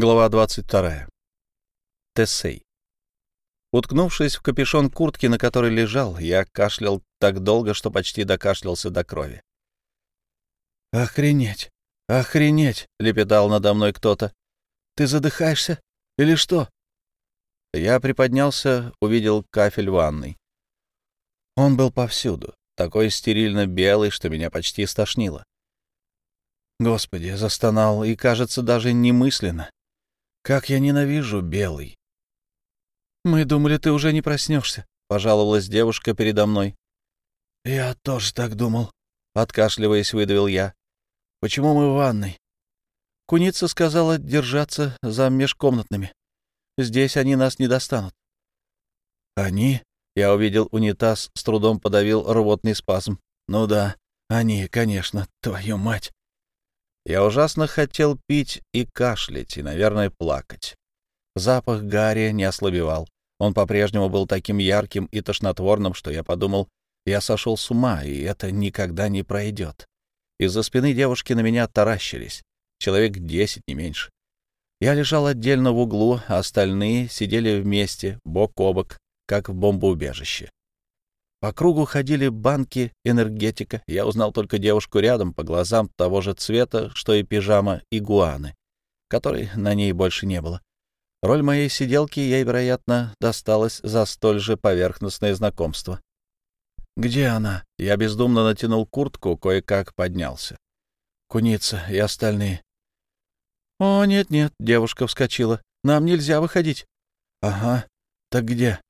Глава 22. Тесей. Уткнувшись в капюшон куртки, на которой лежал, я кашлял так долго, что почти докашлялся до крови. «Охренеть! Охренеть!» — лепетал надо мной кто-то. «Ты задыхаешься? Или что?» Я приподнялся, увидел кафель ванной. Он был повсюду, такой стерильно белый, что меня почти стошнило. Господи, застонал, и, кажется, даже немысленно. Как я ненавижу белый. Мы думали, ты уже не проснешься, пожаловалась девушка передо мной. Я тоже так думал, откашливаясь, выдавил я. Почему мы в ванной? Куница сказала держаться за межкомнатными. Здесь они нас не достанут. Они? Я увидел унитаз, с трудом подавил рвотный спазм. Ну да, они, конечно, твою мать. Я ужасно хотел пить и кашлять, и, наверное, плакать. Запах Гарри не ослабевал. Он по-прежнему был таким ярким и тошнотворным, что я подумал, я сошел с ума, и это никогда не пройдет. Из-за спины девушки на меня таращились. Человек десять, не меньше. Я лежал отдельно в углу, а остальные сидели вместе, бок о бок, как в бомбоубежище. По кругу ходили банки энергетика. Я узнал только девушку рядом по глазам того же цвета, что и пижама игуаны, которой на ней больше не было. Роль моей сиделки ей, вероятно, досталась за столь же поверхностное знакомство. «Где она?» Я бездумно натянул куртку, кое-как поднялся. «Куница и остальные». «О, нет-нет», — девушка вскочила. «Нам нельзя выходить». «Ага. Так где?»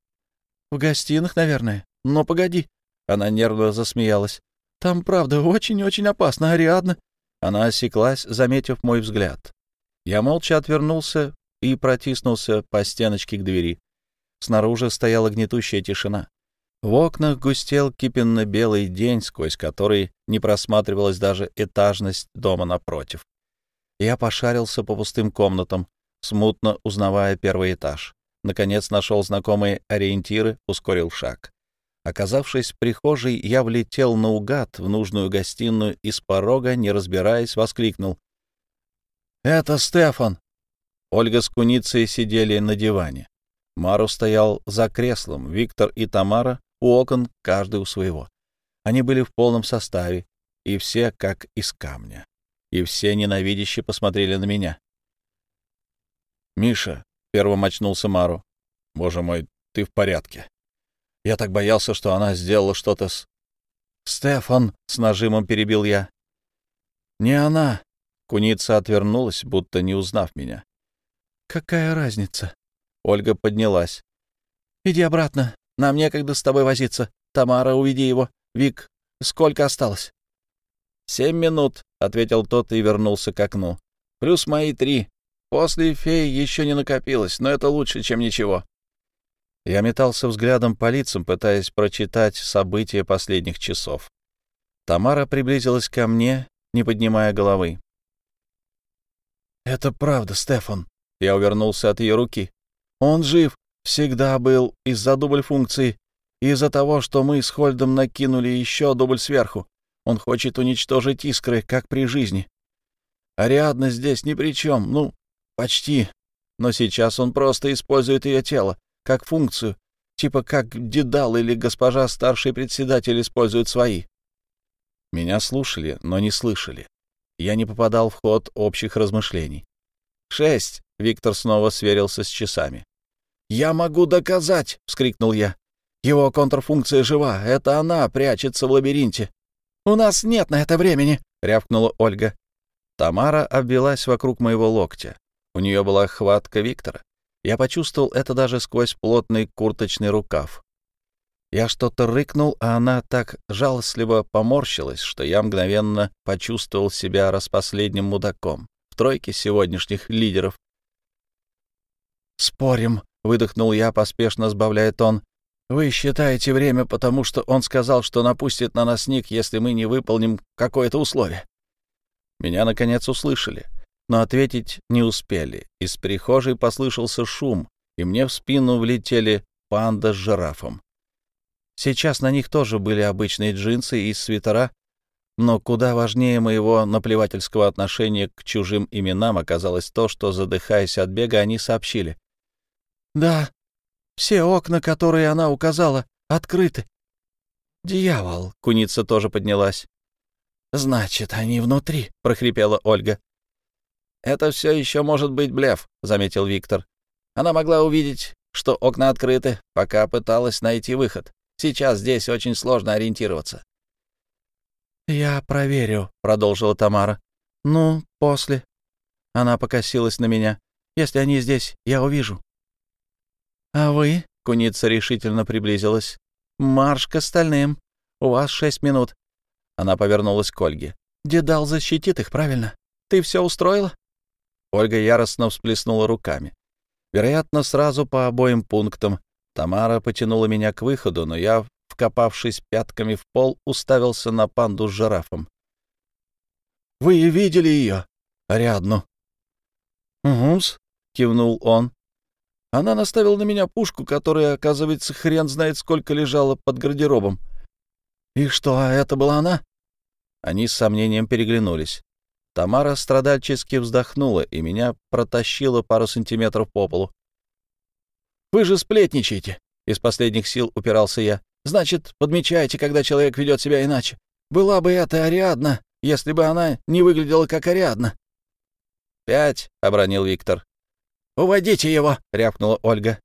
«В гостиных, наверное». Но погоди. Она нервно засмеялась. Там, правда, очень-очень опасно, Ариадна. Она осеклась, заметив мой взгляд. Я молча отвернулся и протиснулся по стеночке к двери. Снаружи стояла гнетущая тишина. В окнах густел кипенно-белый день, сквозь который не просматривалась даже этажность дома напротив. Я пошарился по пустым комнатам, смутно узнавая первый этаж. Наконец нашел знакомые ориентиры, ускорил шаг. Оказавшись в прихожей, я влетел наугад в нужную гостиную и с порога, не разбираясь, воскликнул. «Это Стефан!» Ольга с Куницей сидели на диване. Мару стоял за креслом, Виктор и Тамара у окон, каждый у своего. Они были в полном составе, и все как из камня. И все ненавидяще посмотрели на меня. «Миша», — первым очнулся Мару, — «боже мой, ты в порядке?» Я так боялся, что она сделала что-то с... «Стефан!» — с нажимом перебил я. «Не она!» — куница отвернулась, будто не узнав меня. «Какая разница?» — Ольга поднялась. «Иди обратно. Нам некогда с тобой возиться. Тамара, уведи его. Вик, сколько осталось?» «Семь минут», — ответил тот и вернулся к окну. «Плюс мои три. После феи еще не накопилось, но это лучше, чем ничего». Я метался взглядом по лицам, пытаясь прочитать события последних часов. Тамара приблизилась ко мне, не поднимая головы. «Это правда, Стефан». Я увернулся от ее руки. «Он жив, всегда был из-за дубль функции, из-за того, что мы с Хольдом накинули еще дубль сверху. Он хочет уничтожить искры, как при жизни. Ариадна здесь ни при чем, ну, почти. Но сейчас он просто использует ее тело, как функцию, типа как Дедал или госпожа старший председатель используют свои. Меня слушали, но не слышали. Я не попадал в ход общих размышлений. «Шесть!» — Виктор снова сверился с часами. «Я могу доказать!» — вскрикнул я. «Его контрфункция жива. Это она прячется в лабиринте». «У нас нет на это времени!» — рявкнула Ольга. Тамара обвелась вокруг моего локтя. У нее была хватка Виктора. Я почувствовал это даже сквозь плотный курточный рукав. Я что-то рыкнул, а она так жалостливо поморщилась, что я мгновенно почувствовал себя распоследним мудаком в тройке сегодняшних лидеров. «Спорим», — выдохнул я, поспешно сбавляя тон. «Вы считаете время, потому что он сказал, что напустит на нас ник, если мы не выполним какое-то условие». Меня, наконец, услышали но ответить не успели. Из прихожей послышался шум, и мне в спину влетели панда с жирафом. Сейчас на них тоже были обычные джинсы и свитера, но куда важнее моего наплевательского отношения к чужим именам оказалось то, что, задыхаясь от бега, они сообщили. «Да, все окна, которые она указала, открыты». «Дьявол!» — куница тоже поднялась. «Значит, они внутри», — прохрипела Ольга. «Это все еще может быть блеф», — заметил Виктор. «Она могла увидеть, что окна открыты, пока пыталась найти выход. Сейчас здесь очень сложно ориентироваться». «Я проверю», — продолжила Тамара. «Ну, после». Она покосилась на меня. «Если они здесь, я увижу». «А вы?» — куница решительно приблизилась. «Марш к остальным. У вас шесть минут». Она повернулась к Ольге. «Дедал защитит их, правильно? Ты все устроила?» Ольга яростно всплеснула руками. Вероятно, сразу по обоим пунктам. Тамара потянула меня к выходу, но я, вкопавшись пятками в пол, уставился на панду с жирафом. «Вы видели ее? Рядну?» «Угу-с», кивнул он. «Она наставила на меня пушку, которая, оказывается, хрен знает сколько лежала под гардеробом». «И что, это была она?» Они с сомнением переглянулись. Тамара страдальчески вздохнула и меня протащила пару сантиметров по полу. «Вы же сплетничаете!» — из последних сил упирался я. «Значит, подмечаете, когда человек ведет себя иначе. Была бы это Ариадна, если бы она не выглядела как Ариадна». «Пять», — обронил Виктор. «Уводите его!» — рявкнула Ольга.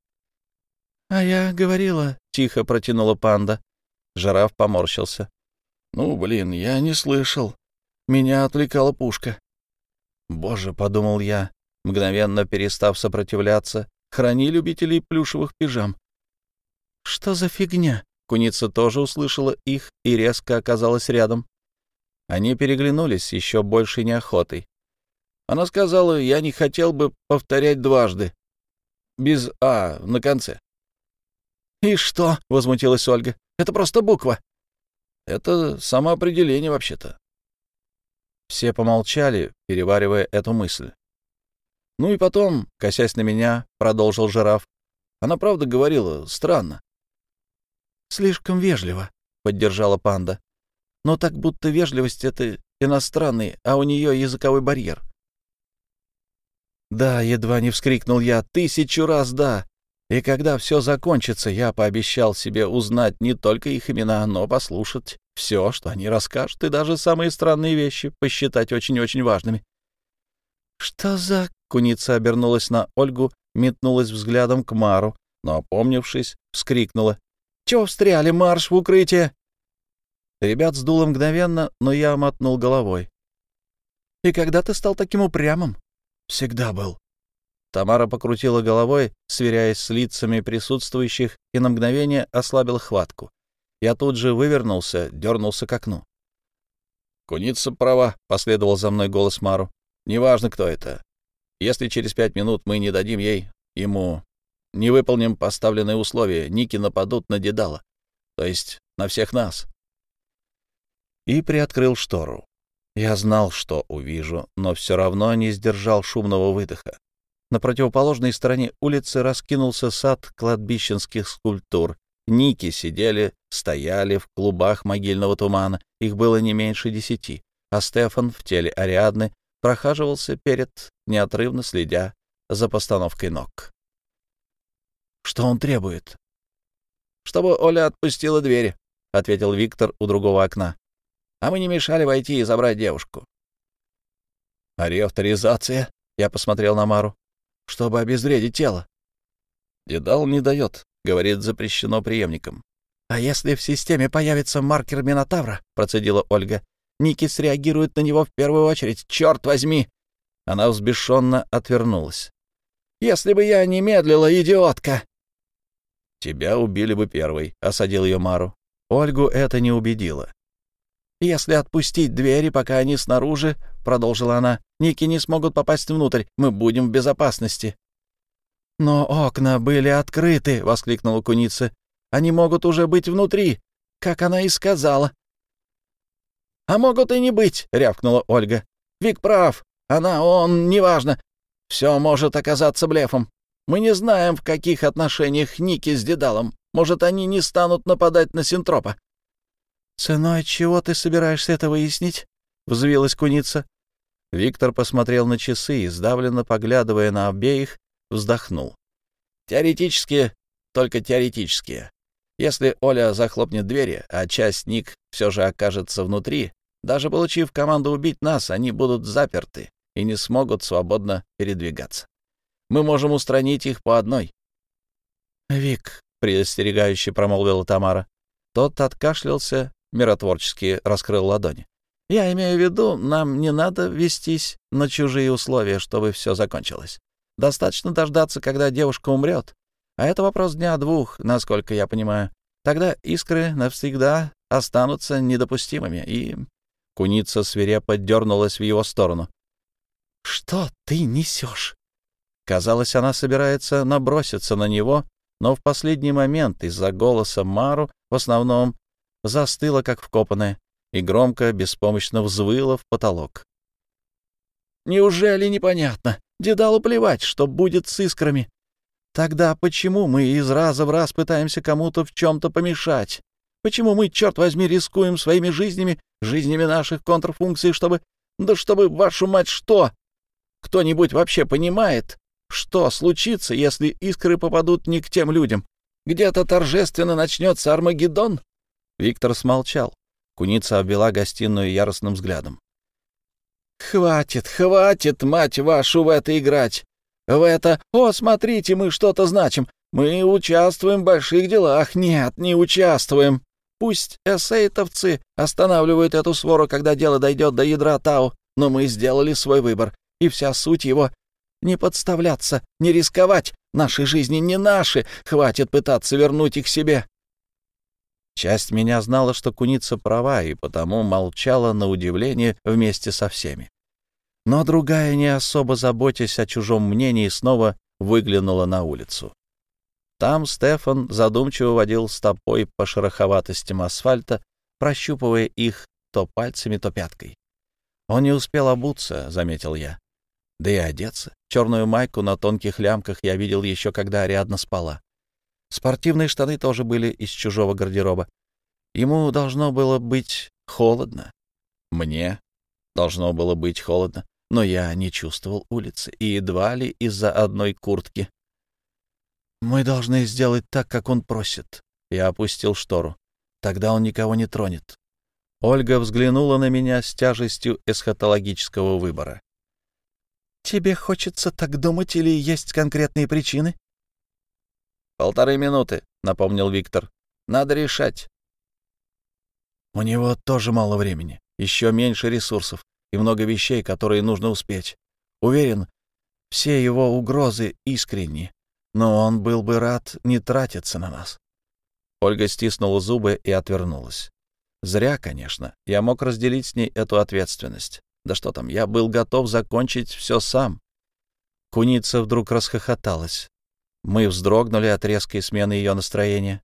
«А я говорила», — тихо протянула панда. Жираф поморщился. «Ну, блин, я не слышал. Меня отвлекала пушка. «Боже», — подумал я, мгновенно перестав сопротивляться, «храни любителей плюшевых пижам». «Что за фигня?» Куница тоже услышала их и резко оказалась рядом. Они переглянулись еще большей неохотой. Она сказала, я не хотел бы повторять дважды. Без «а» на конце. «И что?» — возмутилась Ольга. «Это просто буква». «Это самоопределение, вообще-то. Все помолчали, переваривая эту мысль. «Ну и потом, косясь на меня, продолжил жираф. Она правда говорила странно». «Слишком вежливо», — поддержала панда. «Но так будто вежливость — это иностранный, а у нее языковой барьер». «Да», — едва не вскрикнул я, — «тысячу раз да. И когда все закончится, я пообещал себе узнать не только их имена, но послушать все, что они расскажут, и даже самые странные вещи посчитать очень-очень важными. «Что за...» — куница обернулась на Ольгу, метнулась взглядом к Мару, но, опомнившись, вскрикнула. «Чего встряли? Марш в укрытие!» Ребят сдуло мгновенно, но я мотнул головой. «И когда ты стал таким упрямым?» «Всегда был», Тамара покрутила головой, сверяясь с лицами присутствующих, и на мгновение ослабила хватку. Я тут же вывернулся, дернулся к окну. «Куница права», — последовал за мной голос Мару. «Неважно, кто это. Если через пять минут мы не дадим ей, ему, не выполним поставленные условия, Ники нападут на Дедала. То есть на всех нас». И приоткрыл штору. Я знал, что увижу, но все равно не сдержал шумного выдоха. На противоположной стороне улицы раскинулся сад кладбищенских скульптур. Ники сидели, стояли в клубах могильного тумана, их было не меньше десяти, а Стефан в теле Ариадны прохаживался перед, неотрывно следя за постановкой ног. «Что он требует?» «Чтобы Оля отпустила двери», — ответил Виктор у другого окна. «А мы не мешали войти и забрать девушку». «А реавторизация?» — я посмотрел на Мару чтобы обезвредить тело. Дедал не дает, говорит, запрещено преемникам. А если в системе появится маркер Минотавра, процедила Ольга, Ники среагирует на него в первую очередь. Черт возьми! Она взбешенно отвернулась. Если бы я не медлила, идиотка! Тебя убили бы первой, осадил ее Мару. Ольгу это не убедило. «Если отпустить двери, пока они снаружи, — продолжила она, — Ники не смогут попасть внутрь, мы будем в безопасности». «Но окна были открыты!» — воскликнула куница. «Они могут уже быть внутри, как она и сказала». «А могут и не быть!» — рявкнула Ольга. «Вик прав. Она, он, неважно. Все может оказаться блефом. Мы не знаем, в каких отношениях Ники с Дедалом. Может, они не станут нападать на Синтропа. «Ценой чего ты собираешься это выяснить?» — взвилась куница. Виктор посмотрел на часы и, сдавленно поглядывая на обеих, вздохнул. «Теоретически, только теоретически. Если Оля захлопнет двери, а часть Ник все же окажется внутри, даже получив команду убить нас, они будут заперты и не смогут свободно передвигаться. Мы можем устранить их по одной. — Вик, — предостерегающе промолвила Тамара. Тот откашлялся, миротворчески раскрыл ладони. — Я имею в виду, нам не надо вестись на чужие условия, чтобы все закончилось. Достаточно дождаться, когда девушка умрет. А это вопрос дня двух, насколько я понимаю. Тогда искры навсегда останутся недопустимыми, и... Куница свирепо дернулась в его сторону. — Что ты несешь? Казалось, она собирается наброситься на него, но в последний момент из-за голоса Мару в основном застыла, как вкопанная, и громко, беспомощно взвыла в потолок. «Неужели непонятно? Дедалу плевать, что будет с искрами. Тогда почему мы из раза в раз пытаемся кому-то в чем-то помешать? Почему мы, черт возьми, рискуем своими жизнями, жизнями наших контрфункций, чтобы... Да чтобы, вашу мать, что? Кто-нибудь вообще понимает, что случится, если искры попадут не к тем людям? Где-то торжественно начнется Армагеддон?» Виктор смолчал. Куница обвела гостиную яростным взглядом. «Хватит, хватит, мать вашу, в это играть! В это «О, смотрите, мы что-то значим! Мы участвуем в больших делах! Нет, не участвуем! Пусть эссейтовцы останавливают эту свору, когда дело дойдет до ядра Тау, но мы сделали свой выбор, и вся суть его не подставляться, не рисковать. Наши жизни не наши. Хватит пытаться вернуть их себе. Часть меня знала, что куница права, и потому молчала на удивление вместе со всеми. Но другая, не особо заботясь о чужом мнении, снова выглянула на улицу. Там Стефан задумчиво водил стопой по шероховатостям асфальта, прощупывая их то пальцами, то пяткой. Он не успел обуться, — заметил я. Да и одеться. Черную майку на тонких лямках я видел еще, когда Ариадна спала. Спортивные штаны тоже были из чужого гардероба. Ему должно было быть холодно. Мне должно было быть холодно, но я не чувствовал улицы, и едва ли из-за одной куртки. «Мы должны сделать так, как он просит». Я опустил штору. Тогда он никого не тронет. Ольга взглянула на меня с тяжестью эсхатологического выбора. Тебе хочется так думать или есть конкретные причины? Полторы минуты, напомнил Виктор. Надо решать. У него тоже мало времени, еще меньше ресурсов и много вещей, которые нужно успеть. Уверен, все его угрозы искренни, но он был бы рад не тратиться на нас. Ольга стиснула зубы и отвернулась. Зря, конечно, я мог разделить с ней эту ответственность. Да что там, я был готов закончить все сам. Куница вдруг расхохоталась. Мы вздрогнули от резкой смены ее настроения.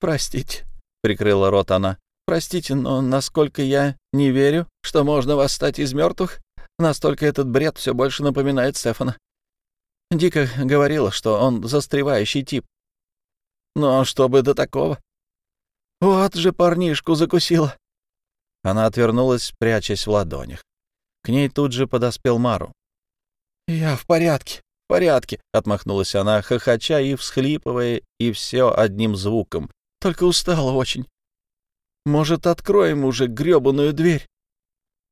«Простите», — прикрыла рот она, — «простите, но насколько я не верю, что можно восстать из мертвых, настолько этот бред все больше напоминает Стефана. Дика говорила, что он застревающий тип. Но чтобы до такого... Вот же парнишку закусила. Она отвернулась, прячась в ладонях. К ней тут же подоспел Мару. «Я в порядке, порядке», — отмахнулась она, хохоча и всхлипывая, и все одним звуком. «Только устала очень. Может, откроем уже грёбаную дверь?»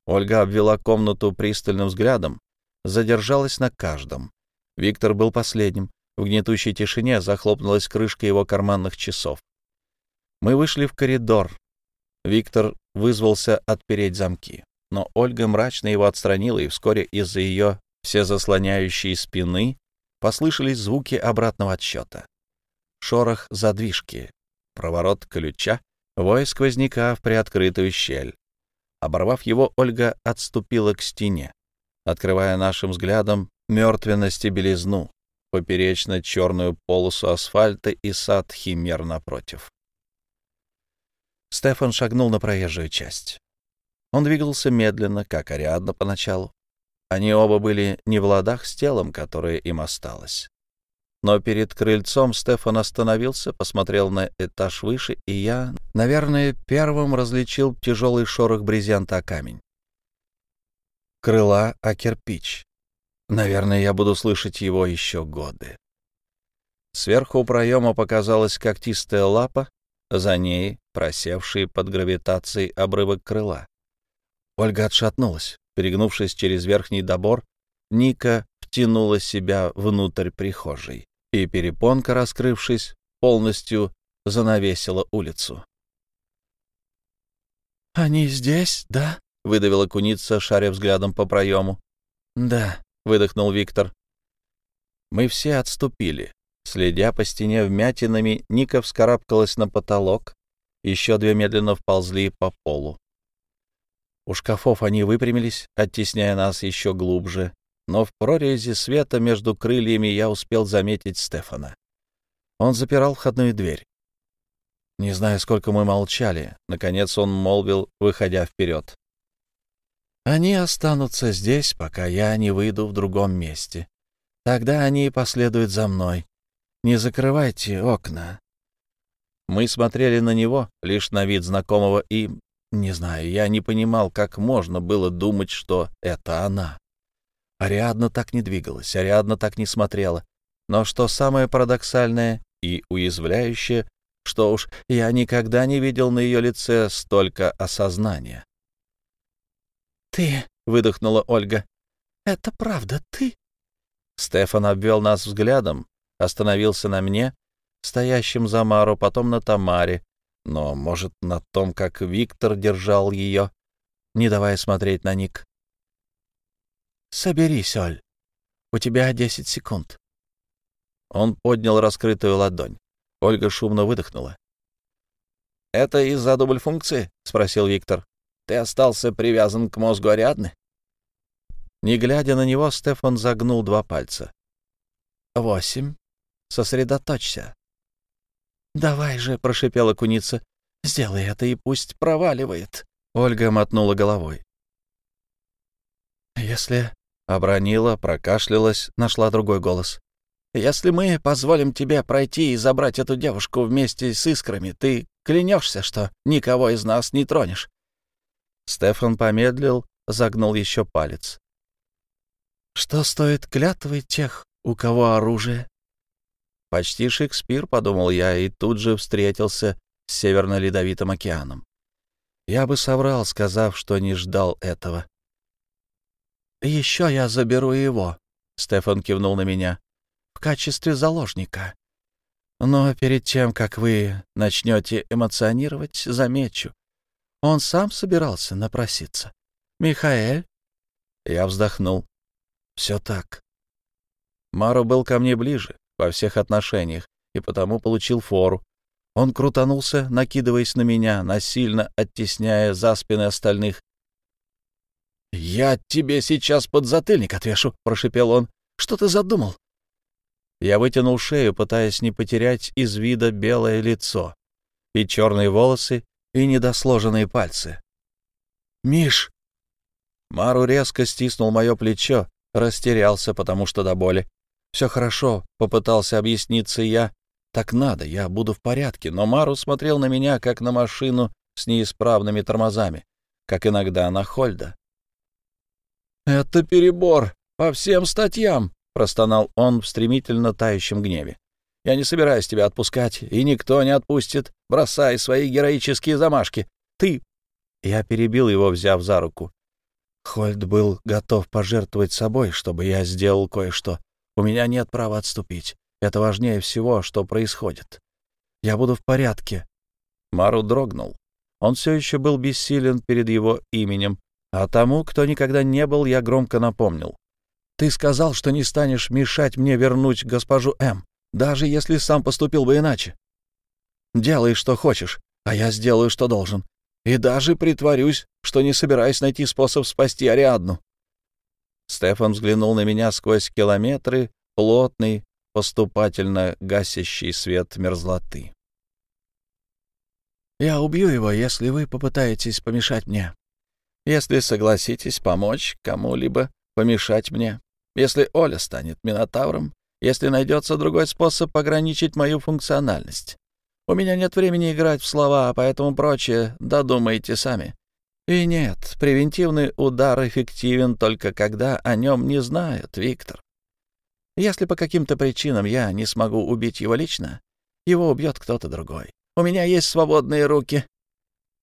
Ольга обвела комнату пристальным взглядом, задержалась на каждом. Виктор был последним. В гнетущей тишине захлопнулась крышка его карманных часов. Мы вышли в коридор. Виктор вызвался отпереть замки но Ольга мрачно его отстранила, и вскоре из-за ее всезаслоняющей спины послышались звуки обратного отсчета. Шорох задвижки, проворот ключа, вой сквозняка в приоткрытую щель. Оборвав его, Ольга отступила к стене, открывая нашим взглядом и белизну, поперечно черную полосу асфальта и сад химер напротив. Стефан шагнул на проезжую часть. Он двигался медленно, как Ариадна поначалу. Они оба были не в ладах с телом, которое им осталось. но перед крыльцом Стефан остановился, посмотрел на этаж выше, и я, наверное, первым различил тяжелый шорох брезента о камень. Крыла о кирпич. Наверное, я буду слышать его еще годы. Сверху у проема показалась когтистая лапа, за ней просевший под гравитацией обрывок крыла. Ольга отшатнулась. Перегнувшись через верхний добор, Ника втянула себя внутрь прихожей, и перепонка, раскрывшись, полностью занавесила улицу. «Они здесь, да?» — выдавила куница, шаря взглядом по проему. «Да», — выдохнул Виктор. Мы все отступили. Следя по стене вмятинами, Ника вскарабкалась на потолок. Еще две медленно вползли по полу. У шкафов они выпрямились, оттесняя нас еще глубже, но в прорези света между крыльями я успел заметить Стефана. Он запирал входную дверь. Не знаю, сколько мы молчали. Наконец он молвил, выходя вперед. «Они останутся здесь, пока я не выйду в другом месте. Тогда они последуют за мной. Не закрывайте окна». Мы смотрели на него, лишь на вид знакомого, и, не знаю, я не понимал, как можно было думать, что это она. Ариадна так не двигалась, Ариадна так не смотрела. Но что самое парадоксальное и уязвляющее, что уж я никогда не видел на ее лице столько осознания. «Ты», — выдохнула Ольга, — «это правда ты?» Стефан обвел нас взглядом, остановился на мне, стоящем за Мару, потом на Тамаре, но, может, на том, как Виктор держал ее, не давая смотреть на Ник. «Соберись, Оль. У тебя десять секунд». Он поднял раскрытую ладонь. Ольга шумно выдохнула. «Это из-за дубль-функции?» — спросил Виктор. «Ты остался привязан к мозгу Ариадны?» Не глядя на него, Стефан загнул два пальца. «Восемь. Сосредоточься». «Давай же», — прошипела куница. «Сделай это и пусть проваливает». Ольга мотнула головой. «Если...» — обронила, прокашлялась, нашла другой голос. «Если мы позволим тебе пройти и забрать эту девушку вместе с искрами, ты клянешься, что никого из нас не тронешь». Стефан помедлил, загнул еще палец. «Что стоит клятвой тех, у кого оружие?» Почти Шекспир, — подумал я, и тут же встретился с Северно-Ледовитым океаном. Я бы соврал, сказав, что не ждал этого. «Еще я заберу его», — Стефан кивнул на меня, — «в качестве заложника. Но перед тем, как вы начнете эмоционировать, замечу. Он сам собирался напроситься. Михаэль?» Я вздохнул. «Все так. Маро был ко мне ближе, во всех отношениях, и потому получил фору. Он крутанулся, накидываясь на меня, насильно оттесняя за спины остальных, «Я тебе сейчас подзатыльник отвешу», — прошипел он. «Что ты задумал?» Я вытянул шею, пытаясь не потерять из вида белое лицо, и черные волосы, и недосложенные пальцы. «Миш!» Мару резко стиснул мое плечо, растерялся, потому что до боли. «Все хорошо», — попытался объясниться я. «Так надо, я буду в порядке». Но Мару смотрел на меня, как на машину с неисправными тормозами, как иногда на Хольда. «Это перебор! По всем статьям!» — простонал он в стремительно тающем гневе. «Я не собираюсь тебя отпускать, и никто не отпустит. Бросай свои героические замашки. Ты...» Я перебил его, взяв за руку. Хольд был готов пожертвовать собой, чтобы я сделал кое-что. У меня нет права отступить. Это важнее всего, что происходит. Я буду в порядке. Мару дрогнул. Он все еще был бессилен перед его именем, а тому, кто никогда не был, я громко напомнил. «Ты сказал, что не станешь мешать мне вернуть госпожу М, даже если сам поступил бы иначе. Делай, что хочешь, а я сделаю, что должен. И даже притворюсь, что не собираюсь найти способ спасти Ариадну». Стефан взглянул на меня сквозь километры, плотный, поступательно гасящий свет мерзлоты. «Я убью его, если вы попытаетесь помешать мне. Если согласитесь помочь кому-либо помешать мне, если Оля станет Минотавром, если найдется другой способ ограничить мою функциональность. У меня нет времени играть в слова, поэтому прочее додумайте сами. И нет, превентивный удар эффективен только когда о нем не знают, Виктор. Если по каким-то причинам я не смогу убить его лично, его убьет кто-то другой. У меня есть свободные руки.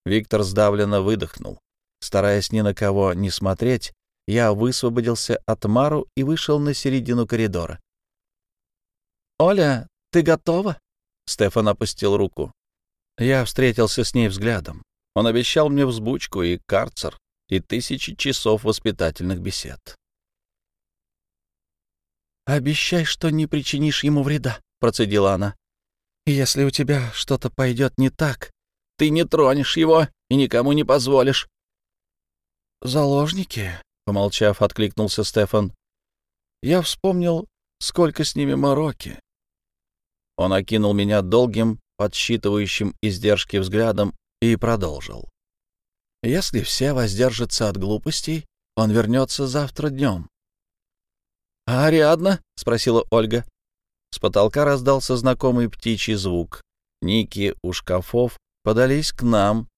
Виктор сдавленно выдохнул. Стараясь ни на кого не смотреть, я высвободился от Мару и вышел на середину коридора. «Оля, ты готова?» Стефан опустил руку. Я встретился с ней взглядом. Он обещал мне взбучку и карцер, и тысячи часов воспитательных бесед. «Обещай, что не причинишь ему вреда», — процедила она. «Если у тебя что-то пойдет не так, ты не тронешь его и никому не позволишь». «Заложники?» — помолчав, откликнулся Стефан. «Я вспомнил, сколько с ними мороки. Он окинул меня долгим, подсчитывающим издержки взглядом и продолжил. «Если все воздержатся от глупостей, он вернется завтра днем». «А Ариадна?» — спросила Ольга. С потолка раздался знакомый птичий звук. Ники у шкафов подались к нам.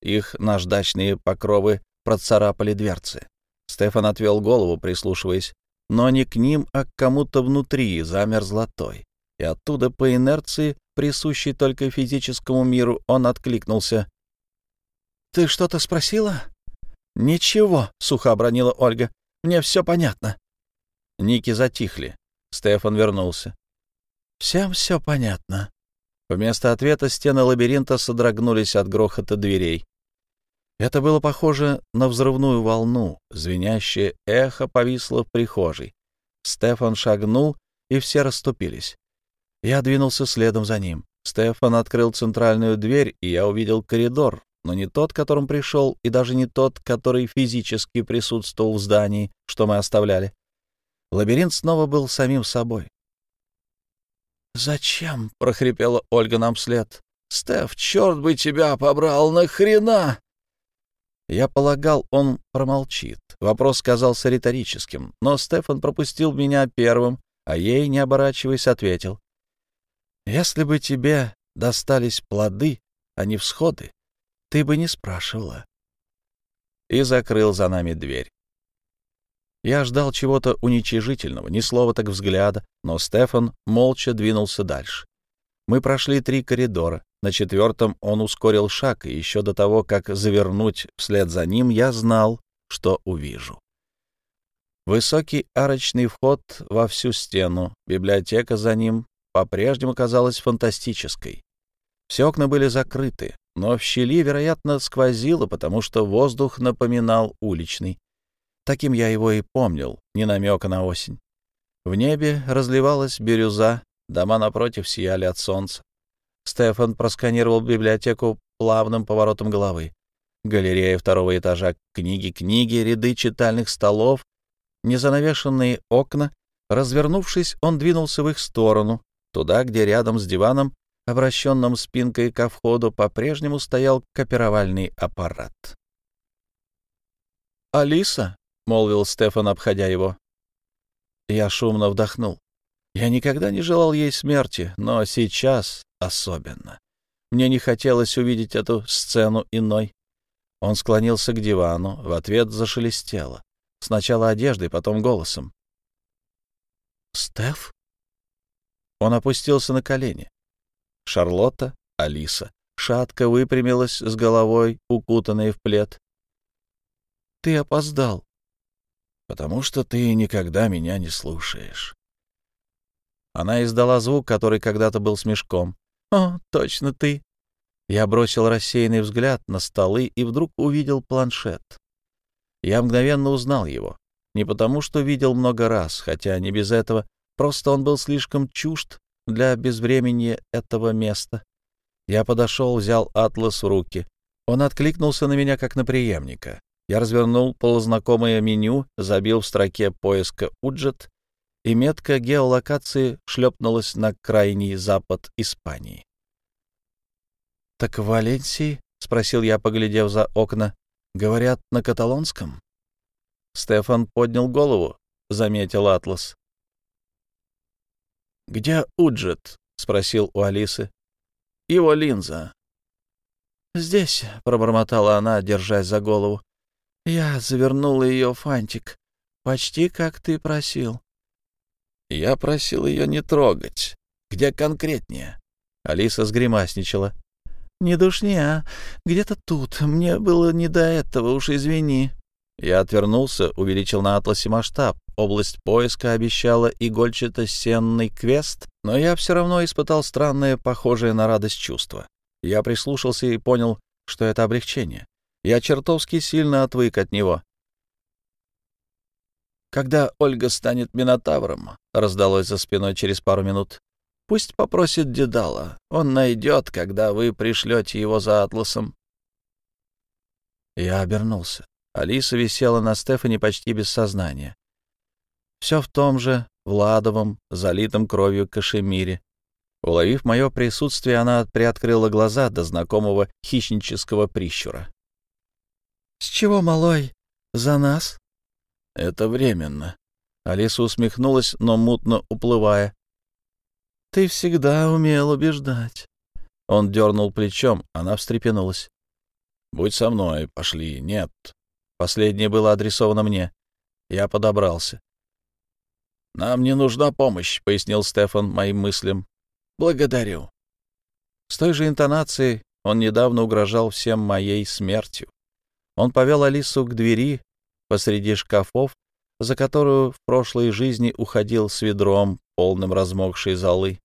Их наждачные покровы процарапали дверцы. Стефан отвел голову, прислушиваясь, но не к ним, а к кому-то внутри замер золотой и оттуда по инерции, присущей только физическому миру, он откликнулся. «Ты что-то спросила?» «Ничего», — сухо обронила Ольга. «Мне все понятно». Ники затихли. Стефан вернулся. «Всем все понятно». Вместо ответа стены лабиринта содрогнулись от грохота дверей. Это было похоже на взрывную волну. Звенящее эхо повисло в прихожей. Стефан шагнул, и все расступились. Я двинулся следом за ним. Стефан открыл центральную дверь, и я увидел коридор, но не тот, которым пришел, и даже не тот, который физически присутствовал в здании, что мы оставляли. Лабиринт снова был самим собой. «Зачем?» — прохрипела Ольга нам вслед. «Стеф, черт бы тебя побрал, нахрена?» Я полагал, он промолчит. Вопрос казался риторическим, но Стефан пропустил меня первым, а ей, не оборачиваясь, ответил. Если бы тебе достались плоды, а не всходы, ты бы не спрашивала. И закрыл за нами дверь. Я ждал чего-то уничижительного, ни слова так взгляда, но Стефан молча двинулся дальше. Мы прошли три коридора. На четвертом он ускорил шаг, и еще до того, как завернуть вслед за ним, я знал, что увижу. Высокий арочный вход во всю стену, библиотека за ним, по-прежнему казалась фантастической. Все окна были закрыты, но в щели, вероятно, сквозило, потому что воздух напоминал уличный. Таким я его и помнил, не намека на осень. В небе разливалась бирюза, дома напротив сияли от солнца. Стефан просканировал библиотеку плавным поворотом головы. Галерея второго этажа, книги-книги, ряды читальных столов, незанавешенные окна. Развернувшись, он двинулся в их сторону, туда, где рядом с диваном, обращенным спинкой ко входу, по-прежнему стоял копировальный аппарат. «Алиса?» — молвил Стефан, обходя его. Я шумно вдохнул. Я никогда не желал ей смерти, но сейчас особенно. Мне не хотелось увидеть эту сцену иной. Он склонился к дивану, в ответ зашелестело. Сначала одеждой, потом голосом. «Стеф?» Он опустился на колени. Шарлотта, Алиса, шатко выпрямилась с головой, укутанной в плед. «Ты опоздал, потому что ты никогда меня не слушаешь». Она издала звук, который когда-то был смешком. «О, точно ты!» Я бросил рассеянный взгляд на столы и вдруг увидел планшет. Я мгновенно узнал его. Не потому, что видел много раз, хотя не без этого, Просто он был слишком чужд для безвремени этого места. Я подошел, взял атлас в руки. Он откликнулся на меня, как на преемника. Я развернул полузнакомое меню, забил в строке поиска «Уджет», и метка геолокации шлепнулась на крайний запад Испании. «Так в Валенсии?» — спросил я, поглядев за окна. «Говорят на каталонском?» Стефан поднял голову, заметил атлас. «Где Уджет?» — спросил у Алисы. «Его линза». «Здесь», — пробормотала она, держась за голову. «Я завернула ее фантик, почти как ты просил». «Я просил ее не трогать. Где конкретнее?» Алиса сгримасничала. «Не душни? Где-то тут. Мне было не до этого, уж извини». Я отвернулся, увеличил на атласе масштаб. Область поиска обещала игольчато-сенный квест, но я все равно испытал странное, похожее на радость чувство. Я прислушался и понял, что это облегчение. Я чертовски сильно отвык от него. «Когда Ольга станет Минотавром», — раздалось за спиной через пару минут, — «пусть попросит Дедала. Он найдет, когда вы пришлете его за Атласом». Я обернулся. Алиса висела на Стефане почти без сознания. Все в том же Владовом, залитом кровью кашемире. Уловив мое присутствие, она приоткрыла глаза до знакомого хищнического прищура. «С чего, малой? За нас?» «Это временно». Алиса усмехнулась, но мутно уплывая. «Ты всегда умел убеждать». Он дернул плечом, она встрепенулась. «Будь со мной, пошли. Нет, Последнее было адресовано мне. Я подобрался. «Нам не нужна помощь», — пояснил Стефан моим мыслям. «Благодарю». С той же интонацией он недавно угрожал всем моей смертью. Он повел Алису к двери посреди шкафов, за которую в прошлой жизни уходил с ведром, полным размокшей золы.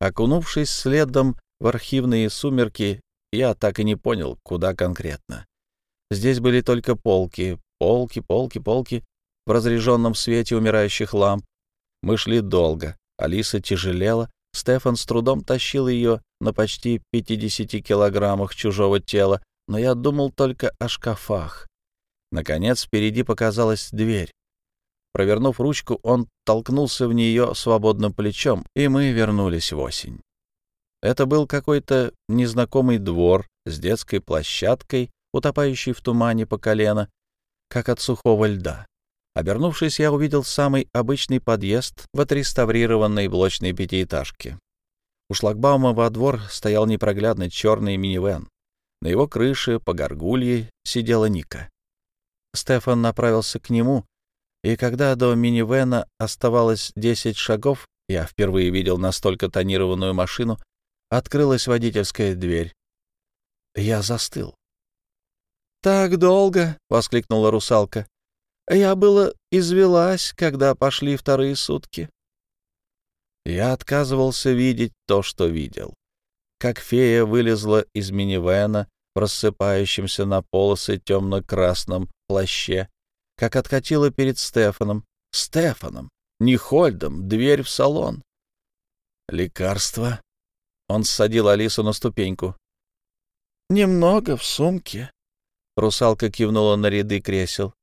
Окунувшись следом в архивные сумерки, я так и не понял, куда конкретно. Здесь были только полки, полки, полки, полки в разряженном свете умирающих ламп. Мы шли долго. Алиса тяжелела. Стефан с трудом тащил ее на почти 50 килограммах чужого тела, но я думал только о шкафах. Наконец, впереди показалась дверь. Провернув ручку, он толкнулся в нее свободным плечом, и мы вернулись в осень. Это был какой-то незнакомый двор с детской площадкой утопающий в тумане по колено, как от сухого льда. Обернувшись, я увидел самый обычный подъезд в отреставрированной блочной пятиэтажке. У шлагбаума во двор стоял непроглядный черный минивэн. На его крыше по горгулье сидела Ника. Стефан направился к нему, и когда до минивэна оставалось десять шагов, я впервые видел настолько тонированную машину, открылась водительская дверь. Я застыл. «Так долго!» — воскликнула русалка. «Я было извелась, когда пошли вторые сутки». Я отказывался видеть то, что видел. Как фея вылезла из минивэна в рассыпающемся на полосы темно-красном плаще, как откатила перед Стефаном. Стефаном, не Хольдом, дверь в салон. Лекарство. Он ссадил Алису на ступеньку. «Немного в сумке», Русалка кивнула на ряды кресел.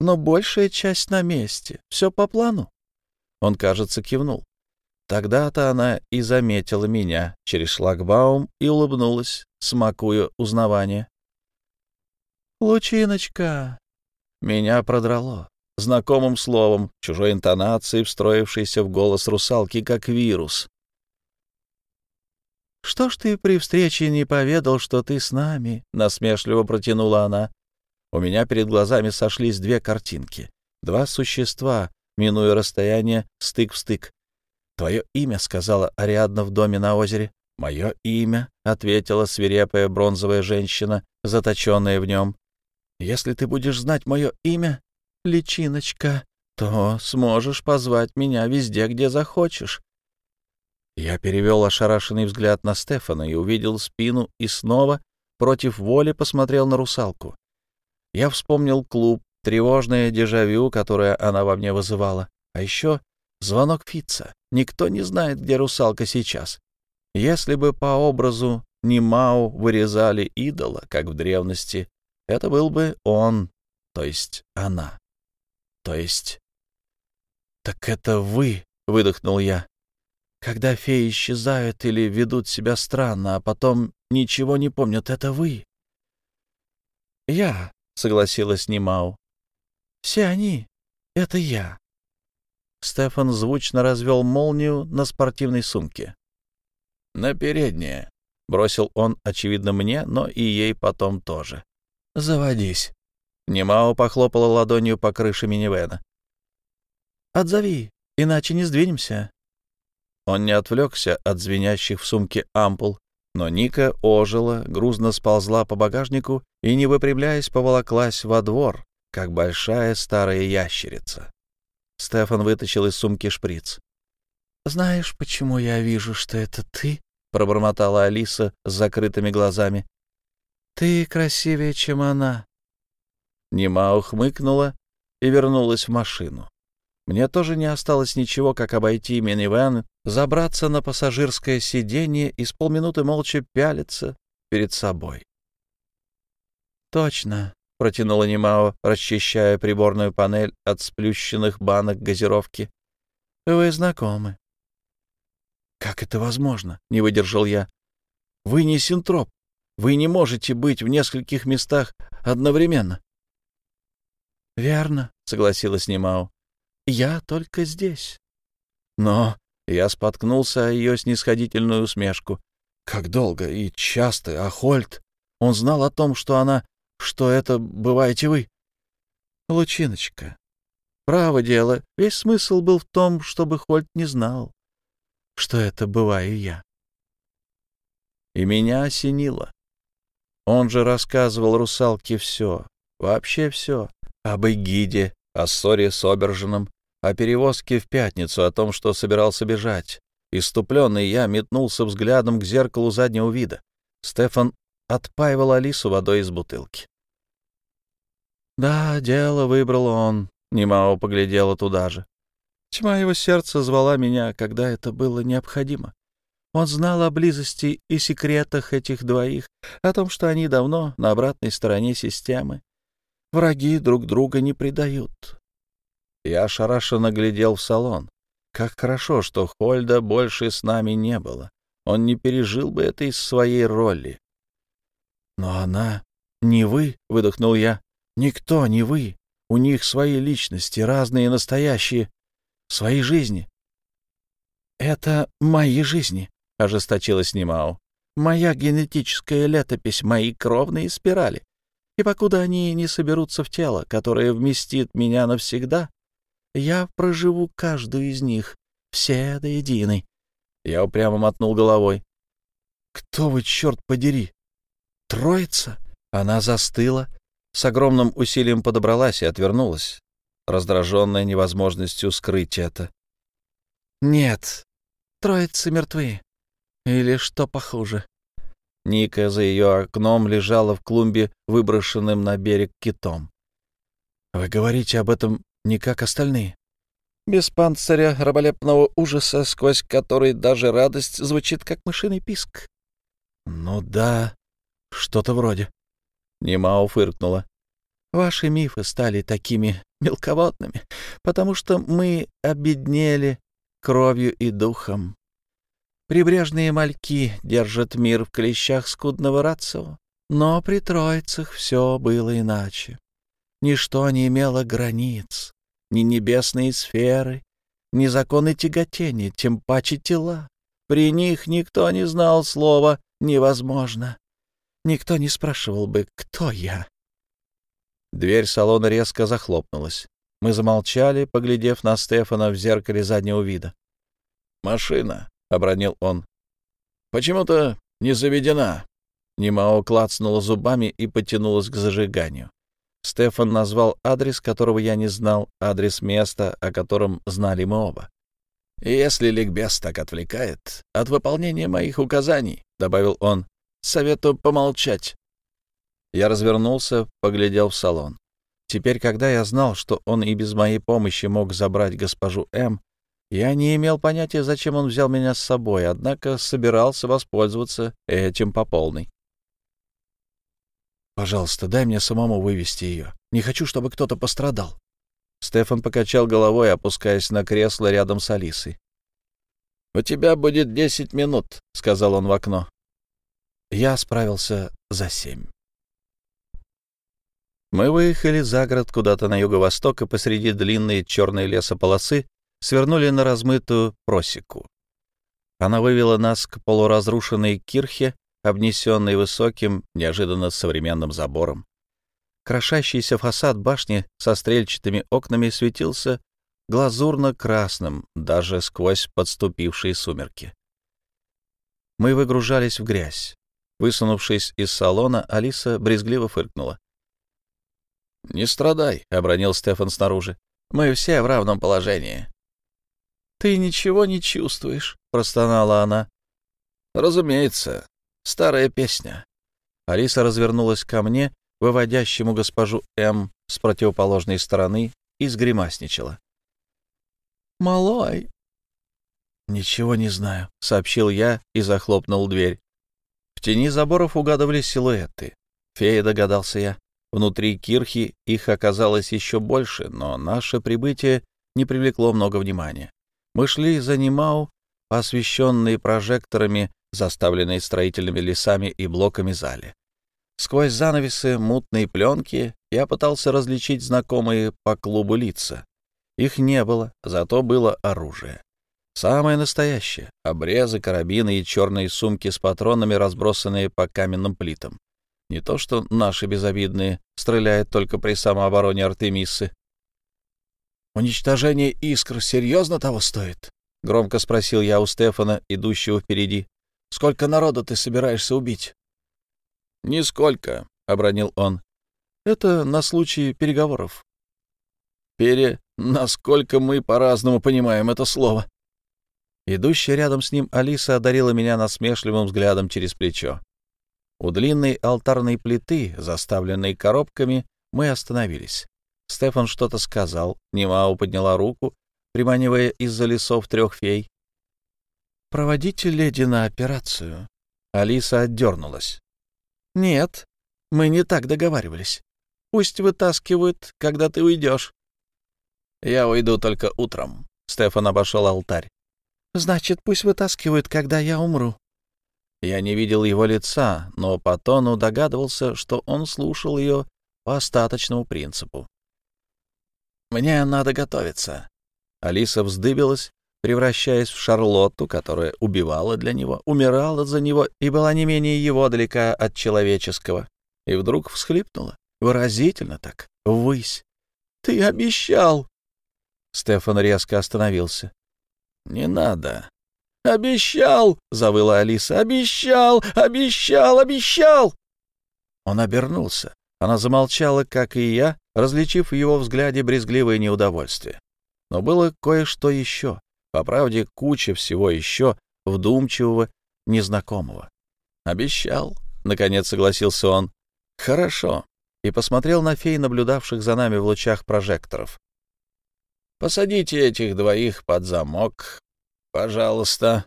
«Но большая часть на месте. Все по плану». Он, кажется, кивнул. Тогда-то она и заметила меня через шлагбаум и улыбнулась, смакуя узнавание. «Лучиночка!» Меня продрало. Знакомым словом, чужой интонацией, встроившейся в голос русалки, как вирус. «Что ж ты при встрече не поведал, что ты с нами?» — насмешливо протянула она. У меня перед глазами сошлись две картинки. Два существа, минуя расстояние, стык в стык. «Твое имя», — сказала Ариадна в доме на озере. «Мое имя», — ответила свирепая бронзовая женщина, заточенная в нем. «Если ты будешь знать мое имя, личиночка, то сможешь позвать меня везде, где захочешь. Я перевел ошарашенный взгляд на Стефана и увидел спину и снова, против воли, посмотрел на русалку. Я вспомнил клуб, тревожное дежавю, которое она во мне вызывала. А еще звонок Фица. Никто не знает, где русалка сейчас. Если бы по образу Нимау вырезали идола, как в древности, это был бы он, то есть она. То есть... «Так это вы!» — выдохнул я когда феи исчезают или ведут себя странно, а потом ничего не помнят, это вы. Я, — согласилась Нимау. Все они — это я. Стефан звучно развел молнию на спортивной сумке. «На переднее», — бросил он, очевидно, мне, но и ей потом тоже. «Заводись». Немао похлопала ладонью по крыше минивэна. «Отзови, иначе не сдвинемся». Он не отвлекся от звенящих в сумке ампул, но Ника ожила, грузно сползла по багажнику и, не выпрямляясь, поволоклась во двор, как большая старая ящерица. Стефан вытащил из сумки шприц. «Знаешь, почему я вижу, что это ты?» — пробормотала Алиса с закрытыми глазами. «Ты красивее, чем она». Нема ухмыкнула и вернулась в машину. Мне тоже не осталось ничего, как обойти минивэн, забраться на пассажирское сиденье и с полминуты молча пялиться перед собой. «Точно», — протянула Немао, расчищая приборную панель от сплющенных банок газировки. «Вы знакомы». «Как это возможно?» — не выдержал я. «Вы не синтроп. Вы не можете быть в нескольких местах одновременно». «Верно», — согласилась Немао. «Я только здесь». «Но...» — я споткнулся о ее снисходительную усмешку. «Как долго и часто, а Хольт? Он знал о том, что она что это бываете вы. Лучиночка. Право дело, весь смысл был в том, чтобы Хольт не знал, что это бываю я. И меня осенило. Он же рассказывал русалке все, вообще все. Об Эгиде, о ссоре с Обержином, о перевозке в пятницу, о том, что собирался бежать. Иступленный я метнулся взглядом к зеркалу заднего вида. Стефан отпаивал Алису водой из бутылки. Да, дело выбрал он. Немао поглядела туда же. Тьма его сердца звала меня, когда это было необходимо. Он знал о близости и секретах этих двоих, о том, что они давно на обратной стороне системы. Враги друг друга не предают. Я ошарашенно глядел в салон. Как хорошо, что Хольда больше с нами не было. Он не пережил бы это из своей роли. «Но она не вы», — выдохнул я. «Никто не вы. У них свои личности, разные настоящие, свои жизни». «Это мои жизни», — ожесточилась Нимао. «Моя генетическая летопись, мои кровные спирали. И покуда они не соберутся в тело, которое вместит меня навсегда, я проживу каждую из них, все до единой». Я упрямо мотнул головой. «Кто вы, черт подери?» Троица? Она застыла, с огромным усилием подобралась и отвернулась, раздраженная невозможностью скрыть это. Нет, троицы мертвы. Или что похуже. Ника за ее окном лежала в клумбе, выброшенным на берег китом. Вы говорите об этом не как остальные. Без панциря раболепного ужаса, сквозь который даже радость звучит как мышиный писк. Ну да, что-то вроде. Немао фыркнула. Ваши мифы стали такими мелководными, потому что мы обеднели кровью и духом. Прибрежные мальки держат мир в клещах скудного рацио, но при троицах все было иначе. Ничто не имело границ, ни небесные сферы, ни законы тяготения, тем паче тела. При них никто не знал слова «невозможно» никто не спрашивал бы, кто я. Дверь салона резко захлопнулась. Мы замолчали, поглядев на Стефана в зеркале заднего вида. «Машина», — обронил он. «Почему-то не заведена». Немао клацнула зубами и потянулась к зажиганию. Стефан назвал адрес, которого я не знал, адрес места, о котором знали мы оба. «Если ликбез так отвлекает от выполнения моих указаний», — добавил он, Советую помолчать. Я развернулся, поглядел в салон. Теперь, когда я знал, что он и без моей помощи мог забрать госпожу М., я не имел понятия, зачем он взял меня с собой, однако собирался воспользоваться этим по полной. «Пожалуйста, дай мне самому вывести ее. Не хочу, чтобы кто-то пострадал». Стефан покачал головой, опускаясь на кресло рядом с Алисой. «У тебя будет десять минут», — сказал он в окно. Я справился за семь. Мы выехали за город куда-то на юго-восток, и посреди длинной черной лесополосы свернули на размытую просеку. Она вывела нас к полуразрушенной кирхе, обнесенной высоким, неожиданно современным забором. Крошащийся фасад башни со стрельчатыми окнами светился глазурно-красным даже сквозь подступившие сумерки. Мы выгружались в грязь. Высунувшись из салона, Алиса брезгливо фыркнула. «Не страдай», — обронил Стефан снаружи. «Мы все в равном положении». «Ты ничего не чувствуешь», — простонала она. «Разумеется. Старая песня». Алиса развернулась ко мне, выводящему госпожу М с противоположной стороны, и сгримасничала. «Малой!» «Ничего не знаю», — сообщил я и захлопнул дверь. В тени заборов угадывались силуэты. Фея, догадался я. Внутри кирхи их оказалось еще больше, но наше прибытие не привлекло много внимания. Мы шли за Нимау, освещенные прожекторами, заставленные строительными лесами и блоками зале. Сквозь занавесы мутной пленки я пытался различить знакомые по клубу лица. Их не было, зато было оружие. Самое настоящее — обрезы, карабины и черные сумки с патронами, разбросанные по каменным плитам. Не то что наши безобидные стреляют только при самообороне Артемисы. «Уничтожение искр серьезно того стоит?» — громко спросил я у Стефана, идущего впереди. «Сколько народу ты собираешься убить?» «Нисколько», — обронил он. «Это на случай переговоров». «Пере... Насколько мы по-разному понимаем это слово?» Идущая рядом с ним Алиса одарила меня насмешливым взглядом через плечо. У длинной алтарной плиты, заставленной коробками, мы остановились. Стефан что-то сказал, Немау подняла руку, приманивая из-за лесов трех фей. «Проводите леди на операцию». Алиса отдернулась. «Нет, мы не так договаривались. Пусть вытаскивают, когда ты уйдешь». «Я уйду только утром», — Стефан обошел алтарь. Значит, пусть вытаскивают, когда я умру. Я не видел его лица, но по тону догадывался, что он слушал ее по остаточному принципу. «Мне надо готовиться». Алиса вздыбилась, превращаясь в Шарлотту, которая убивала для него, умирала за него и была не менее его далека от человеческого. И вдруг всхлипнула, выразительно так, ввысь. «Ты обещал!» Стефан резко остановился. «Не надо». «Обещал!» — завыла Алиса. «Обещал! Обещал! Обещал!» Он обернулся. Она замолчала, как и я, различив в его взгляде брезгливое неудовольствие. Но было кое-что еще, по правде, куча всего еще, вдумчивого, незнакомого. «Обещал», — наконец согласился он. «Хорошо», и посмотрел на фей, наблюдавших за нами в лучах прожекторов. Посадите этих двоих под замок, пожалуйста.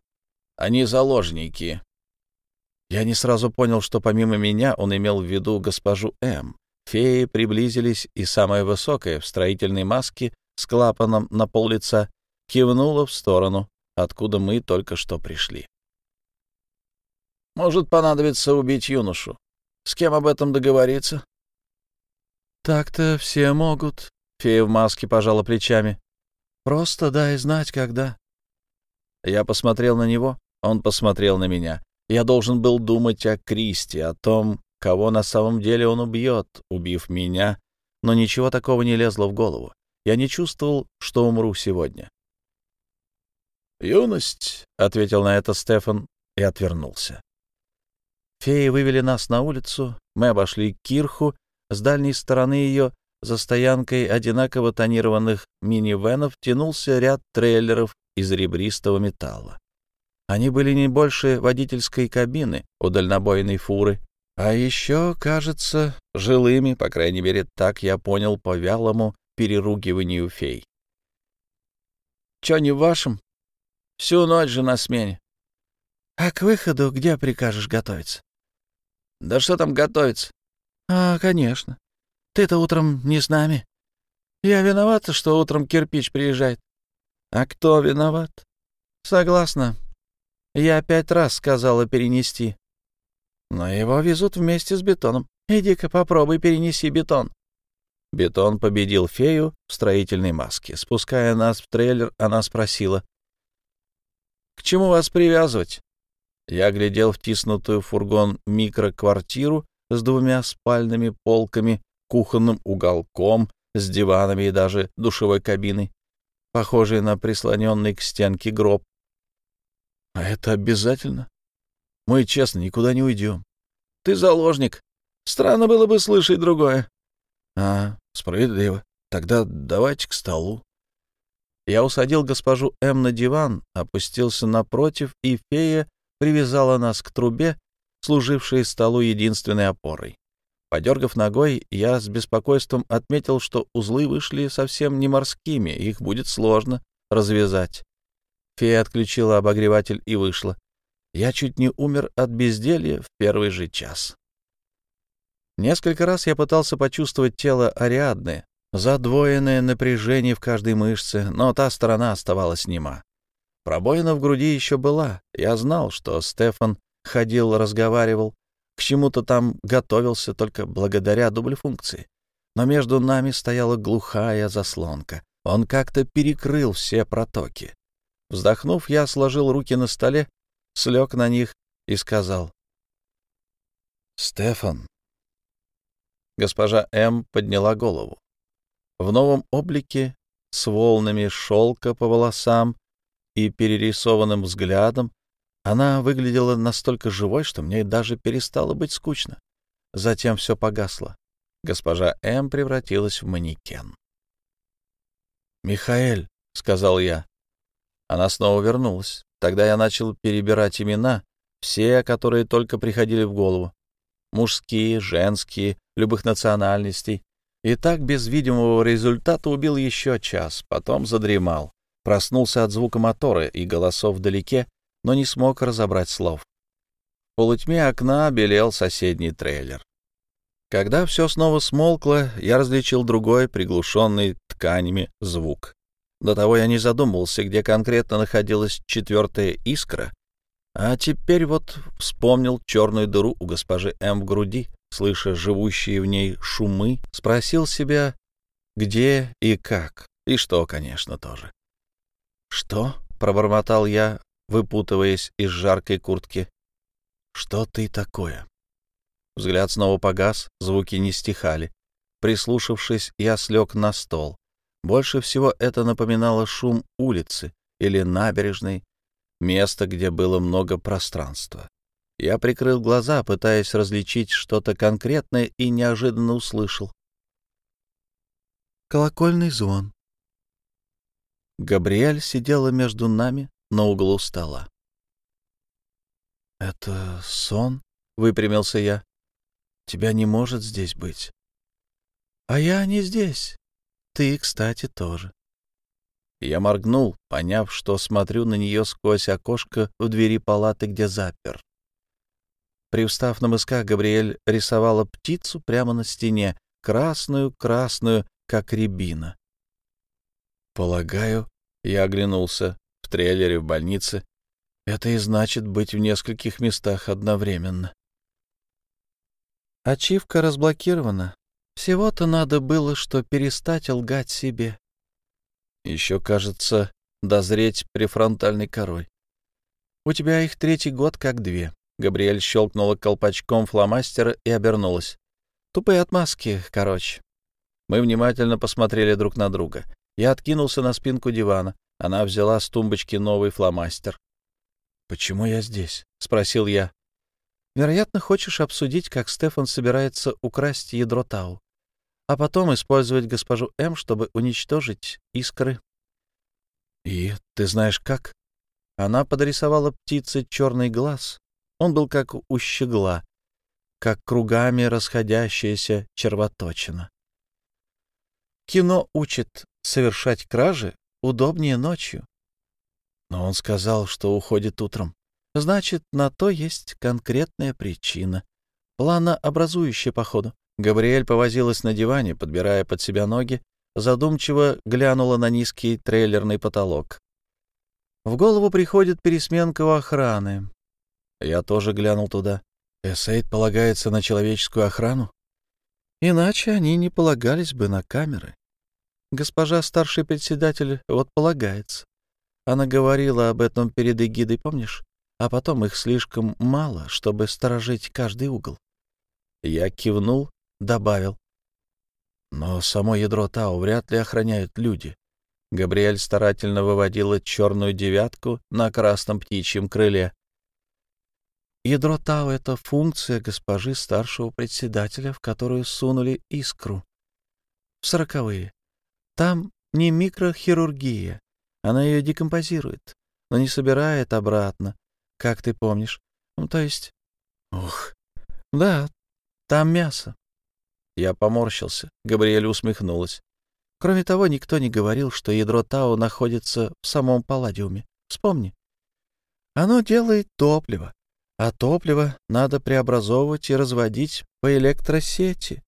Они заложники. Я не сразу понял, что помимо меня он имел в виду госпожу М. Феи приблизились, и самая высокая в строительной маске с клапаном на пол лица кивнула в сторону, откуда мы только что пришли. «Может понадобится убить юношу. С кем об этом договориться?» «Так-то все могут», Фея в маске пожала плечами. «Просто дай знать, когда». Я посмотрел на него, он посмотрел на меня. Я должен был думать о Кристи, о том, кого на самом деле он убьет, убив меня, но ничего такого не лезло в голову. Я не чувствовал, что умру сегодня. «Юность», — ответил на это Стефан и отвернулся. Феи вывели нас на улицу, мы обошли кирху, с дальней стороны ее за стоянкой одинаково тонированных минивенов тянулся ряд трейлеров из ребристого металла. Они были не больше водительской кабины у дальнобойной фуры, а еще, кажется, жилыми, по крайней мере, так я понял по вялому переругиванию фей. — Чё не вашем? Всю ночь же на смене. — А к выходу где прикажешь готовиться? — Да что там готовиться? — А, конечно. Ты-то утром не с нами. Я виновата, что утром кирпич приезжает. А кто виноват? Согласна. Я пять раз сказала перенести. Но его везут вместе с бетоном. Иди-ка попробуй перенеси бетон. Бетон победил фею в строительной маске. Спуская нас в трейлер, она спросила. «К чему вас привязывать?» Я глядел втиснутую в фургон микроквартиру с двумя спальными полками, кухонным уголком, с диванами и даже душевой кабиной, похожей на прислоненный к стенке гроб. А это обязательно? Мы, честно, никуда не уйдем. Ты заложник. Странно было бы слышать другое. А, справедливо. Тогда давайте к столу. Я усадил госпожу М на диван, опустился напротив, и фея привязала нас к трубе, служившей столу единственной опорой. Подергав ногой, я с беспокойством отметил, что узлы вышли совсем не морскими, их будет сложно развязать. Фея отключила обогреватель и вышла. Я чуть не умер от безделья в первый же час. Несколько раз я пытался почувствовать тело Ариадны, задвоенное напряжение в каждой мышце, но та сторона оставалась нема. Пробоина в груди еще была. Я знал, что Стефан ходил, разговаривал, к чему-то там готовился только благодаря дублефункции. Но между нами стояла глухая заслонка. Он как-то перекрыл все протоки. Вздохнув, я сложил руки на столе, слег на них и сказал. «Стефан». Госпожа М. подняла голову. В новом облике, с волнами шелка по волосам и перерисованным взглядом, она выглядела настолько живой, что мне даже перестало быть скучно. Затем все погасло. Госпожа М. превратилась в манекен. «Михаэль», — сказал я. Она снова вернулась. Тогда я начал перебирать имена, все, которые только приходили в голову. Мужские, женские, любых национальностей. И так без видимого результата убил еще час, потом задремал. Проснулся от звука мотора и голосов вдалеке, но не смог разобрать слов. В полутьме окна белел соседний трейлер. Когда все снова смолкло, я различил другой, приглушенный тканями, звук. До того я не задумывался, где конкретно находилась четвертая искра, а теперь вот вспомнил черную дыру у госпожи М в груди, слыша живущие в ней шумы, спросил себя, где и как, и что, конечно, тоже. «Что?» — пробормотал я, выпутываясь из жаркой куртки. «Что ты такое?» Взгляд снова погас, звуки не стихали. Прислушавшись, я слег на стол. Больше всего это напоминало шум улицы или набережной, место, где было много пространства. Я прикрыл глаза, пытаясь различить что-то конкретное, и неожиданно услышал. Колокольный звон. Габриэль сидела между нами, на углу стола. «Это сон?» — выпрямился я. «Тебя не может здесь быть». «А я не здесь. Ты, кстати, тоже». Я моргнул, поняв, что смотрю на нее сквозь окошко в двери палаты, где запер. Привстав на мысках, Габриэль рисовала птицу прямо на стене, красную-красную, как рябина. Полагаю, я оглянулся трейлере в больнице. Это и значит быть в нескольких местах одновременно. Ачивка разблокирована. Всего-то надо было, что перестать лгать себе. Еще, кажется, дозреть префронтальной корой. У тебя их третий год как две. Габриэль щелкнула колпачком фломастера и обернулась. Тупые отмазки, короче. Мы внимательно посмотрели друг на друга. Я откинулся на спинку дивана. Она взяла с тумбочки новый фломастер. «Почему я здесь?» — спросил я. «Вероятно, хочешь обсудить, как Стефан собирается украсть ядро Тау, а потом использовать госпожу М, чтобы уничтожить искры». «И ты знаешь как?» Она подрисовала птице черный глаз. Он был как у щегла, как кругами расходящаяся червоточина. Кино учит совершать кражи удобнее ночью. Но он сказал, что уходит утром. Значит, на то есть конкретная причина. Планообразующая, походу. Габриэль повозилась на диване, подбирая под себя ноги, задумчиво глянула на низкий трейлерный потолок. В голову приходит пересменка у охраны. Я тоже глянул туда. Эссейд полагается на человеческую охрану? Иначе они не полагались бы на камеры. Госпожа старший председатель вот полагается. Она говорила об этом перед эгидой, помнишь? А потом их слишком мало, чтобы сторожить каждый угол. Я кивнул, добавил. Но само ядро Тау вряд ли охраняют люди. Габриэль старательно выводила черную девятку на красном птичьем крыле. Ядро Тау — это функция госпожи старшего председателя, в которую сунули искру. В сороковые. Там не микрохирургия. Она ее декомпозирует, но не собирает обратно, как ты помнишь. Ну, то есть... Ух. Да, там мясо. Я поморщился. Габриэль усмехнулась. Кроме того, никто не говорил, что ядро Тау находится в самом палладиуме. Вспомни. Оно делает топливо, а топливо надо преобразовывать и разводить по электросети.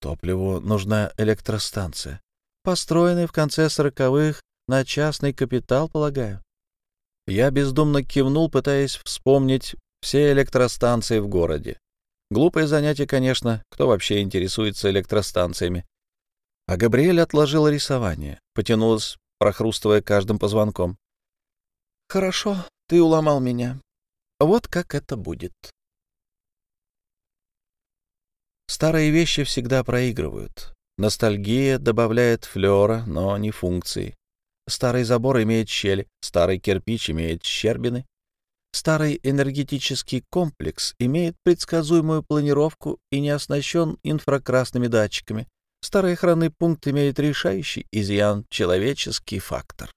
Топливу нужна электростанция, построенная в конце сороковых на частный капитал, полагаю. Я бездумно кивнул, пытаясь вспомнить все электростанции в городе. Глупое занятие, конечно, кто вообще интересуется электростанциями. А Габриэль отложила рисование, потянулась, прохрустывая каждым позвонком. «Хорошо, ты уломал меня. Вот как это будет». Старые вещи всегда проигрывают. Ностальгия добавляет флера, но не функции. Старый забор имеет щель, старый кирпич имеет щербины. Старый энергетический комплекс имеет предсказуемую планировку и не оснащен инфракрасными датчиками. Старый охранный пункт имеет решающий изъян — человеческий фактор.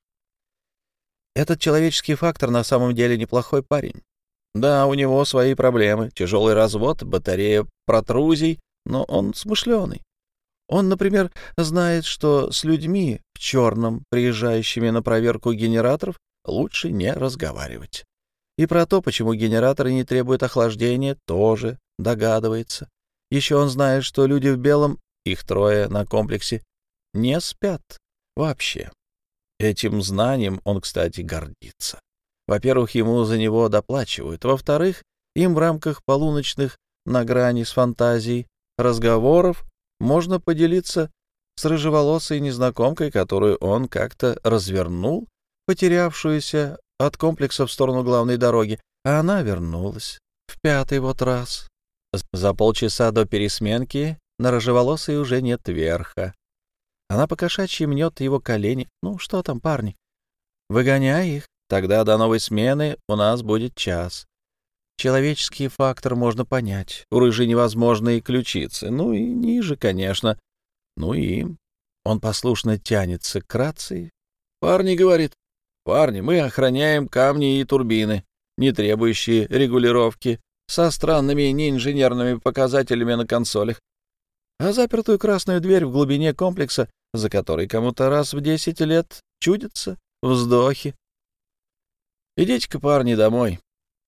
Этот человеческий фактор на самом деле неплохой парень. Да, у него свои проблемы, тяжелый развод, батарея протрузий, но он смышленый. Он, например, знает, что с людьми в черном, приезжающими на проверку генераторов, лучше не разговаривать. И про то, почему генераторы не требуют охлаждения, тоже догадывается. Еще он знает, что люди в белом их трое на комплексе, не спят вообще. Этим знанием он, кстати, гордится. Во-первых, ему за него доплачивают. Во-вторых, им в рамках полуночных на грани с фантазией разговоров можно поделиться с рыжеволосой незнакомкой, которую он как-то развернул, потерявшуюся от комплекса в сторону главной дороги, а она вернулась в пятый вот раз. За полчаса до пересменки на рыжеволосой уже нет верха. Она покошачьи мнет его колени. Ну, что там, парни? Выгоняй их, тогда до новой смены у нас будет час. Человеческий фактор можно понять. У рыжей невозможно и ключицы. Ну и ниже, конечно. Ну и он послушно тянется к рации. Парни, говорит, парни, мы охраняем камни и турбины, не требующие регулировки, со странными неинженерными показателями на консолях а запертую красную дверь в глубине комплекса, за которой кому-то раз в десять лет чудятся вздохи. Идите-ка, парни, домой.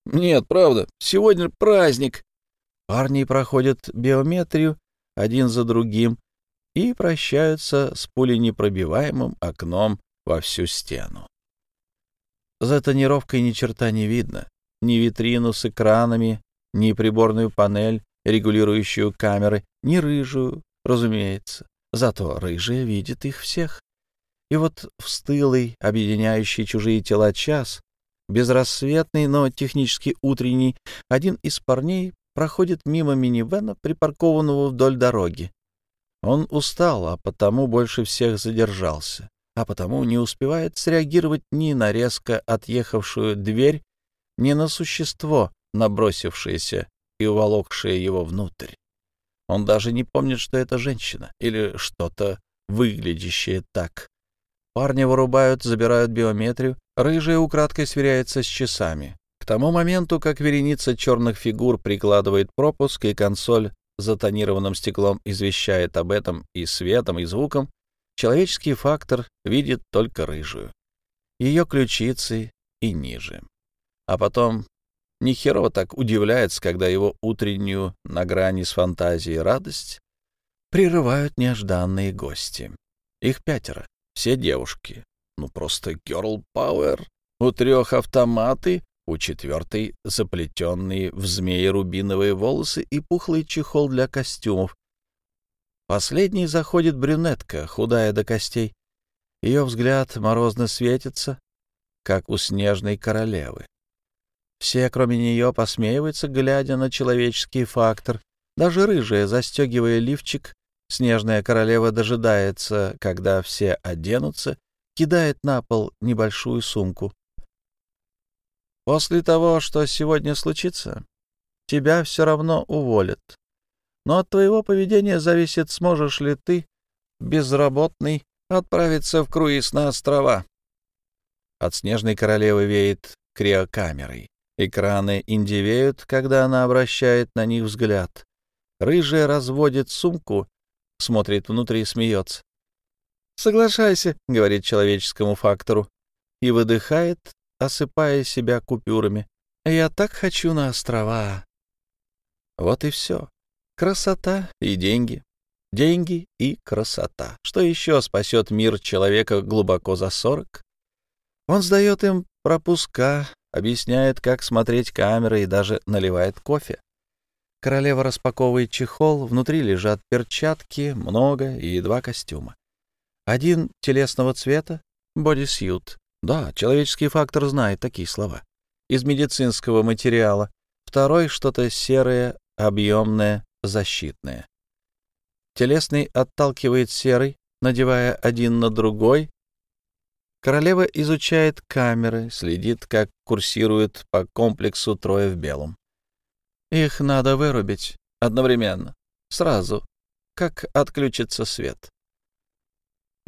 Нет, правда, сегодня праздник. Парни проходят биометрию один за другим и прощаются с пуленепробиваемым окном во всю стену. За тонировкой ни черта не видно, ни витрину с экранами, ни приборную панель, регулирующую камеры, ни рыжую, разумеется. Зато рыжая видит их всех. И вот в стылый, объединяющий чужие тела час, безрассветный, но технически утренний, один из парней проходит мимо минивэна, припаркованного вдоль дороги. Он устал, а потому больше всех задержался, а потому не успевает среагировать ни на резко отъехавшую дверь, ни на существо, набросившееся и уволокшее его внутрь. Он даже не помнит, что это женщина или что-то выглядящее так. Парни вырубают, забирают биометрию, рыжая украдкой сверяется с часами. К тому моменту, как вереница черных фигур прикладывает пропуск и консоль за тонированным стеклом извещает об этом и светом, и звуком, человеческий фактор видит только рыжую, ее ключицы и ниже. А потом Нехерово так удивляется, когда его утреннюю на грани с фантазией радость прерывают нежданные гости. Их пятеро, все девушки. Ну, просто girl power. У трех автоматы, у четвертой заплетенные в змеи рубиновые волосы и пухлый чехол для костюмов. Последней заходит брюнетка, худая до костей. Ее взгляд морозно светится, как у снежной королевы. Все, кроме нее, посмеиваются, глядя на человеческий фактор. Даже рыжая, застегивая лифчик, снежная королева дожидается, когда все оденутся, кидает на пол небольшую сумку. После того, что сегодня случится, тебя все равно уволят. Но от твоего поведения зависит, сможешь ли ты, безработный, отправиться в круиз на острова. От снежной королевы веет криокамерой. Экраны индивеют, когда она обращает на них взгляд. Рыжая разводит сумку, смотрит внутри и смеется. «Соглашайся», — говорит человеческому фактору, и выдыхает, осыпая себя купюрами. «Я так хочу на острова». Вот и все. Красота и деньги. Деньги и красота. Что еще спасет мир человека глубоко за сорок? Он сдает им пропуска, объясняет, как смотреть камеры и даже наливает кофе. Королева распаковывает чехол, внутри лежат перчатки, много и два костюма. Один телесного цвета — бодисьют. Да, человеческий фактор знает такие слова. Из медицинского материала. Второй — что-то серое, объемное, защитное. Телесный отталкивает серый, надевая один на другой. Королева изучает камеры, следит, как курсируют по комплексу трое в белом. Их надо вырубить одновременно, сразу, как отключится свет.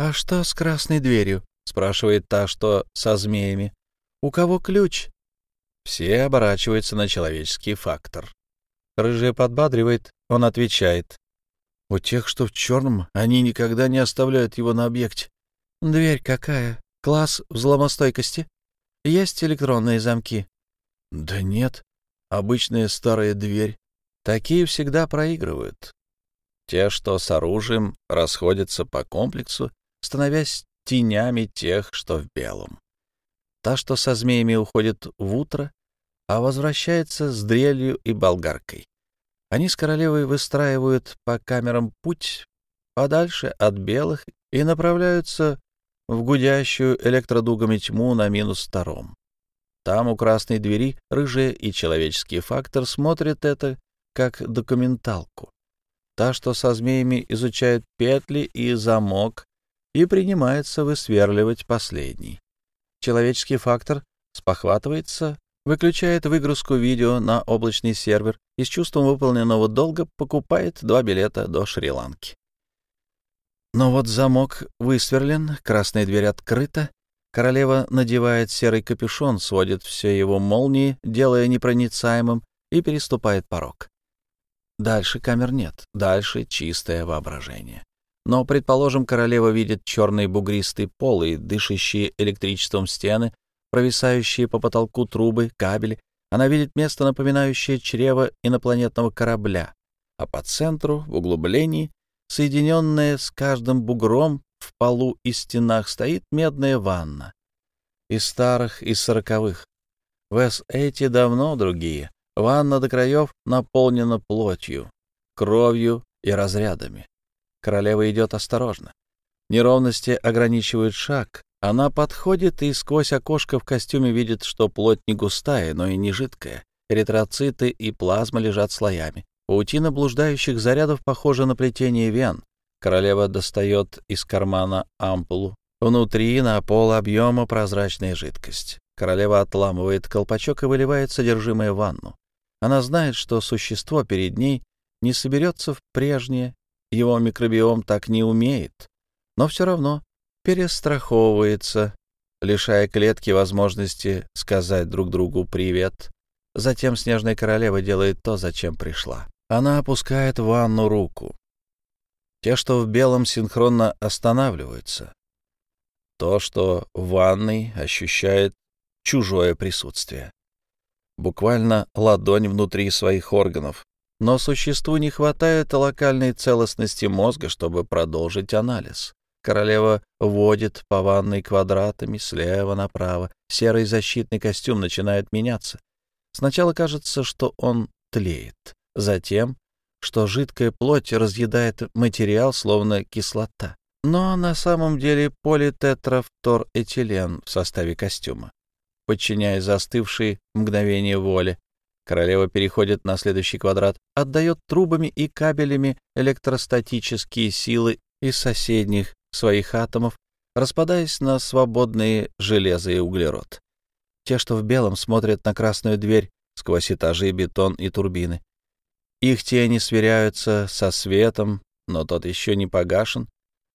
«А что с красной дверью?» — спрашивает та, что со змеями. «У кого ключ?» Все оборачиваются на человеческий фактор. Рыжая подбадривает, он отвечает. «У тех, что в черном, они никогда не оставляют его на объекте». «Дверь какая? Класс взломостойкости? Есть электронные замки?» «Да нет, обычная старая дверь. Такие всегда проигрывают. Те, что с оружием, расходятся по комплексу, становясь тенями тех, что в белом. Та, что со змеями уходит в утро, а возвращается с дрелью и болгаркой. Они с королевой выстраивают по камерам путь подальше от белых и направляются в гудящую электродугами тьму на минус втором. Там у красной двери рыжие и человеческий фактор смотрят это как документалку. Та, что со змеями изучает петли и замок и принимается высверливать последний. Человеческий фактор спохватывается, выключает выгрузку видео на облачный сервер и с чувством выполненного долга покупает два билета до Шри-Ланки. Но вот замок высверлен, красная дверь открыта, королева надевает серый капюшон, сводит все его молнии, делая непроницаемым, и переступает порог. Дальше камер нет, дальше чистое воображение. Но, предположим, королева видит черный бугристый пол и дышащие электричеством стены, провисающие по потолку трубы, кабели. Она видит место, напоминающее чрево инопланетного корабля, а по центру, в углублении, соединенное с каждым бугром в полу и стенах, стоит медная ванна. Из старых, из сороковых. В эти давно другие. Ванна до краев наполнена плотью, кровью и разрядами. Королева идет осторожно. Неровности ограничивают шаг. Она подходит и сквозь окошко в костюме видит, что плоть не густая, но и не жидкая. Эритроциты и плазма лежат слоями. Паутина блуждающих зарядов похожа на плетение вен. Королева достает из кармана ампулу. Внутри на пол объема прозрачная жидкость. Королева отламывает колпачок и выливает содержимое в ванну. Она знает, что существо перед ней не соберется в прежнее его микробиом так не умеет, но все равно перестраховывается, лишая клетки возможности сказать друг другу «привет». Затем Снежная Королева делает то, зачем пришла. Она опускает в ванну руку. Те, что в белом, синхронно останавливаются. То, что в ванной ощущает чужое присутствие. Буквально ладонь внутри своих органов, но существу не хватает локальной целостности мозга, чтобы продолжить анализ. Королева водит по ванной квадратами слева направо. Серый защитный костюм начинает меняться. Сначала кажется, что он тлеет. Затем что жидкая плоть разъедает материал, словно кислота. Но на самом деле политетрафторэтилен в составе костюма. Подчиняясь застывшей мгновение воли, королева переходит на следующий квадрат, отдает трубами и кабелями электростатические силы из соседних своих атомов, распадаясь на свободные железо и углерод. Те, что в белом, смотрят на красную дверь сквозь этажи, бетон и турбины. Их тени сверяются со светом, но тот еще не погашен.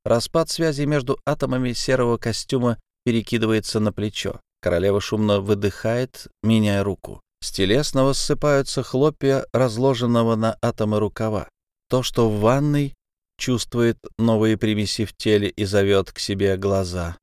Распад связи между атомами серого костюма перекидывается на плечо. Королева шумно выдыхает, меняя руку. С телесного ссыпаются хлопья разложенного на атомы рукава. То, что в ванной, чувствует новые примеси в теле и зовет к себе глаза.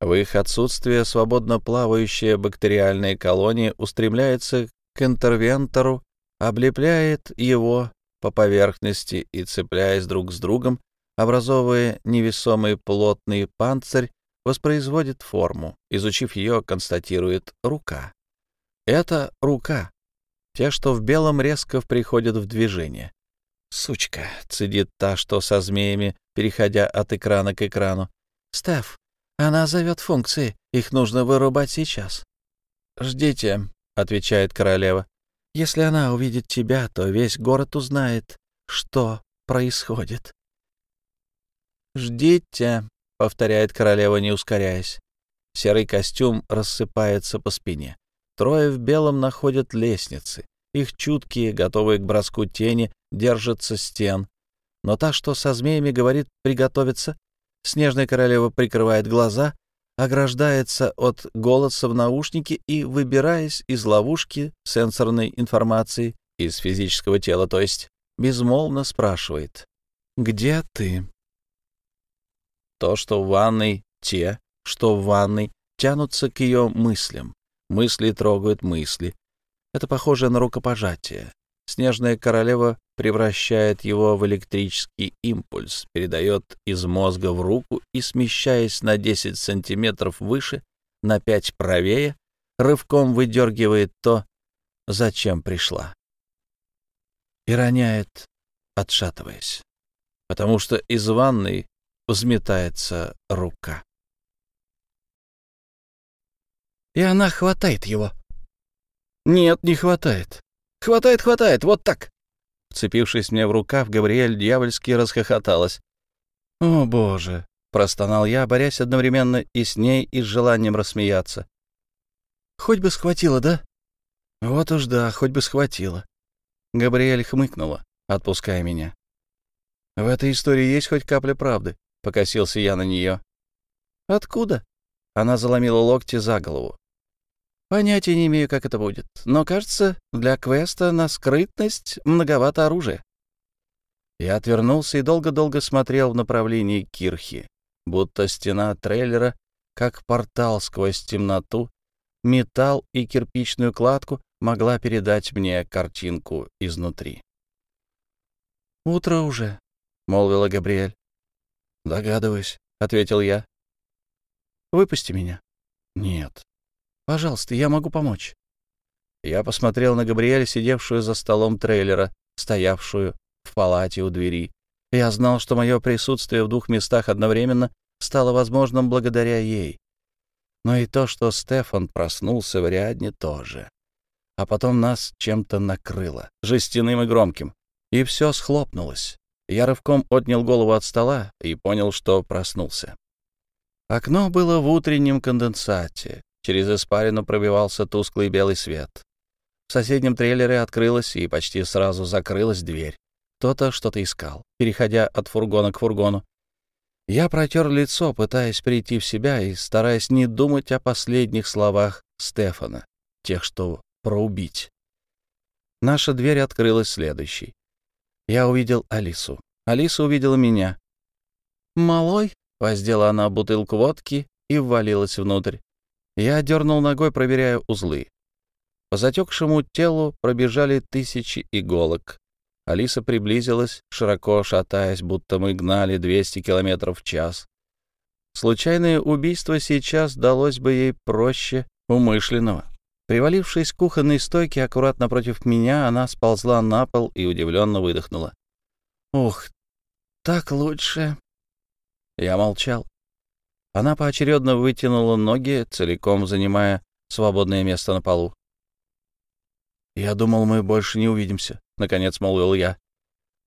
В их отсутствие свободно плавающая бактериальная колония устремляется к интервентору, облепляет его по поверхности и, цепляясь друг с другом, образовывая невесомый плотный панцирь, воспроизводит форму. Изучив ее, констатирует рука. Это рука. Те, что в белом, резко приходят в движение. «Сучка!» — цедит та, что со змеями, переходя от экрана к экрану. «Стеф, она зовет функции. Их нужно вырубать сейчас». «Ждите», — отвечает королева. «Если она увидит тебя, то весь город узнает, что происходит». «Ждите», — повторяет королева, не ускоряясь. Серый костюм рассыпается по спине. Трое в белом находят лестницы. Их чуткие, готовые к броску тени, держатся стен. Но та, что со змеями, говорит приготовиться. Снежная королева прикрывает глаза, ограждается от голоса в наушнике и, выбираясь из ловушки сенсорной информации, из физического тела, то есть, безмолвно спрашивает «Где ты?» То, что в ванной, те, что в ванной, тянутся к ее мыслям. Мысли трогают мысли. Это похоже на рукопожатие. Снежная королева превращает его в электрический импульс, передает из мозга в руку и, смещаясь на 10 сантиметров выше, на 5 правее, рывком выдергивает то, зачем пришла. И роняет, отшатываясь, потому что из ванной взметается рука. И она хватает его. Нет, не хватает. Хватает, хватает, вот так. Вцепившись мне в рукав, Габриэль дьявольски расхохоталась. «О, боже!» — простонал я, борясь одновременно и с ней, и с желанием рассмеяться. «Хоть бы схватила, да?» «Вот уж да, хоть бы схватила». Габриэль хмыкнула, отпуская меня. «В этой истории есть хоть капля правды?» — покосился я на нее. «Откуда?» Она заломила локти за голову. «Понятия не имею, как это будет, но, кажется, для квеста на скрытность многовато оружия». Я отвернулся и долго-долго смотрел в направлении Кирхи, будто стена трейлера, как портал сквозь темноту, металл и кирпичную кладку могла передать мне картинку изнутри. «Утро уже», — молвила Габриэль. «Догадываюсь», — ответил я. «Выпусти меня». «Нет». «Пожалуйста, я могу помочь». Я посмотрел на Габриэль, сидевшую за столом трейлера, стоявшую в палате у двери. Я знал, что мое присутствие в двух местах одновременно стало возможным благодаря ей. Но и то, что Стефан проснулся в рядне, тоже. А потом нас чем-то накрыло, жестяным и громким, и все схлопнулось. Я рывком отнял голову от стола и понял, что проснулся. Окно было в утреннем конденсате. Через испарину пробивался тусклый белый свет. В соседнем трейлере открылась и почти сразу закрылась дверь. Кто-то что-то искал, переходя от фургона к фургону. Я протер лицо, пытаясь прийти в себя и стараясь не думать о последних словах Стефана, тех, что про убить. Наша дверь открылась следующей. Я увидел Алису. Алиса увидела меня. «Малой?» — воздела она бутылку водки и ввалилась внутрь. Я дернул ногой, проверяя узлы. По затекшему телу пробежали тысячи иголок. Алиса приблизилась, широко шатаясь, будто мы гнали 200 километров в час. Случайное убийство сейчас далось бы ей проще умышленного. Привалившись к кухонной стойке аккуратно против меня, она сползла на пол и удивленно выдохнула. Ух, так лучше. Я молчал. Она поочередно вытянула ноги, целиком занимая свободное место на полу. «Я думал, мы больше не увидимся», — наконец молвил я.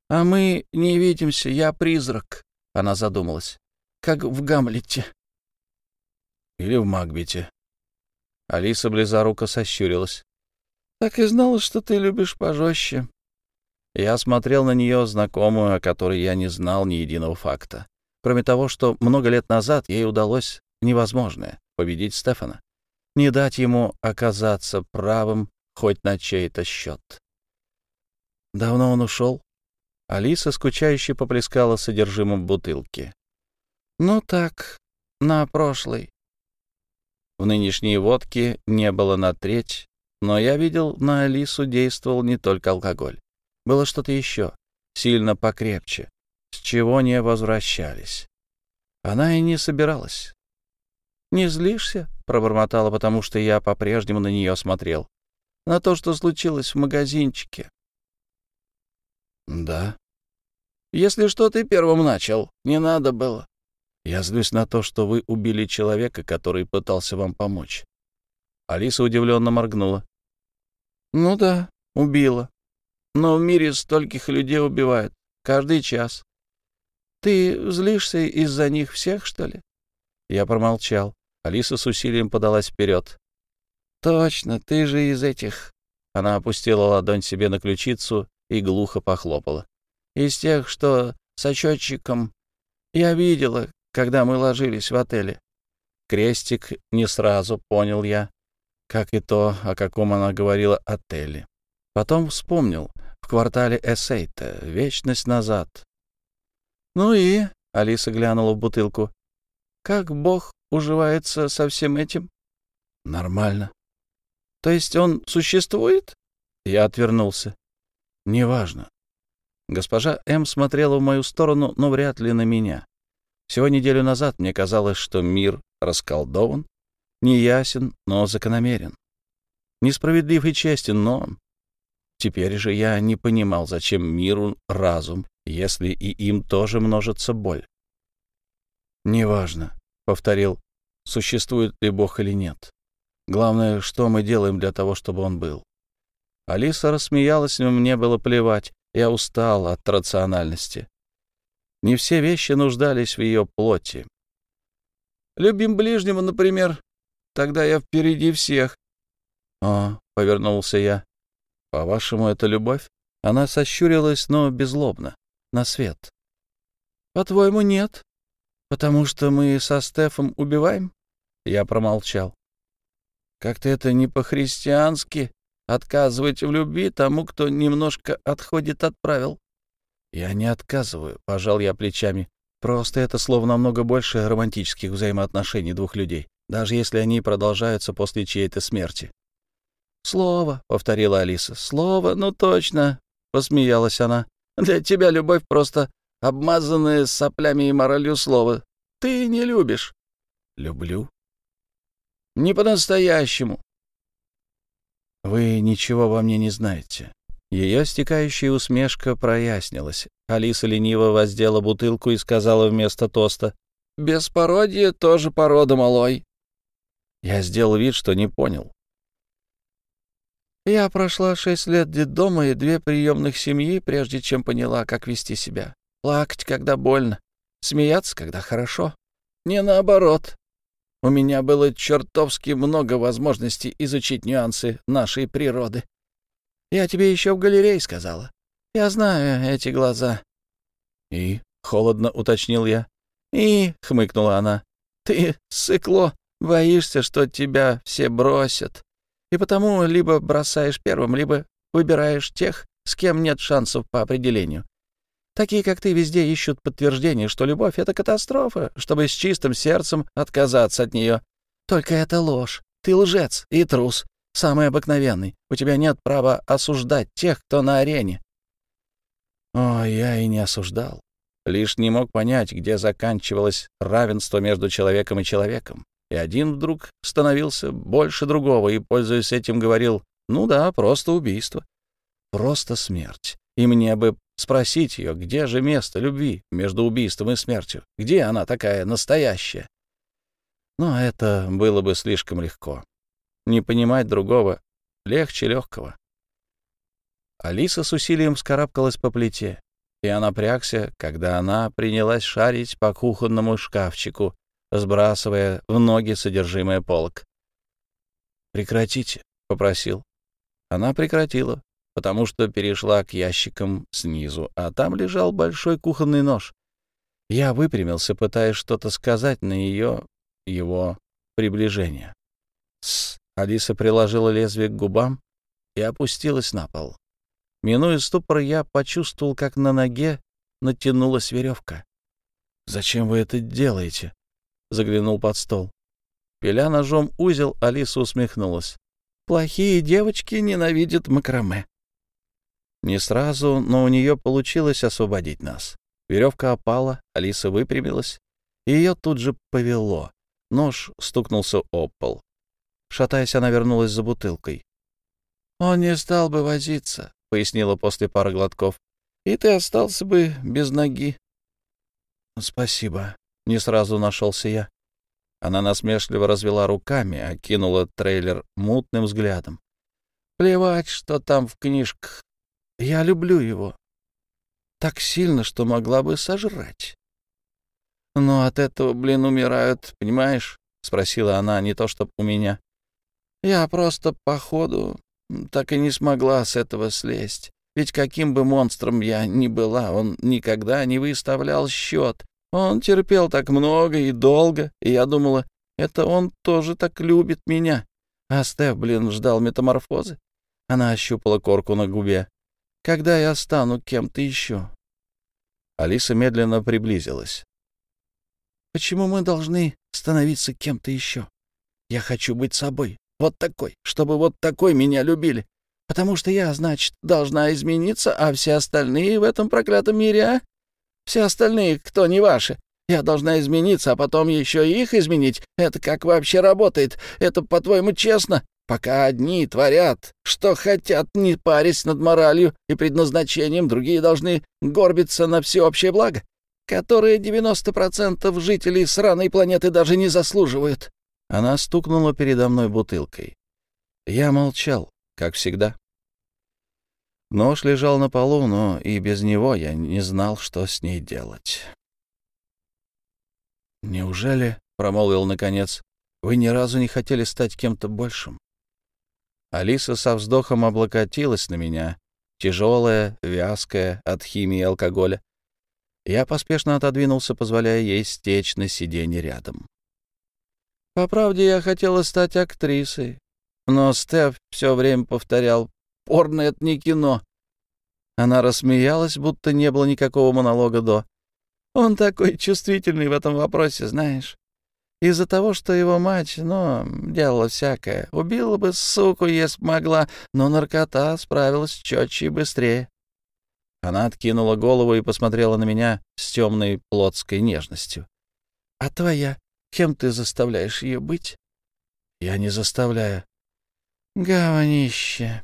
«А мы не видимся, я призрак», — она задумалась. «Как в Гамлете». «Или в Макбете». Алиса близоруко сощурилась. «Так и знала, что ты любишь пожестче». Я смотрел на нее, знакомую, о которой я не знал ни единого факта. Кроме того, что много лет назад ей удалось невозможное — победить Стефана. Не дать ему оказаться правым хоть на чей-то счет. Давно он ушел. Алиса скучающе поплескала содержимым бутылки. «Ну так, на прошлый». В нынешней водке не было на треть, но я видел, на Алису действовал не только алкоголь. Было что-то еще, сильно покрепче, с чего не возвращались. Она и не собиралась. «Не злишься?» — пробормотала, потому что я по-прежнему на нее смотрел. «На то, что случилось в магазинчике». «Да». «Если что, ты первым начал. Не надо было». «Я злюсь на то, что вы убили человека, который пытался вам помочь». Алиса удивленно моргнула. «Ну да, убила. Но в мире стольких людей убивают. Каждый час. Ты злишься из-за них всех, что ли?» Я промолчал. Алиса с усилием подалась вперед. «Точно, ты же из этих...» Она опустила ладонь себе на ключицу и глухо похлопала. «Из тех, что с отчетчиком. Я видела, когда мы ложились в отеле». Крестик не сразу понял я, как и то, о каком она говорила отеле. Потом вспомнил, в квартале Эссейта, вечность назад, «Ну и...» — Алиса глянула в бутылку. «Как Бог уживается со всем этим?» «Нормально». «То есть он существует?» Я отвернулся. «Неважно». Госпожа М. смотрела в мою сторону, но вряд ли на меня. Всего неделю назад мне казалось, что мир расколдован, неясен, но закономерен. Несправедлив и честен, но... Теперь же я не понимал, зачем миру разум, если и им тоже множится боль. «Неважно», — повторил, — «существует ли Бог или нет. Главное, что мы делаем для того, чтобы он был». Алиса рассмеялась, но мне было плевать. Я устал от рациональности. Не все вещи нуждались в ее плоти. «Любим ближнего, например. Тогда я впереди всех». «О», — повернулся я, — «по-вашему, это любовь?» Она сощурилась, но безлобно на свет. «По-твоему, нет? Потому что мы со Стефом убиваем?» Я промолчал. «Как-то это не по-христиански отказывать в любви тому, кто немножко отходит от правил». «Я не отказываю», — пожал я плечами. «Просто это слово намного больше романтических взаимоотношений двух людей, даже если они продолжаются после чьей-то смерти». «Слово», — повторила Алиса. «Слово, ну точно», — посмеялась она. Для тебя любовь просто обмазанное соплями и моралью слово. Ты не любишь. Люблю. Не по-настоящему. Вы ничего во мне не знаете. Ее стекающая усмешка прояснилась. Алиса лениво воздела бутылку и сказала вместо тоста. «Беспородие тоже порода, малой». Я сделал вид, что не понял. Я прошла шесть лет детдома и две приемных семьи, прежде чем поняла, как вести себя. Плакать, когда больно, смеяться, когда хорошо. Не наоборот. У меня было чертовски много возможностей изучить нюансы нашей природы. Я тебе еще в галерее сказала. Я знаю эти глаза. И холодно уточнил я. И хмыкнула она. Ты сыкло, боишься, что тебя все бросят. И потому либо бросаешь первым, либо выбираешь тех, с кем нет шансов по определению. Такие, как ты, везде ищут подтверждение, что любовь — это катастрофа, чтобы с чистым сердцем отказаться от нее. Только это ложь. Ты лжец и трус, самый обыкновенный. У тебя нет права осуждать тех, кто на арене. О, я и не осуждал. Лишь не мог понять, где заканчивалось равенство между человеком и человеком и один вдруг становился больше другого и, пользуясь этим, говорил, ну да, просто убийство, просто смерть. И мне бы спросить ее, где же место любви между убийством и смертью, где она такая настоящая. Но это было бы слишком легко. Не понимать другого легче легкого. Алиса с усилием вскарабкалась по плите. Я напрягся, когда она принялась шарить по кухонному шкафчику, сбрасывая в ноги содержимое полок. «Прекратите», — попросил. Она прекратила, потому что перешла к ящикам снизу, а там лежал большой кухонный нож. Я выпрямился, пытаясь что-то сказать на ее, его приближение. С Алиса приложила лезвие к губам и опустилась на пол. Минуя ступор, я почувствовал, как на ноге натянулась веревка. «Зачем вы это делаете?» — заглянул под стол. Пиля ножом узел, Алиса усмехнулась. «Плохие девочки ненавидят макраме». Не сразу, но у нее получилось освободить нас. Веревка опала, Алиса выпрямилась, ее тут же повело. Нож стукнулся об пол. Шатаясь, она вернулась за бутылкой. «Он не стал бы возиться», — пояснила после пары глотков. «И ты остался бы без ноги». «Спасибо», — не сразу нашелся я. Она насмешливо развела руками, окинула трейлер мутным взглядом. «Плевать, что там в книжках. Я люблю его. Так сильно, что могла бы сожрать». «Но от этого, блин, умирают, понимаешь?» — спросила она, не то чтоб у меня. «Я просто, походу, так и не смогла с этого слезть. Ведь каким бы монстром я ни была, он никогда не выставлял счет. Он терпел так много и долго, и я думала, это он тоже так любит меня. А Стеф, блин, ждал метаморфозы. Она ощупала корку на губе. Когда я стану кем-то еще? Алиса медленно приблизилась. Почему мы должны становиться кем-то еще? Я хочу быть собой, вот такой, чтобы вот такой меня любили. Потому что я, значит, должна измениться, а все остальные в этом проклятом мире, а? Все остальные, кто не ваши. Я должна измениться, а потом еще их изменить. Это как вообще работает? Это, по-твоему, честно? Пока одни творят, что хотят, не парясь над моралью и предназначением, другие должны горбиться на всеобщее благо которые 90% жителей сраной планеты даже не заслуживают. Она стукнула передо мной бутылкой. Я молчал, как всегда. Нож лежал на полу, но и без него я не знал, что с ней делать. «Неужели, — промолвил наконец, — вы ни разу не хотели стать кем-то большим?» Алиса со вздохом облокотилась на меня, тяжелая, вязкая от химии и алкоголя. Я поспешно отодвинулся, позволяя ей стечь на сиденье рядом. По правде, я хотела стать актрисой, но Стеф все время повторял «Порно — это не кино». Она рассмеялась, будто не было никакого монолога до. Он такой чувствительный в этом вопросе, знаешь. Из-за того, что его мать, ну, делала всякое. Убила бы суку, если могла, но наркота справилась четче и быстрее. Она откинула голову и посмотрела на меня с темной плотской нежностью. — А твоя? Кем ты заставляешь ее быть? — Я не заставляю. — Говнище.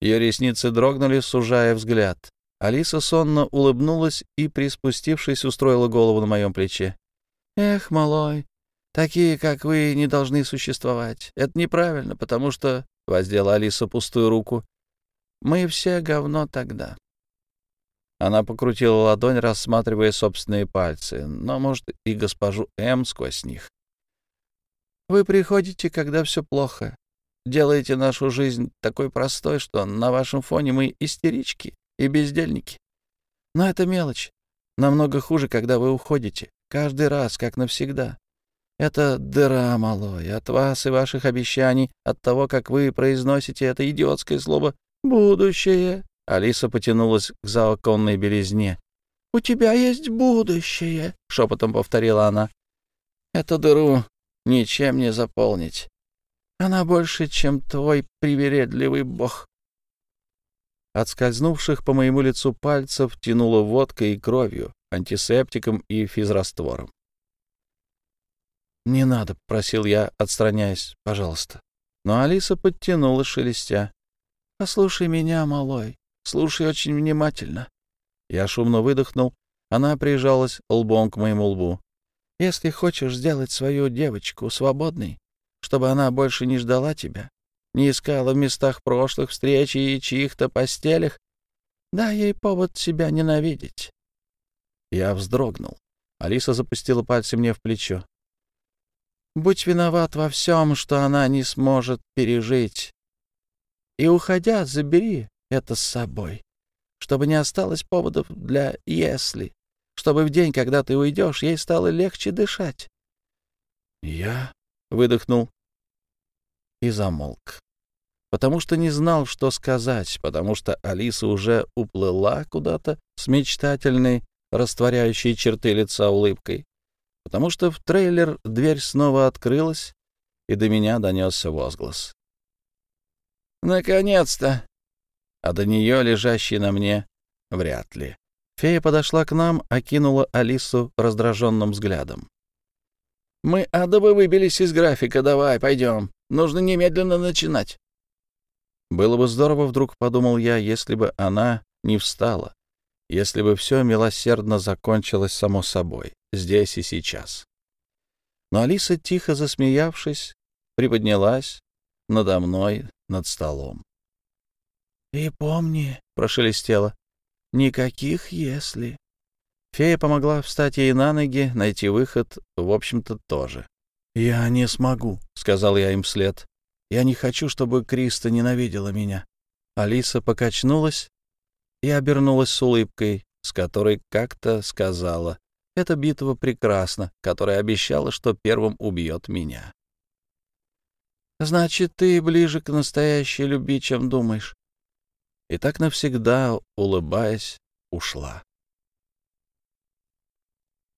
Ее ресницы дрогнули, сужая взгляд. Алиса сонно улыбнулась и, приспустившись, устроила голову на моем плече. — Эх, малой, такие, как вы, не должны существовать. Это неправильно, потому что... — воздела Алиса пустую руку. — Мы все говно тогда. Она покрутила ладонь, рассматривая собственные пальцы, но, может, и госпожу М сквозь них. «Вы приходите, когда все плохо. Делаете нашу жизнь такой простой, что на вашем фоне мы истерички и бездельники. Но это мелочь. Намного хуже, когда вы уходите. Каждый раз, как навсегда. Это дыра, малой, от вас и ваших обещаний, от того, как вы произносите это идиотское слово «будущее». Алиса потянулась к заоконной белизне. «У тебя есть будущее», — шепотом повторила она. «Эту дыру ничем не заполнить. Она больше, чем твой привередливый бог». От скользнувших по моему лицу пальцев тянуло водкой и кровью, антисептиком и физраствором. «Не надо», — просил я, отстраняясь, — «пожалуйста». Но Алиса подтянула, шелестя. «Послушай меня, малой. Слушай очень внимательно. Я шумно выдохнул. Она прижалась лбом к моему лбу. «Если хочешь сделать свою девочку свободной, чтобы она больше не ждала тебя, не искала в местах прошлых встреч и чьих-то постелях, дай ей повод себя ненавидеть». Я вздрогнул. Алиса запустила пальцы мне в плечо. «Будь виноват во всем, что она не сможет пережить. И, уходя, забери это с собой, чтобы не осталось поводов для «если», чтобы в день, когда ты уйдешь, ей стало легче дышать». «Я?» — выдохнул и замолк. Потому что не знал, что сказать, потому что Алиса уже уплыла куда-то с мечтательной, растворяющей черты лица улыбкой, потому что в трейлер дверь снова открылась, и до меня донесся возглас. «Наконец-то!» А до нее, лежащей на мне, вряд ли. Фея подошла к нам, окинула Алису раздраженным взглядом. «Мы адово выбились из графика, давай, пойдем. Нужно немедленно начинать». Было бы здорово, вдруг подумал я, если бы она не встала, если бы все милосердно закончилось само собой, здесь и сейчас. Но Алиса, тихо засмеявшись, приподнялась надо мной, над столом. — И помни, — прошелестело, — никаких «если». Фея помогла встать ей на ноги, найти выход, в общем-то, тоже. «Я не смогу», — сказал я им вслед. «Я не хочу, чтобы Криста ненавидела меня». Алиса покачнулась и обернулась с улыбкой, с которой как-то сказала «Эта битва прекрасна», которая обещала, что первым убьет меня. «Значит, ты ближе к настоящей любви, чем думаешь». И так навсегда, улыбаясь, ушла.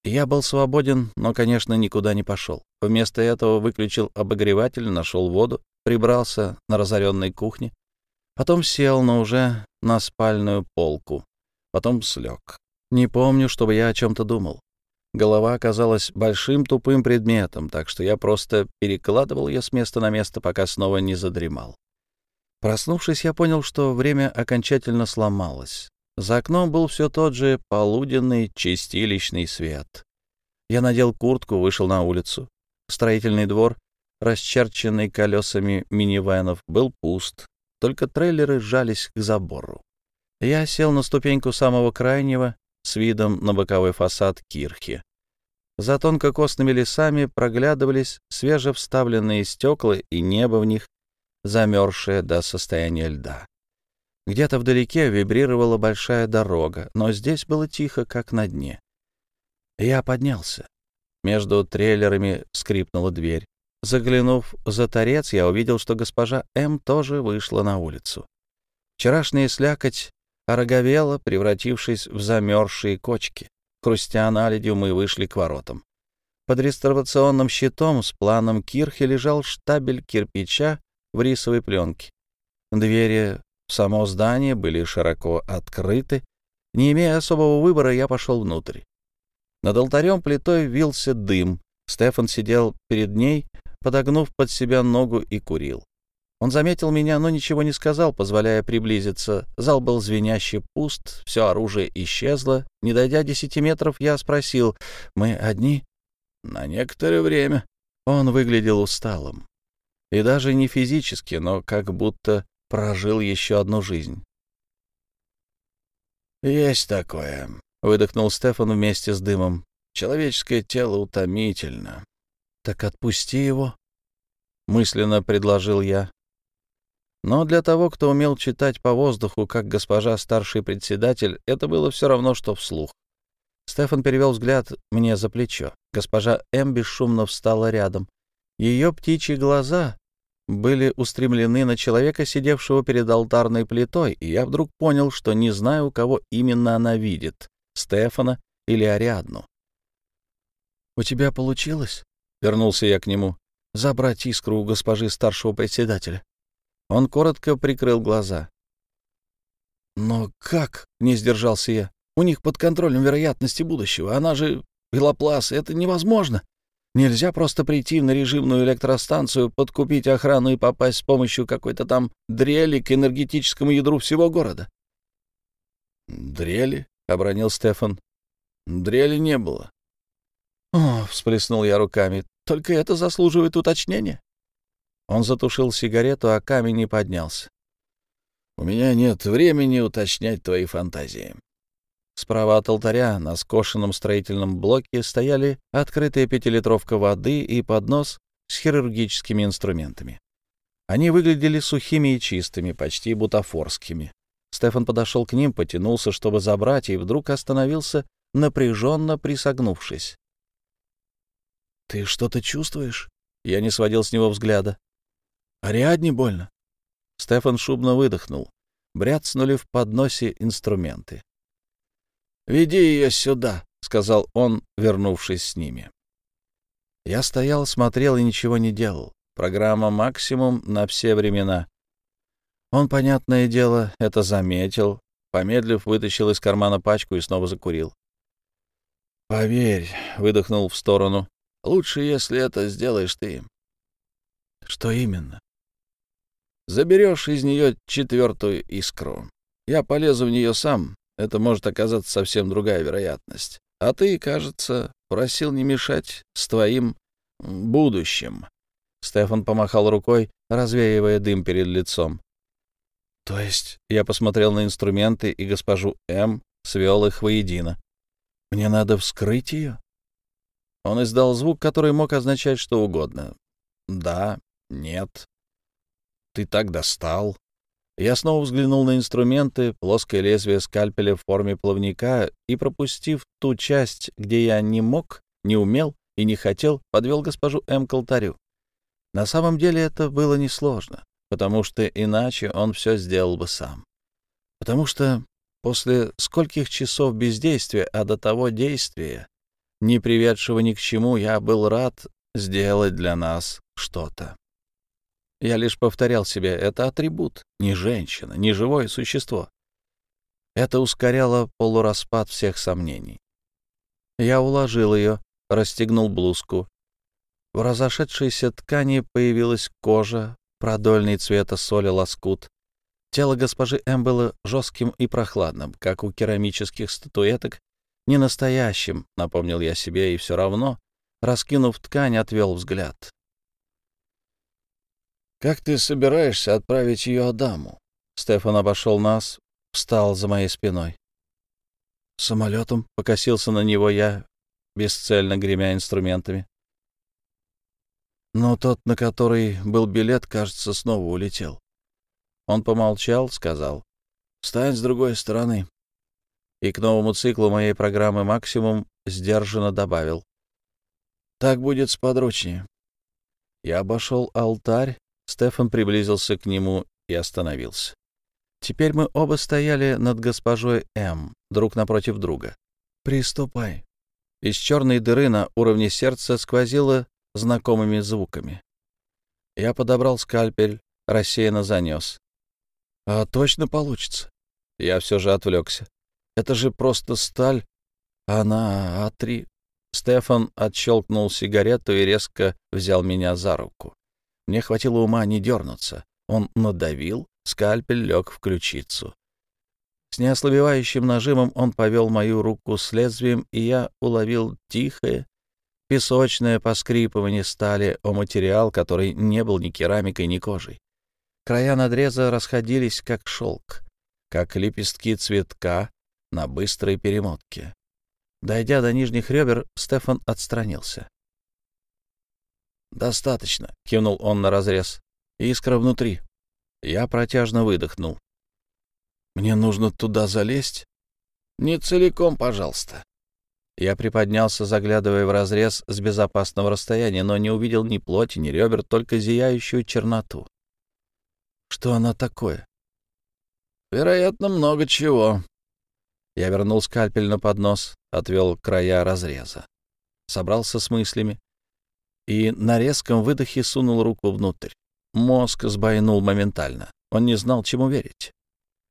Я был свободен, но, конечно, никуда не пошел. Вместо этого выключил обогреватель, нашел воду, прибрался на разоренной кухне, потом сел, но уже на спальную полку, потом слег. Не помню, чтобы я о чем-то думал. Голова оказалась большим тупым предметом, так что я просто перекладывал ее с места на место, пока снова не задремал. Проснувшись, я понял, что время окончательно сломалось. За окном был все тот же полуденный чистилищный свет. Я надел куртку, вышел на улицу. Строительный двор, расчерченный колесами минивэнов, был пуст, только трейлеры сжались к забору. Я сел на ступеньку самого крайнего с видом на боковой фасад кирхи. За тонкокосными лесами проглядывались свежевставленные стекла и небо в них, замерзшее до состояния льда. Где-то вдалеке вибрировала большая дорога, но здесь было тихо, как на дне. Я поднялся. Между трейлерами скрипнула дверь. Заглянув за торец, я увидел, что госпожа М. тоже вышла на улицу. Вчерашняя слякоть ороговела, превратившись в замерзшие кочки. Хрустя наледью, мы вышли к воротам. Под реставрационным щитом с планом кирхи лежал штабель кирпича в рисовой пленке. Двери само здание были широко открыты. Не имея особого выбора, я пошел внутрь. Над алтарем плитой вился дым. Стефан сидел перед ней, подогнув под себя ногу и курил. Он заметил меня, но ничего не сказал, позволяя приблизиться. Зал был звеняще пуст, все оружие исчезло. Не дойдя десяти метров, я спросил, «Мы одни?» «На некоторое время». Он выглядел усталым. И даже не физически, но как будто прожил еще одну жизнь. «Есть такое», — выдохнул Стефан вместе с дымом. «Человеческое тело утомительно». «Так отпусти его», — мысленно предложил я. Но для того, кто умел читать по воздуху, как госпожа старший председатель, это было все равно, что вслух. Стефан перевел взгляд мне за плечо. Госпожа М. бесшумно встала рядом. Ее птичьи глаза были устремлены на человека, сидевшего перед алтарной плитой, и я вдруг понял, что не знаю, кого именно она видит — Стефана или Ариадну. «У тебя получилось?» — вернулся я к нему. «Забрать искру у госпожи старшего председателя». Он коротко прикрыл глаза. «Но как?» — не сдержался я. «У них под контролем вероятности будущего. Она же Белоплас. Это невозможно. Нельзя просто прийти на режимную электростанцию, подкупить охрану и попасть с помощью какой-то там дрели к энергетическому ядру всего города». «Дрели?» — обронил Стефан. «Дрели не было». «О!» — всплеснул я руками. «Только это заслуживает уточнения». Он затушил сигарету, а камень не поднялся. «У меня нет времени уточнять твои фантазии». Справа от алтаря на скошенном строительном блоке стояли открытая пятилитровка воды и поднос с хирургическими инструментами. Они выглядели сухими и чистыми, почти бутафорскими. Стефан подошел к ним, потянулся, чтобы забрать, и вдруг остановился, напряженно присогнувшись. «Ты что-то чувствуешь?» Я не сводил с него взгляда. «Ариадне больно?» Стефан шубно выдохнул. Бряцнули в подносе инструменты. «Веди ее сюда», — сказал он, вернувшись с ними. Я стоял, смотрел и ничего не делал. Программа «Максимум» на все времена. Он, понятное дело, это заметил, помедлив, вытащил из кармана пачку и снова закурил. «Поверь», — выдохнул в сторону, — «лучше, если это сделаешь ты». «Что именно?» «Заберешь из нее четвертую искру. Я полезу в нее сам, это может оказаться совсем другая вероятность. А ты, кажется, просил не мешать с твоим будущим. Стефан помахал рукой, развеивая дым перед лицом. То есть я посмотрел на инструменты, и госпожу М. свел их воедино. Мне надо вскрыть ее? Он издал звук, который мог означать что угодно. Да, нет. Ты так достал. Я снова взглянул на инструменты, плоское лезвие скальпеля в форме плавника и, пропустив ту часть, где я не мог, не умел и не хотел, подвел госпожу М. к алтарю. На самом деле это было несложно, потому что иначе он все сделал бы сам. Потому что после скольких часов бездействия, а до того действия, не приведшего ни к чему, я был рад сделать для нас что-то. Я лишь повторял себе, это атрибут, не женщина, не живое существо. Это ускоряло полураспад всех сомнений. Я уложил ее, расстегнул блузку. В разошедшейся ткани появилась кожа, продольный цвета соли лоскут. Тело госпожи М было жестким и прохладным, как у керамических статуэток, не настоящим, напомнил я себе, и все равно, раскинув ткань, отвел взгляд. «Как ты собираешься отправить ее Адаму?» Стефан обошел нас, встал за моей спиной. Самолетом покосился на него я, бесцельно гремя инструментами. Но тот, на который был билет, кажется, снова улетел. Он помолчал, сказал, «Встань с другой стороны». И к новому циклу моей программы «Максимум» сдержанно добавил, «Так будет сподручнее». Я обошел алтарь, Стефан приблизился к нему и остановился. Теперь мы оба стояли над госпожой М, друг напротив друга. «Приступай». Из черной дыры на уровне сердца сквозило знакомыми звуками. Я подобрал скальпель, рассеянно занес. «А точно получится?» Я все же отвлекся. «Это же просто сталь. Она А3». Стефан отщелкнул сигарету и резко взял меня за руку. Мне хватило ума не дернуться. Он надавил, скальпель лег в ключицу. С неослабевающим нажимом он повел мою руку с лезвием, и я уловил тихое, песочное поскрипывание стали о материал, который не был ни керамикой, ни кожей. Края надреза расходились, как шелк, как лепестки цветка на быстрой перемотке. Дойдя до нижних ребер, Стефан отстранился. «Достаточно», — кивнул он на разрез. «Искра внутри». Я протяжно выдохнул. «Мне нужно туда залезть?» «Не целиком, пожалуйста». Я приподнялся, заглядывая в разрез с безопасного расстояния, но не увидел ни плоти, ни ребер, только зияющую черноту. Что она такое? Вероятно, много чего. Я вернул скальпель на поднос, отвел края разреза. Собрался с мыслями и на резком выдохе сунул руку внутрь. Мозг сбойнул моментально. Он не знал, чему верить.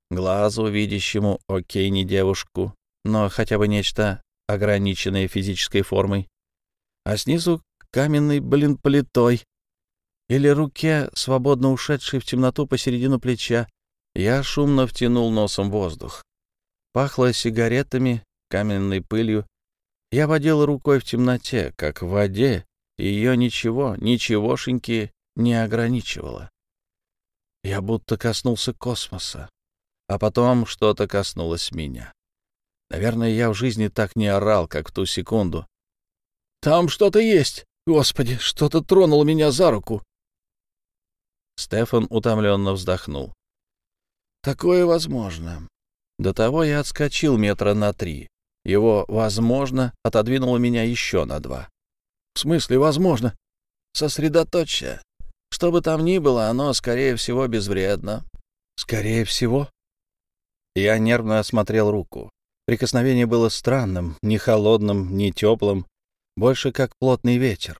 Глазу, видящему, окей, не девушку, но хотя бы нечто, ограниченное физической формой. А снизу каменный, блин, плитой. Или руке, свободно ушедшей в темноту посередину плеча. Я шумно втянул носом воздух. Пахло сигаретами, каменной пылью. Я водил рукой в темноте, как в воде, ее ничего, ничегошеньки не ограничивало. Я будто коснулся космоса, а потом что-то коснулось меня. Наверное, я в жизни так не орал, как в ту секунду. «Там что-то есть! Господи, что-то тронуло меня за руку!» Стефан утомленно вздохнул. «Такое возможно. До того я отскочил метра на три. Его «возможно» отодвинуло меня еще на два. В смысле «возможно»? Сосредоточься. Что бы там ни было, оно, скорее всего, безвредно. Скорее всего? Я нервно осмотрел руку. Прикосновение было странным, не холодным, не теплым, больше как плотный ветер.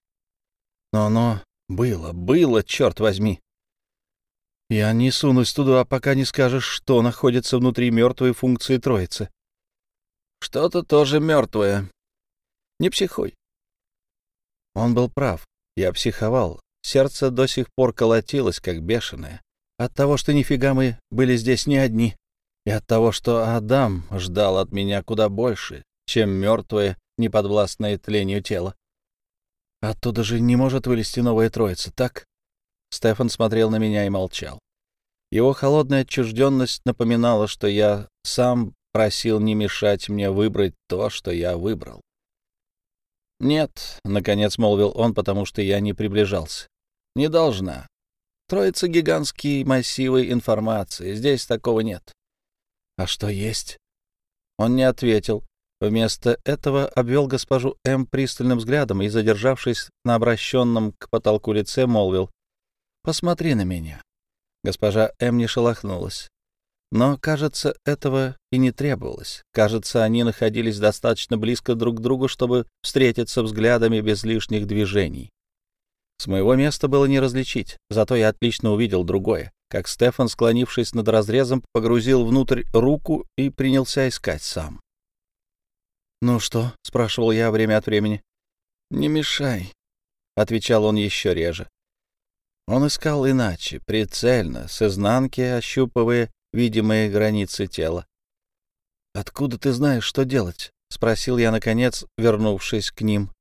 Но оно было, было, черт возьми. Я не сунусь туда, пока не скажешь, что находится внутри мертвой функции Троицы. Что-то тоже мертвое. Не психуй. Он был прав. Я психовал. Сердце до сих пор колотилось, как бешеное. От того, что нифига мы были здесь не одни. И от того, что Адам ждал от меня куда больше, чем мертвое, неподвластное тлению тело. Оттуда же не может вылезти новая троица, так? Стефан смотрел на меня и молчал. Его холодная отчужденность напоминала, что я сам просил не мешать мне выбрать то, что я выбрал. «Нет», — наконец молвил он, потому что я не приближался. «Не должна. Троица гигантские массивы информации. Здесь такого нет». «А что есть?» Он не ответил. Вместо этого обвел госпожу М. пристальным взглядом и, задержавшись на обращенном к потолку лице, молвил. Посмотри на меня. Госпожа М. не шелохнулась. Но, кажется, этого и не требовалось. Кажется, они находились достаточно близко друг к другу, чтобы встретиться взглядами без лишних движений. С моего места было не различить, зато я отлично увидел другое, как Стефан, склонившись над разрезом, погрузил внутрь руку и принялся искать сам. «Ну что?» — спрашивал я время от времени. «Не мешай», — отвечал он еще реже. Он искал иначе, прицельно, с изнанки ощупывая видимые границы тела. «Откуда ты знаешь, что делать?» — спросил я, наконец, вернувшись к ним.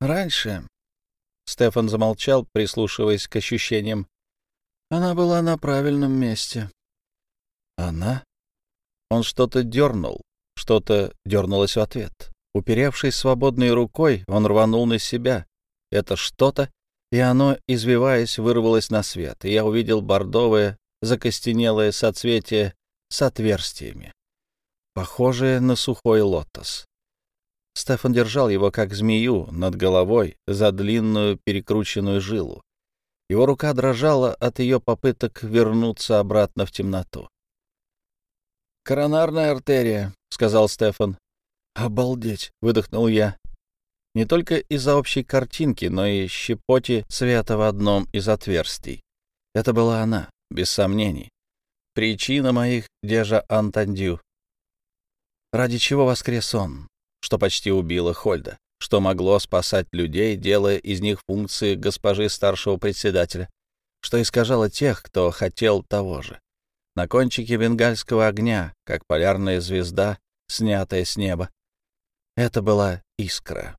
«Раньше...» — Стефан замолчал, прислушиваясь к ощущениям. «Она была на правильном месте». «Она?» Он что-то дернул, что-то дернулось в ответ. Уперевшись свободной рукой, он рванул на себя. Это что-то и оно, извиваясь, вырвалось на свет, и я увидел бордовое, закостенелое соцветие с отверстиями, похожее на сухой лотос. Стефан держал его, как змею, над головой, за длинную перекрученную жилу. Его рука дрожала от ее попыток вернуться обратно в темноту. «Коронарная артерия», — сказал Стефан. «Обалдеть!» — выдохнул я не только из-за общей картинки, но и щепоти света в одном из отверстий. Это была она, без сомнений. Причина моих дежа Антандю. Ради чего воскрес он? Что почти убило Хольда? Что могло спасать людей, делая из них функции госпожи старшего председателя? Что искажало тех, кто хотел того же? На кончике бенгальского огня, как полярная звезда, снятая с неба. Это была искра.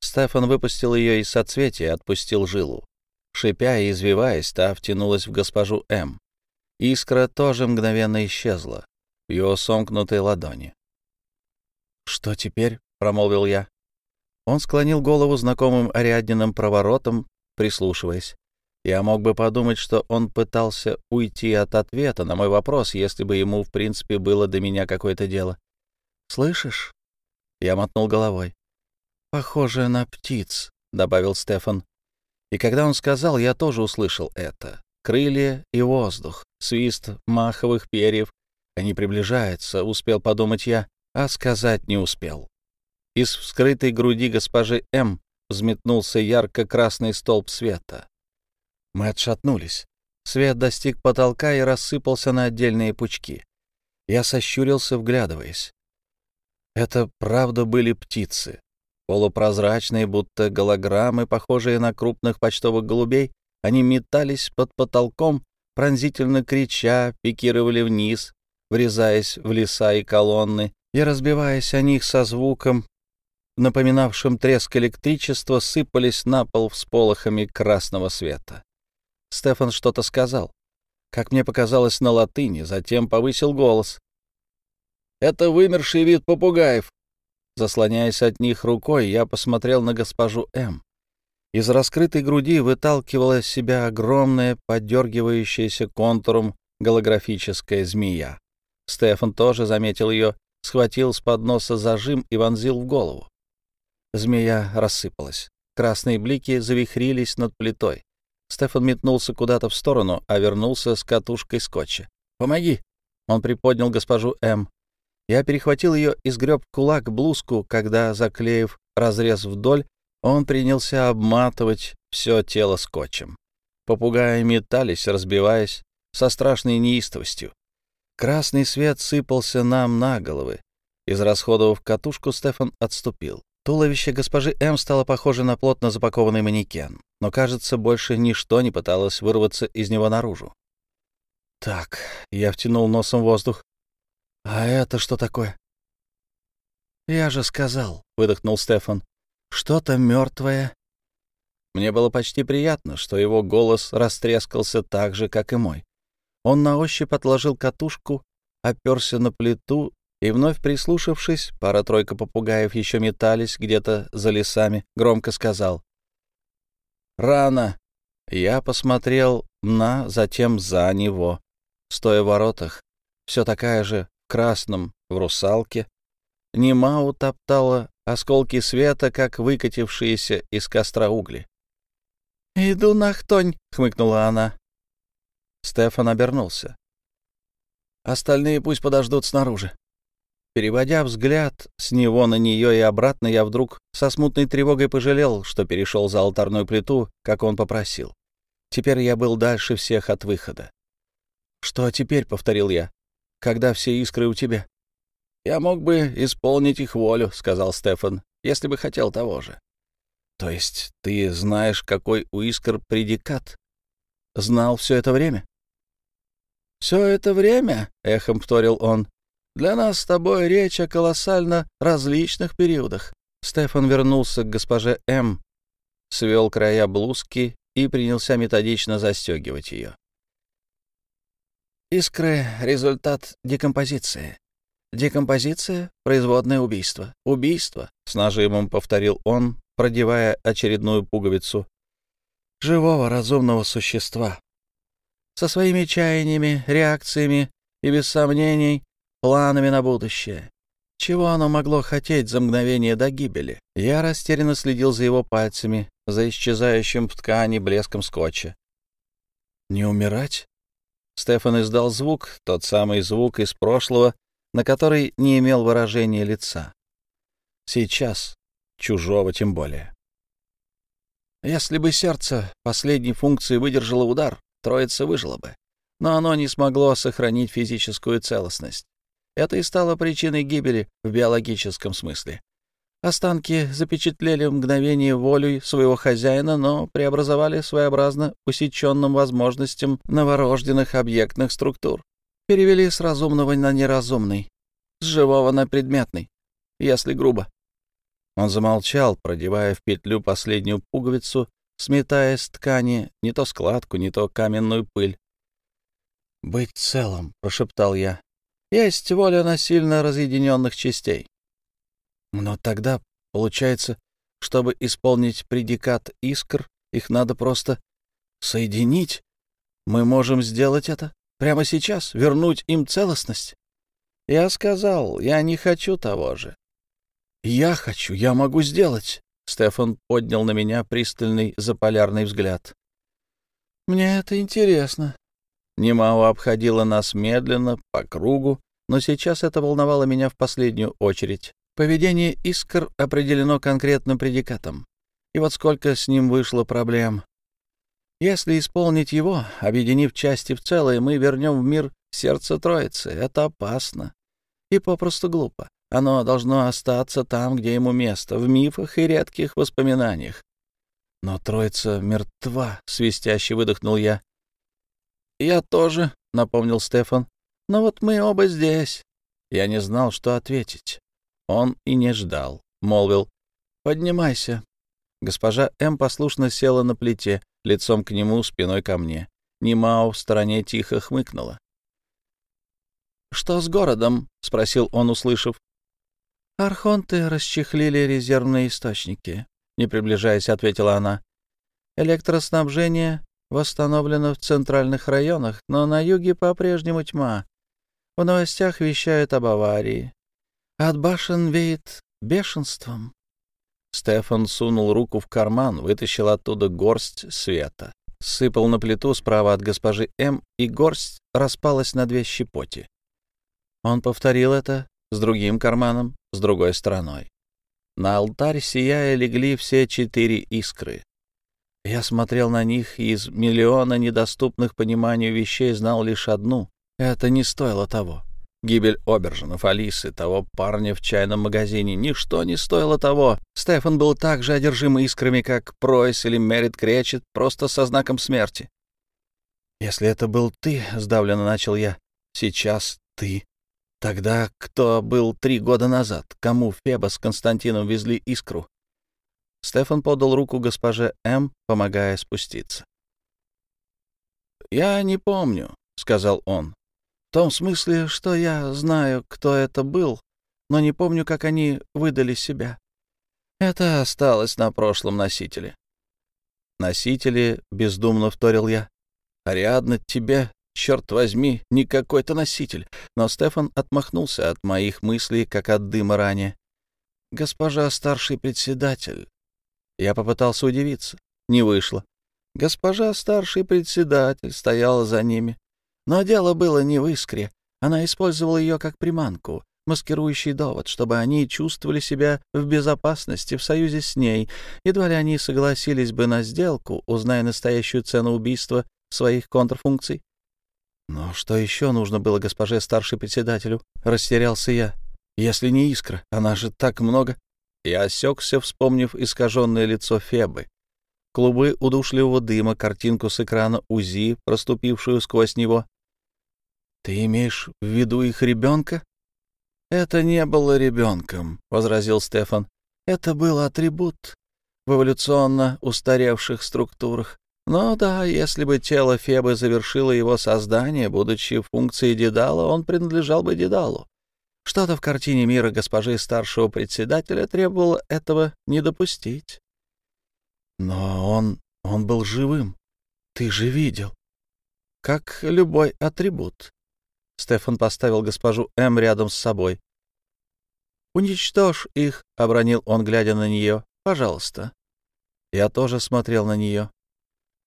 Стефан выпустил ее из соцветия и отпустил жилу. Шипя и извиваясь, та втянулась в госпожу М. Искра тоже мгновенно исчезла в ее сомкнутой ладони. «Что теперь?» — промолвил я. Он склонил голову знакомым Ариадниным проворотом, прислушиваясь. Я мог бы подумать, что он пытался уйти от ответа на мой вопрос, если бы ему, в принципе, было до меня какое-то дело. «Слышишь?» Я мотнул головой. «Похоже на птиц», — добавил Стефан. И когда он сказал, я тоже услышал это. Крылья и воздух, свист маховых перьев. Они приближаются, успел подумать я, а сказать не успел. Из вскрытой груди госпожи М взметнулся ярко-красный столб света. Мы отшатнулись. Свет достиг потолка и рассыпался на отдельные пучки. Я сощурился, вглядываясь. Это правда были птицы. Полупрозрачные, будто голограммы, похожие на крупных почтовых голубей, они метались под потолком, пронзительно крича, пикировали вниз, врезаясь в леса и колонны и разбиваясь о них со звуком, напоминавшим треск электричества, сыпались на пол всполохами красного света. Стефан что-то сказал, как мне показалось на латыни, затем повысил голос. «Это вымерший вид попугаев!» Заслоняясь от них рукой, я посмотрел на госпожу М. Из раскрытой груди выталкивала себя огромная, подергивающаяся контуром голографическая змея. Стефан тоже заметил ее, схватил с подноса зажим и вонзил в голову. Змея рассыпалась. Красные блики завихрились над плитой. Стефан метнулся куда-то в сторону, а вернулся с катушкой скотча. «Помоги!» Он приподнял госпожу М. Я перехватил ее и сгреб кулак блузку, когда, заклеив разрез вдоль, он принялся обматывать все тело скотчем. Попугаи метались, разбиваясь, со страшной неистовостью. Красный свет сыпался нам на головы. Израсходовав катушку, Стефан отступил. Туловище госпожи М стало похоже на плотно запакованный манекен, но, кажется, больше ничто не пыталось вырваться из него наружу. Так, я втянул носом воздух. А это что такое? Я же сказал, выдохнул Стефан что-то мертвое. Мне было почти приятно, что его голос растрескался так же, как и мой. Он на ощупь отложил катушку, оперся на плиту и, вновь прислушавшись, пара-тройка попугаев еще метались где-то за лесами, громко сказал. «Рано!» Я посмотрел на, затем за него, стоя в воротах, все такая же красном, в русалке. Нема утоптала осколки света, как выкатившиеся из костра угли. «Иду на хтонь», — хмыкнула она. Стефан обернулся. «Остальные пусть подождут снаружи». Переводя взгляд с него на нее и обратно, я вдруг со смутной тревогой пожалел, что перешел за алтарную плиту, как он попросил. Теперь я был дальше всех от выхода. «Что теперь?» — повторил я. «Когда все искры у тебя?» «Я мог бы исполнить их волю», — сказал Стефан, — «если бы хотел того же». «То есть ты знаешь, какой у искр предикат? Знал все это время?» «Все это время», — эхом вторил он, — «для нас с тобой речь о колоссально различных периодах». Стефан вернулся к госпоже М., свел края блузки и принялся методично застегивать ее. Искры — результат декомпозиции. Декомпозиция — производное убийство. Убийство, — с нажимом повторил он, продевая очередную пуговицу. Живого разумного существа. Со своими чаяниями, реакциями и, без сомнений, планами на будущее. Чего оно могло хотеть за мгновение до гибели? Я растерянно следил за его пальцами, за исчезающим в ткани блеском скотча. «Не умирать?» Стефан издал звук, тот самый звук из прошлого, на который не имел выражения лица. Сейчас, чужого тем более. Если бы сердце последней функции выдержало удар, троица выжила бы. Но оно не смогло сохранить физическую целостность. Это и стало причиной гибели в биологическом смысле. Останки запечатлели мгновение волей своего хозяина, но преобразовали своеобразно усеченным возможностям новорожденных объектных структур перевели с разумного на неразумный, с живого на предметный, если грубо. Он замолчал, продевая в петлю последнюю пуговицу, сметая с ткани не то складку, не то каменную пыль. «Быть целым», — прошептал я, — «есть воля насильно разъединенных частей». Но тогда, получается, чтобы исполнить предикат искр, их надо просто соединить. Мы можем сделать это? Прямо сейчас вернуть им целостность? Я сказал, я не хочу того же. Я хочу, я могу сделать. Стефан поднял на меня пристальный заполярный взгляд. Мне это интересно. Немао обходила нас медленно, по кругу, но сейчас это волновало меня в последнюю очередь. Поведение искр определено конкретным предикатом. И вот сколько с ним вышло проблем. Если исполнить его, объединив части в целое, мы вернем в мир сердце Троицы. Это опасно и попросту глупо. Оно должно остаться там, где ему место, в мифах и редких воспоминаниях. Но Троица мертва, — свистяще выдохнул я. «Я тоже», — напомнил Стефан. Но вот мы оба здесь». Я не знал, что ответить. Он и не ждал. Молвил, «Поднимайся». Госпожа М. послушно села на плите, лицом к нему, спиной ко мне. Нимао в стороне тихо хмыкнула. «Что с городом?» — спросил он, услышав. «Архонты расчехлили резервные источники», — не приближаясь, ответила она. «Электроснабжение восстановлено в центральных районах, но на юге по-прежнему тьма. В новостях вещают об аварии. От башен веет бешенством». Стефан сунул руку в карман, вытащил оттуда горсть света. Сыпал на плиту справа от госпожи М, и горсть распалась на две щепоти. Он повторил это с другим карманом, с другой стороной. На алтарь сияя легли все четыре искры. Я смотрел на них и из миллиона недоступных пониманию вещей знал лишь одну — это не стоило того. Гибель Обержинов, Алисы, того парня в чайном магазине — ничто не стоило того. Стефан был так же одержим искрами, как Пройс или Мерит Кречет, просто со знаком смерти. «Если это был ты», — сдавленно начал я, — «сейчас ты. Тогда кто был три года назад? Кому Феба с Константином везли искру? Стефан подал руку госпоже М, помогая спуститься. «Я не помню», — сказал он. «В том смысле, что я знаю, кто это был, но не помню, как они выдали себя. Это осталось на прошлом носителе». «Носители», — бездумно вторил я. «Ариадна, тебе черт возьми, не какой-то носитель. Но Стефан отмахнулся от моих мыслей, как от дыма ранее. «Госпожа старший председатель». Я попытался удивиться. Не вышло. Госпожа старший председатель стояла за ними. Но дело было не в искре. Она использовала ее как приманку, маскирующий довод, чтобы они чувствовали себя в безопасности в союзе с ней. Едва ли они согласились бы на сделку, узная настоящую цену убийства своих контрфункций. Но что еще нужно было госпоже старшей председателю? Растерялся я. Если не искра, она же так много. Я осекся, вспомнив искаженное лицо Фебы. Клубы удушливого дыма, картинку с экрана УЗИ, проступившую сквозь него. «Ты имеешь в виду их ребенка?» «Это не было ребенком», — возразил Стефан. «Это был атрибут в эволюционно устаревших структурах. Но да, если бы тело Фебы завершило его создание, будучи функцией Дедала, он принадлежал бы Дедалу. Что-то в картине мира госпожи старшего председателя требовало этого не допустить. Но он... он был живым. Ты же видел. Как любой атрибут. Стефан поставил госпожу М рядом с собой. «Уничтожь их», — обронил он, глядя на нее. «Пожалуйста». Я тоже смотрел на нее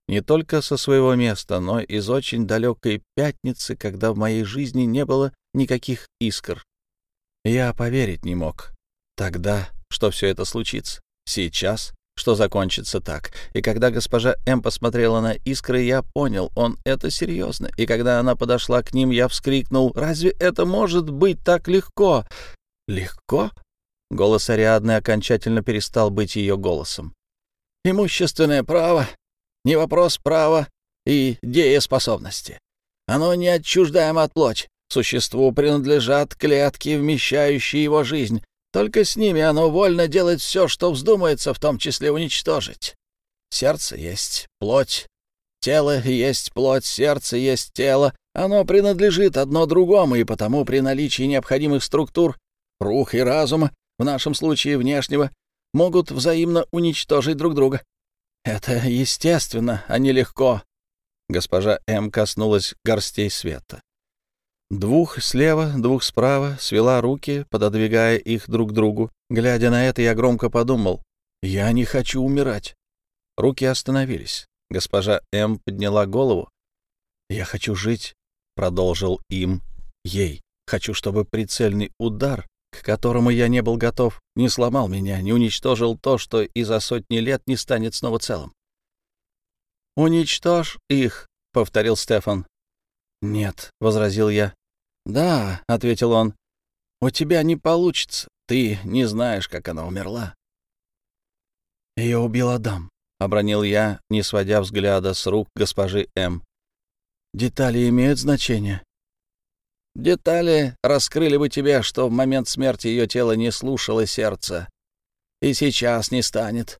не только со своего места, но из очень далекой пятницы, когда в моей жизни не было никаких искр. Я поверить не мог. Тогда, что все это случится. Сейчас, что закончится так. И когда госпожа М посмотрела на искры, я понял, он это серьезно. И когда она подошла к ним, я вскрикнул, «Разве это может быть так легко?» «Легко?» Голос Ариадны окончательно перестал быть ее голосом. «Имущественное право не вопрос права и дееспособности. Оно не отчуждаемо от плоть. Существу принадлежат клетки, вмещающие его жизнь. Только с ними оно вольно делать все, что вздумается, в том числе уничтожить. Сердце есть плоть. Тело есть плоть, сердце есть тело. Оно принадлежит одно другому, и потому при наличии необходимых структур, рух и разума, в нашем случае внешнего, могут взаимно уничтожить друг друга. Это естественно, а не легко. Госпожа М. коснулась горстей света. Двух слева, двух справа, свела руки, пододвигая их друг к другу. Глядя на это, я громко подумал, «Я не хочу умирать». Руки остановились. Госпожа М. подняла голову. «Я хочу жить», — продолжил им, ей. «Хочу, чтобы прицельный удар к которому я не был готов, не сломал меня, не уничтожил то, что и за сотни лет не станет снова целым. «Уничтожь их», — повторил Стефан. «Нет», — возразил я. «Да», — ответил он, — «у тебя не получится. Ты не знаешь, как она умерла». «Ее убил Адам», — обронил я, не сводя взгляда с рук госпожи М. «Детали имеют значение?» Детали раскрыли бы тебе, что в момент смерти ее тело не слушало сердца. И сейчас не станет.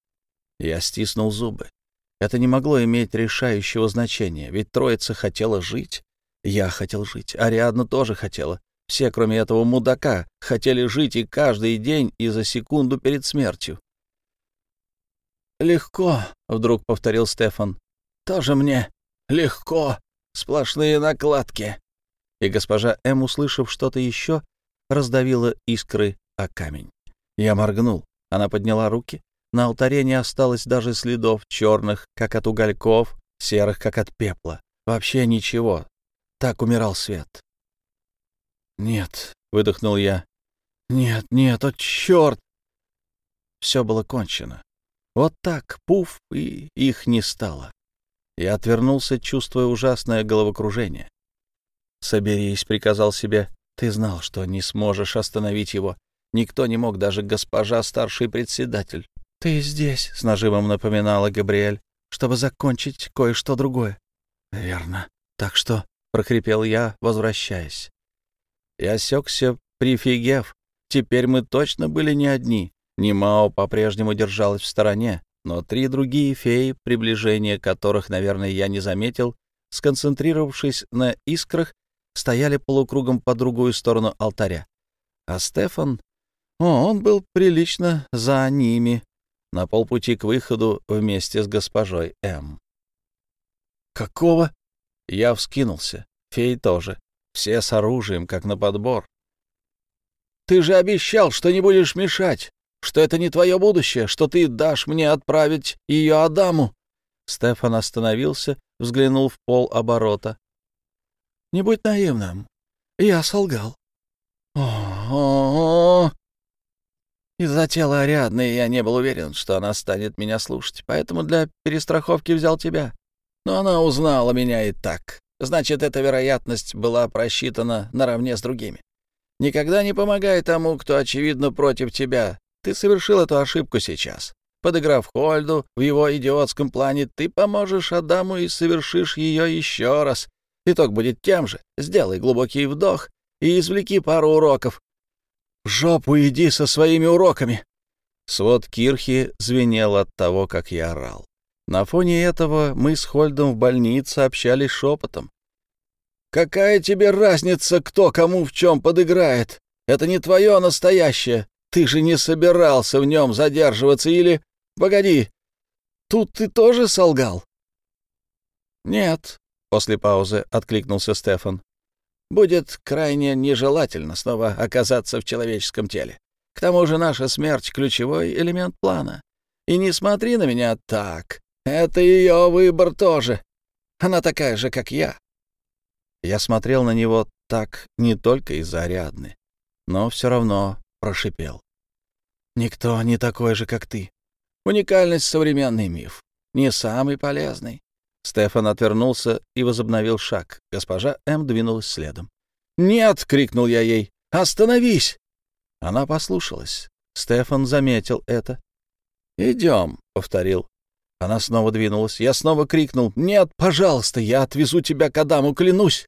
Я стиснул зубы. Это не могло иметь решающего значения, ведь троица хотела жить. Я хотел жить, Ариадна тоже хотела. Все, кроме этого мудака, хотели жить и каждый день, и за секунду перед смертью. «Легко», — вдруг повторил Стефан. «Тоже мне легко. Сплошные накладки». И госпожа М, услышав что-то еще, раздавила искры о камень. Я моргнул. Она подняла руки. На алтаре не осталось даже следов черных, как от угольков, серых, как от пепла. Вообще ничего. Так умирал свет. «Нет», — выдохнул я. «Нет, нет, о, черт!» Все было кончено. Вот так, пуф, и их не стало. Я отвернулся, чувствуя ужасное головокружение. «Соберись», — приказал себе. «Ты знал, что не сможешь остановить его. Никто не мог, даже госпожа старший председатель». «Ты здесь», — с нажимом напоминала Габриэль, «чтобы закончить кое-что другое». «Верно. Так что...» — прохрипел я, возвращаясь. Я осекся, прифигев. Теперь мы точно были не одни. Нимао по-прежнему держалась в стороне, но три другие феи, приближение которых, наверное, я не заметил, сконцентрировавшись на искрах, стояли полукругом по другую сторону алтаря. А Стефан... О, он был прилично за ними, на полпути к выходу вместе с госпожой М. «Какого?» Я вскинулся. Феи тоже. Все с оружием, как на подбор. «Ты же обещал, что не будешь мешать, что это не твое будущее, что ты дашь мне отправить ее Адаму!» Стефан остановился, взглянул в пол оборота. «Не будь наивным. Я солгал». «О-о-о!» Из-за тела Ариадны я не был уверен, что она станет меня слушать, поэтому для перестраховки взял тебя. Но она узнала меня и так. Значит, эта вероятность была просчитана наравне с другими. Никогда не помогай тому, кто, очевидно, против тебя. Ты совершил эту ошибку сейчас. Подыграв Хольду в его идиотском плане, ты поможешь Адаму и совершишь ее еще раз. Итог будет тем же. Сделай глубокий вдох и извлеки пару уроков. В жопу иди со своими уроками. Свод Кирхи звенел от того, как я орал. На фоне этого мы с Хольдом в больнице общались шепотом. «Какая тебе разница, кто кому в чем подыграет? Это не твое настоящее. Ты же не собирался в нем задерживаться или... Погоди, тут ты тоже солгал?» «Нет», — после паузы откликнулся Стефан. «Будет крайне нежелательно снова оказаться в человеческом теле. К тому же наша смерть — ключевой элемент плана. И не смотри на меня так. Это ее выбор тоже. Она такая же, как я. Я смотрел на него так не только из-за Ариадны, но все равно прошипел. Никто не такой же, как ты. Уникальность — современный миф. Не самый полезный. Стефан отвернулся и возобновил шаг. Госпожа М. двинулась следом. «Нет!» — крикнул я ей. «Остановись!» Она послушалась. Стефан заметил это. «Идем», — повторил. Она снова двинулась. Я снова крикнул. «Нет, пожалуйста, я отвезу тебя к Адаму, клянусь!»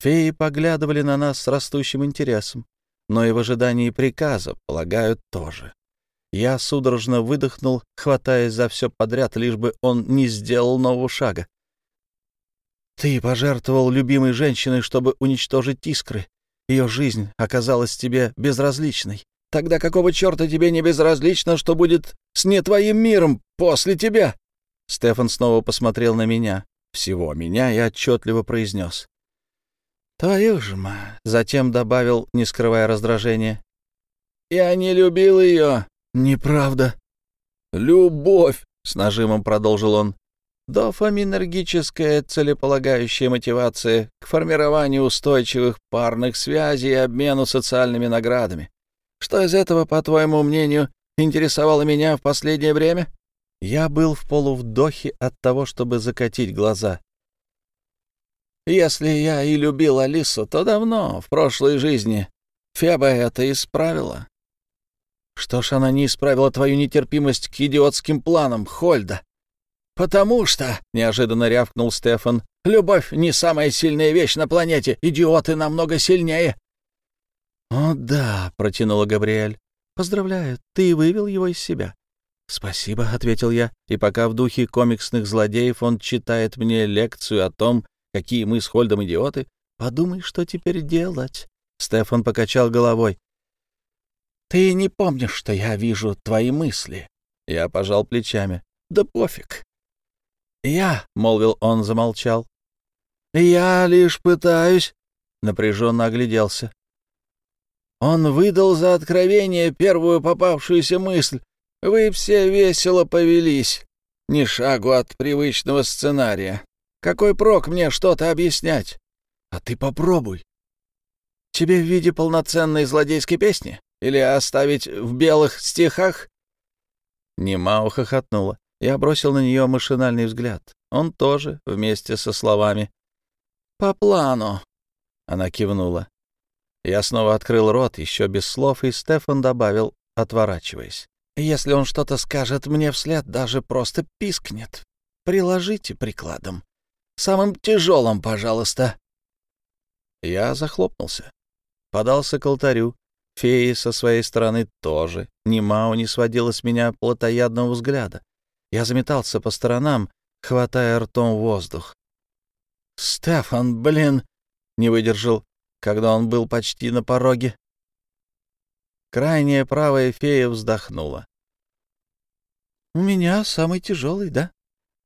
Феи поглядывали на нас с растущим интересом, но и в ожидании приказа, полагают, тоже. Я судорожно выдохнул, хватаясь за все подряд, лишь бы он не сделал нового шага. «Ты пожертвовал любимой женщиной, чтобы уничтожить искры. Ее жизнь оказалась тебе безразличной. Тогда какого черта тебе не безразлично, что будет с не твоим миром после тебя?» Стефан снова посмотрел на меня, всего меня, и отчетливо произнес. «Твою же ма!» Затем добавил, не скрывая раздражения. «Я не любил ее!» «Неправда!» «Любовь!» — с нажимом продолжил он. Дофаминергическая целеполагающая мотивация к формированию устойчивых парных связей и обмену социальными наградами. Что из этого, по твоему мнению, интересовало меня в последнее время? Я был в полувдохе от того, чтобы закатить глаза. Если я и любил Алису, то давно, в прошлой жизни. Феба это исправила. Что ж она не исправила твою нетерпимость к идиотским планам, Хольда? «Потому что», — неожиданно рявкнул Стефан, — «любовь не самая сильная вещь на планете. Идиоты намного сильнее». «О, да», — протянула Габриэль. «Поздравляю, ты вывел его из себя». «Спасибо», — ответил я, и пока в духе комиксных злодеев он читает мне лекцию о том, какие мы с Хольдом идиоты, подумай, что теперь делать. Стефан покачал головой. «Ты не помнишь, что я вижу твои мысли?» Я пожал плечами. «Да пофиг». «Я», — молвил он, замолчал. «Я лишь пытаюсь...» — напряженно огляделся. Он выдал за откровение первую попавшуюся мысль. Вы все весело повелись. Ни шагу от привычного сценария. Какой прок мне что-то объяснять? А ты попробуй. Тебе в виде полноценной злодейской песни? Или оставить в белых стихах?» Немао хохотнула. Я бросил на нее машинальный взгляд. Он тоже, вместе со словами. «По плану», — она кивнула. Я снова открыл рот, еще без слов, и Стефан добавил, отворачиваясь. «Если он что-то скажет мне вслед, даже просто пискнет. Приложите прикладом. Самым тяжелым, пожалуйста». Я захлопнулся. Подался к алтарю. Феи со своей стороны тоже. Нимао не сводила с меня плотоядного взгляда. Я заметался по сторонам, хватая ртом воздух. «Стефан, блин!» — не выдержал когда он был почти на пороге. Крайняя правая фея вздохнула. «У меня самый тяжелый, да?»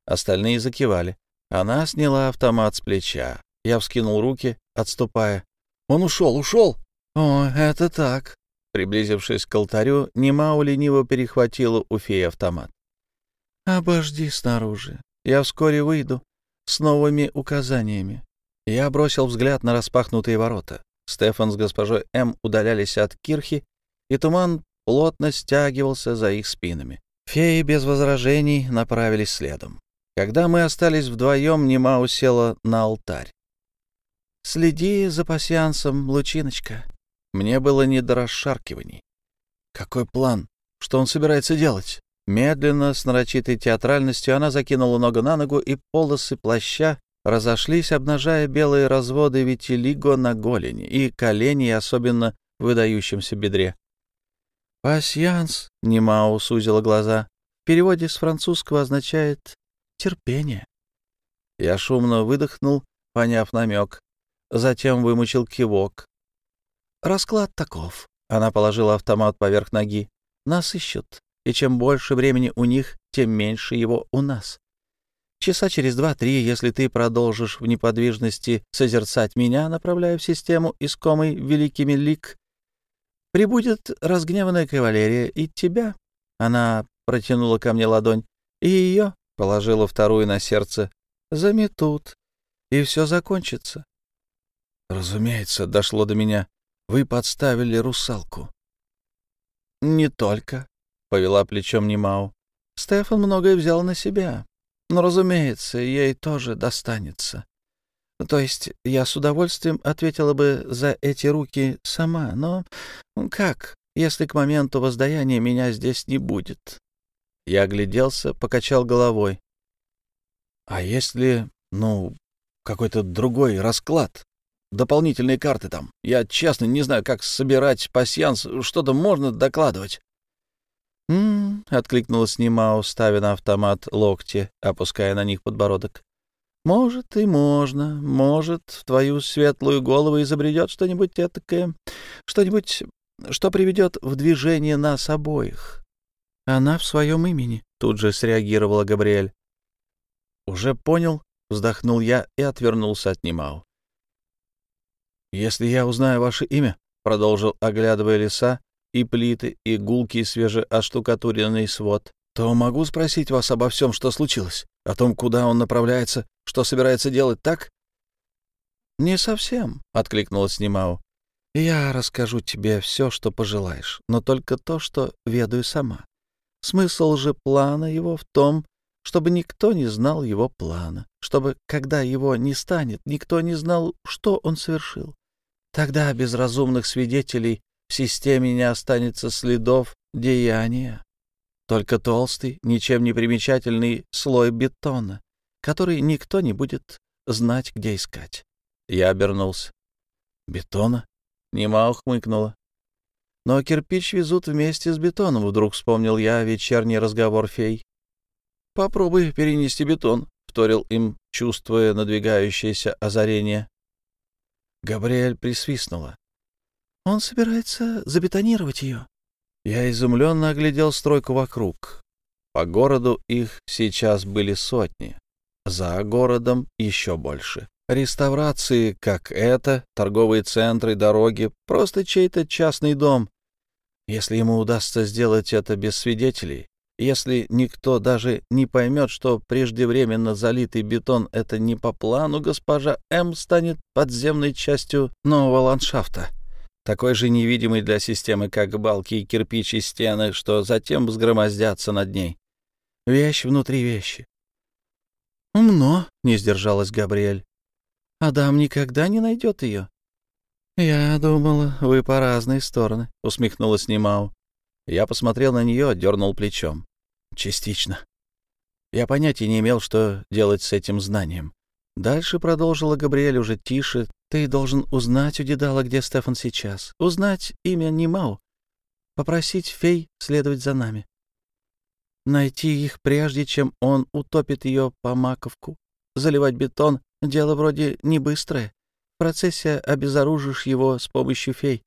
Остальные закивали. Она сняла автомат с плеча. Я вскинул руки, отступая. «Он ушел, ушел!» «О, это так!» Приблизившись к алтарю, Немау лениво перехватила у феи автомат. «Обожди снаружи. Я вскоре выйду с новыми указаниями. Я бросил взгляд на распахнутые ворота. Стефан с госпожой М. удалялись от кирхи, и туман плотно стягивался за их спинами. Феи без возражений направились следом. Когда мы остались вдвоем, Нема усела на алтарь. «Следи за пасьянсом, Лучиночка». Мне было не до расшаркиваний. «Какой план? Что он собирается делать?» Медленно, с нарочитой театральностью, она закинула ногу на ногу, и полосы плаща разошлись, обнажая белые разводы витилиго на голени и колени, особенно в выдающемся бедре. «Пасьянс», — Немао сузила глаза, в переводе с французского означает «терпение». Я шумно выдохнул, поняв намек, затем вымучил кивок. «Расклад таков», — она положила автомат поверх ноги. «Нас ищут, и чем больше времени у них, тем меньше его у нас. Часа через два-три, если ты продолжишь в неподвижности созерцать меня, направляя в систему, искомой великими лик, прибудет разгневанная кавалерия и тебя. Она протянула ко мне ладонь, и ее, положила вторую на сердце, заметут, и все закончится. Разумеется, дошло до меня. Вы подставили русалку. Не только, — повела плечом Немау. Стефан многое взял на себя. Но, разумеется, ей тоже достанется. То есть я с удовольствием ответила бы за эти руки сама, но как, если к моменту воздаяния меня здесь не будет? Я огляделся, покачал головой. А если, ну, какой-то другой расклад? Дополнительные карты там. Я, честно, не знаю, как собирать пасьянс. Что-то можно докладывать. «М-м-м», откликнулась Нимао, ставя на автомат локти, опуская на них подбородок. «Может, и можно. Может, в твою светлую голову изобретет что-нибудь этакое, что-нибудь, что приведет в движение нас обоих». «Она в своем имени», — тут же среагировала Габриэль. «Уже понял», — вздохнул я и отвернулся от Нимао. «Если я узнаю ваше имя», — продолжил, оглядывая леса, и плиты, и гулкий свежеоштукатуренный свод, то могу спросить вас обо всем, что случилось, о том, куда он направляется, что собирается делать, так? — Не совсем, — откликнулась Немау. — Я расскажу тебе все, что пожелаешь, но только то, что ведаю сама. Смысл же плана его в том, чтобы никто не знал его плана, чтобы, когда его не станет, никто не знал, что он совершил. Тогда без разумных свидетелей в системе не останется следов деяния. только толстый, ничем не примечательный слой бетона, который никто не будет знать, где искать. Я обернулся. «Бетона?» — Нема ухмыкнула. «Но кирпич везут вместе с бетоном», — вдруг вспомнил я вечерний разговор фей. «Попробуй перенести бетон», — вторил им, чувствуя надвигающееся озарение. Габриэль присвистнула. «Он собирается забетонировать ее». Я изумленно оглядел стройку вокруг. По городу их сейчас были сотни. За городом еще больше. Реставрации, как это, торговые центры, дороги, просто чей-то частный дом. Если ему удастся сделать это без свидетелей, если никто даже не поймет, что преждевременно залитый бетон — это не по плану, госпожа М станет подземной частью нового ландшафта такой же невидимый для системы, как балки и кирпичи стены, что затем взгромоздятся над ней. Вещь внутри вещи. «Умно», — не сдержалась Габриэль. «Адам никогда не найдет ее». «Я думала, вы по разные стороны», — усмехнулась Немау. Я посмотрел на нее, дернул плечом. «Частично». Я понятия не имел, что делать с этим знанием. Дальше продолжила Габриэль уже тише, ты должен узнать у Дедала, где Стефан сейчас. Узнать имя Нимау. Попросить фей следовать за нами. Найти их, прежде чем он утопит ее по маковку. Заливать бетон — дело вроде не быстрое. В процессе обезоружишь его с помощью фей.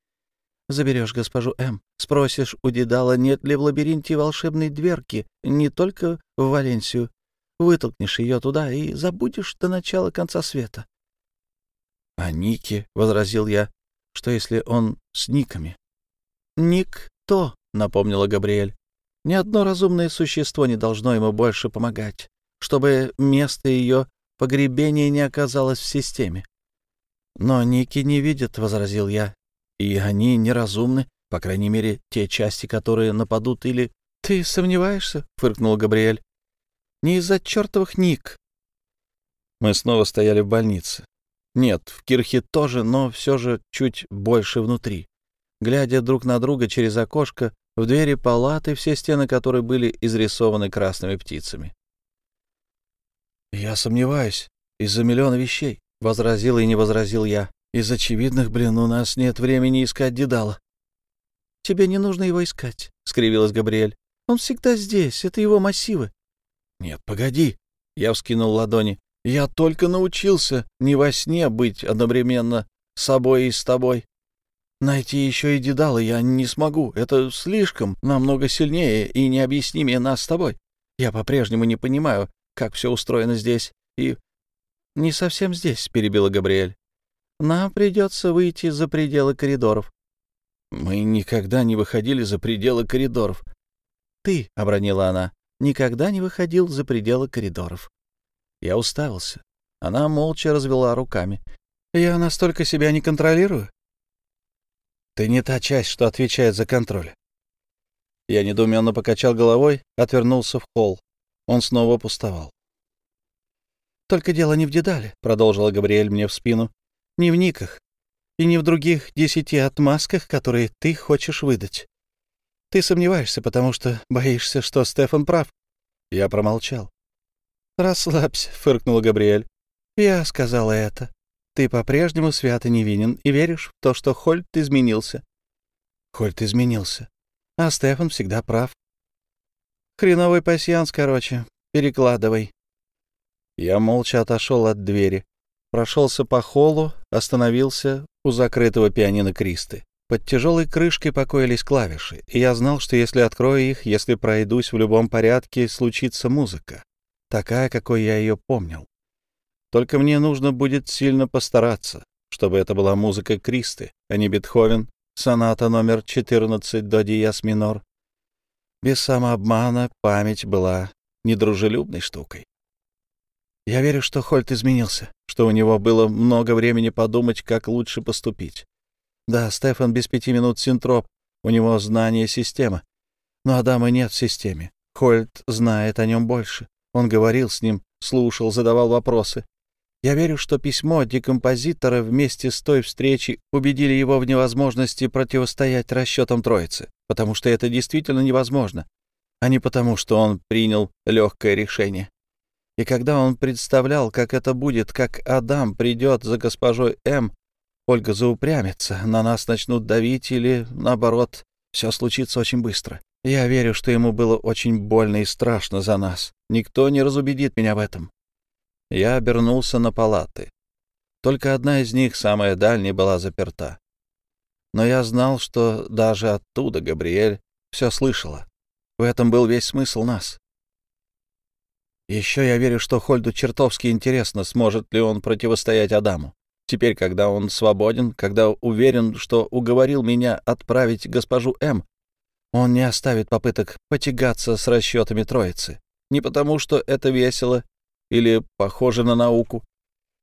Заберешь госпожу М. Спросишь у Дедала, нет ли в лабиринте волшебной дверки, не только в Валенсию. Вытолкнешь ее туда и забудешь до начала конца света. — А Ники, — возразил я, — что если он с Никами? — Ник то, — напомнила Габриэль. Ни одно разумное существо не должно ему больше помогать, чтобы место ее погребения не оказалось в системе. — Но Ники не видят, — возразил я, — и они неразумны, по крайней мере, те части, которые нападут или... — Ты сомневаешься? — фыркнул Габриэль. — Не из-за чертовых Ник. Мы снова стояли в больнице. Нет, в кирхе тоже, но все же чуть больше внутри. Глядя друг на друга через окошко, в двери палаты, все стены которой были изрисованы красными птицами. «Я сомневаюсь. Из-за миллиона вещей», — возразил и не возразил я. «Из очевидных, блин, у нас нет времени искать Дедала». «Тебе не нужно его искать», — скривилась Габриэль. «Он всегда здесь, это его массивы». «Нет, погоди», — я вскинул ладони. Я только научился не во сне быть одновременно собой и с тобой. Найти еще и Дедала я не смогу. Это слишком, намного сильнее и необъяснимее нас с тобой. Я по-прежнему не понимаю, как все устроено здесь. И... — Не совсем здесь, — перебила Габриэль. — Нам придется выйти за пределы коридоров. — Мы никогда не выходили за пределы коридоров. — Ты, — обронила она, — никогда не выходил за пределы коридоров. Я уставился. Она молча развела руками. «Я настолько себя не контролирую?» «Ты не та часть, что отвечает за контроль». Я недоуменно покачал головой, отвернулся в холл. Он снова пустовал. «Только дело не в Дедале», — продолжила Габриэль мне в спину. «Не в никах и не в других десяти отмазках, которые ты хочешь выдать. Ты сомневаешься, потому что боишься, что Стефан прав». Я промолчал. «Расслабься», — фыркнула Габриэль. «Я сказала это. Ты по-прежнему свято невинен и веришь в то, что Хольт изменился». «Хольт изменился. А Стефан всегда прав». «Хреновый пасьянс, короче. Перекладывай». Я молча отошел от двери, прошелся по холлу, остановился у закрытого пианино Кристы. Под тяжелой крышкой покоились клавиши, и я знал, что если открою их, если пройдусь в любом порядке, случится музыка такая, какой я ее помнил. Только мне нужно будет сильно постараться, чтобы это была музыка Кристы, а не Бетховен, соната номер 14 до диез минор. Без самообмана память была недружелюбной штукой. Я верю, что Хольт изменился, что у него было много времени подумать, как лучше поступить. Да, Стефан без пяти минут синтроп, у него знание системы. Но Адама нет в системе. Хольт знает о нем больше. Он говорил с ним, слушал, задавал вопросы. Я верю, что письмо декомпозитора вместе с той встречей убедили его в невозможности противостоять расчетам Троицы, потому что это действительно невозможно. а не потому, что он принял легкое решение. И когда он представлял, как это будет, как Адам придет за госпожой М, Ольга заупрямится, на нас начнут давить или, наоборот, все случится очень быстро. Я верю, что ему было очень больно и страшно за нас. Никто не разубедит меня в этом. Я обернулся на палаты. Только одна из них, самая дальняя, была заперта. Но я знал, что даже оттуда Габриэль все слышала. В этом был весь смысл нас. Еще я верю, что Хольду чертовски интересно, сможет ли он противостоять Адаму. Теперь, когда он свободен, когда уверен, что уговорил меня отправить госпожу М, он не оставит попыток потягаться с расчетами троицы. Не потому, что это весело или похоже на науку.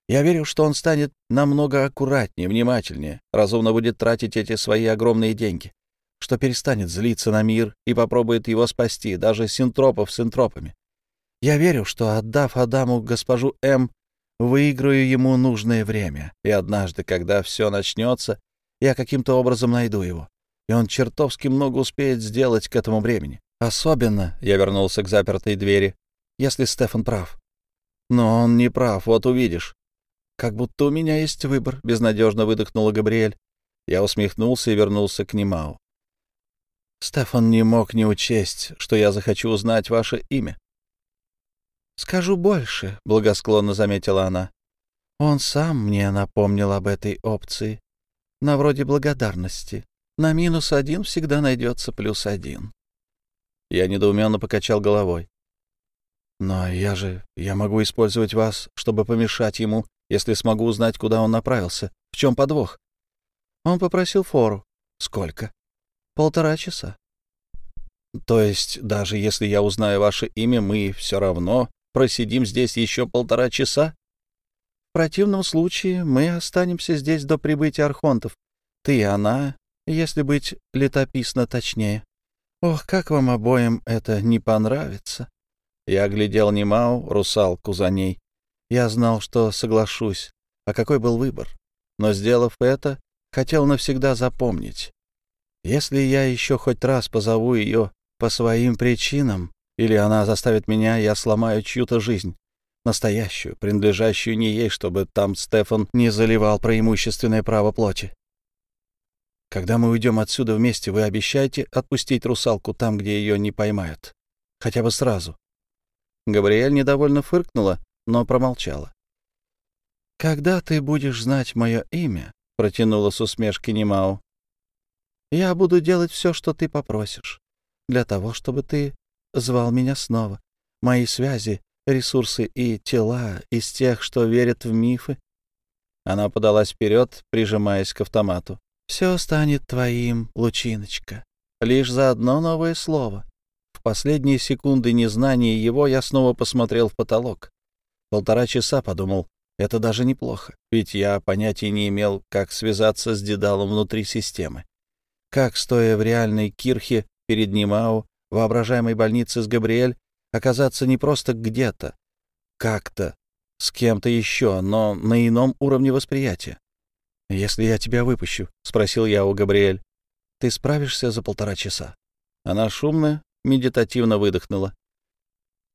Я верю, что он станет намного аккуратнее, внимательнее, разумно будет тратить эти свои огромные деньги, что перестанет злиться на мир и попробует его спасти, даже синтропов с интропами. Я верю, что, отдав Адаму госпожу М, выиграю ему нужное время, и однажды, когда все начнется, я каким-то образом найду его, и он чертовски много успеет сделать к этому времени. Особенно, я вернулся к запертой двери, если Стефан прав. Но он не прав, вот увидишь. Как будто у меня есть выбор, безнадежно выдохнула Габриэль. Я усмехнулся и вернулся к Немау. Стефан не мог не учесть, что я захочу узнать ваше имя. «Скажу больше», — благосклонно заметила она. «Он сам мне напомнил об этой опции. На вроде благодарности. На минус один всегда найдется плюс один». Я недоуменно покачал головой. «Но я же... Я могу использовать вас, чтобы помешать ему, если смогу узнать, куда он направился. В чем подвох?» Он попросил фору. «Сколько?» «Полтора часа». «То есть, даже если я узнаю ваше имя, мы все равно просидим здесь еще полтора часа? В противном случае мы останемся здесь до прибытия архонтов. Ты и она, если быть летописно точнее. Ох, как вам обоим это не понравится. Я оглядел Немау, русалку за ней. Я знал, что соглашусь. А какой был выбор? Но, сделав это, хотел навсегда запомнить. Если я еще хоть раз позову ее по своим причинам, или она заставит меня, я сломаю чью-то жизнь. Настоящую, принадлежащую не ей, чтобы там Стефан не заливал преимущественное право плоти. Когда мы уйдем отсюда вместе, вы обещаете отпустить русалку там, где ее не поймают? Хотя бы сразу. Габриэль недовольно фыркнула, но промолчала. «Когда ты будешь знать мое имя?» — протянула с усмешки Немау. «Я буду делать все, что ты попросишь, для того, чтобы ты звал меня снова. Мои связи, ресурсы и тела из тех, что верят в мифы. Она подалась вперед, прижимаясь к автомату. «Все станет твоим, Лучиночка. Лишь за одно новое слово». В последние секунды незнания его я снова посмотрел в потолок. Полтора часа подумал, это даже неплохо, ведь я понятия не имел, как связаться с Дедалом внутри системы. Как, стоя в реальной кирхе перед Нимау, воображаемой больнице с Габриэль оказаться не просто где-то, как-то, с кем-то еще, но на ином уровне восприятия. «Если я тебя выпущу», — спросил я у Габриэль, — «ты справишься за полтора часа?» Она шумно, медитативно выдохнула.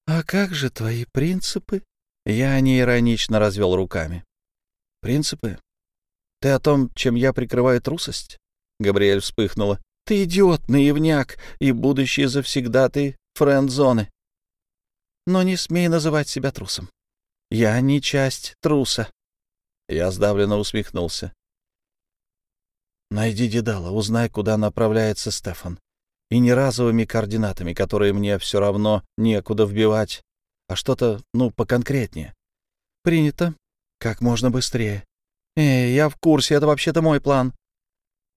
«А как же твои принципы?» Я неиронично развел руками. «Принципы? Ты о том, чем я прикрываю трусость?» Габриэль вспыхнула. Ты идиот, наивняк и будущий завсегдатый френд-зоны. Но не смей называть себя трусом. Я не часть труса. Я сдавленно усмехнулся. Найди Дедала, узнай, куда направляется Стефан. И не разовыми координатами, которые мне все равно некуда вбивать, а что-то, ну, поконкретнее. Принято. Как можно быстрее. Эй, я в курсе, это вообще-то мой план.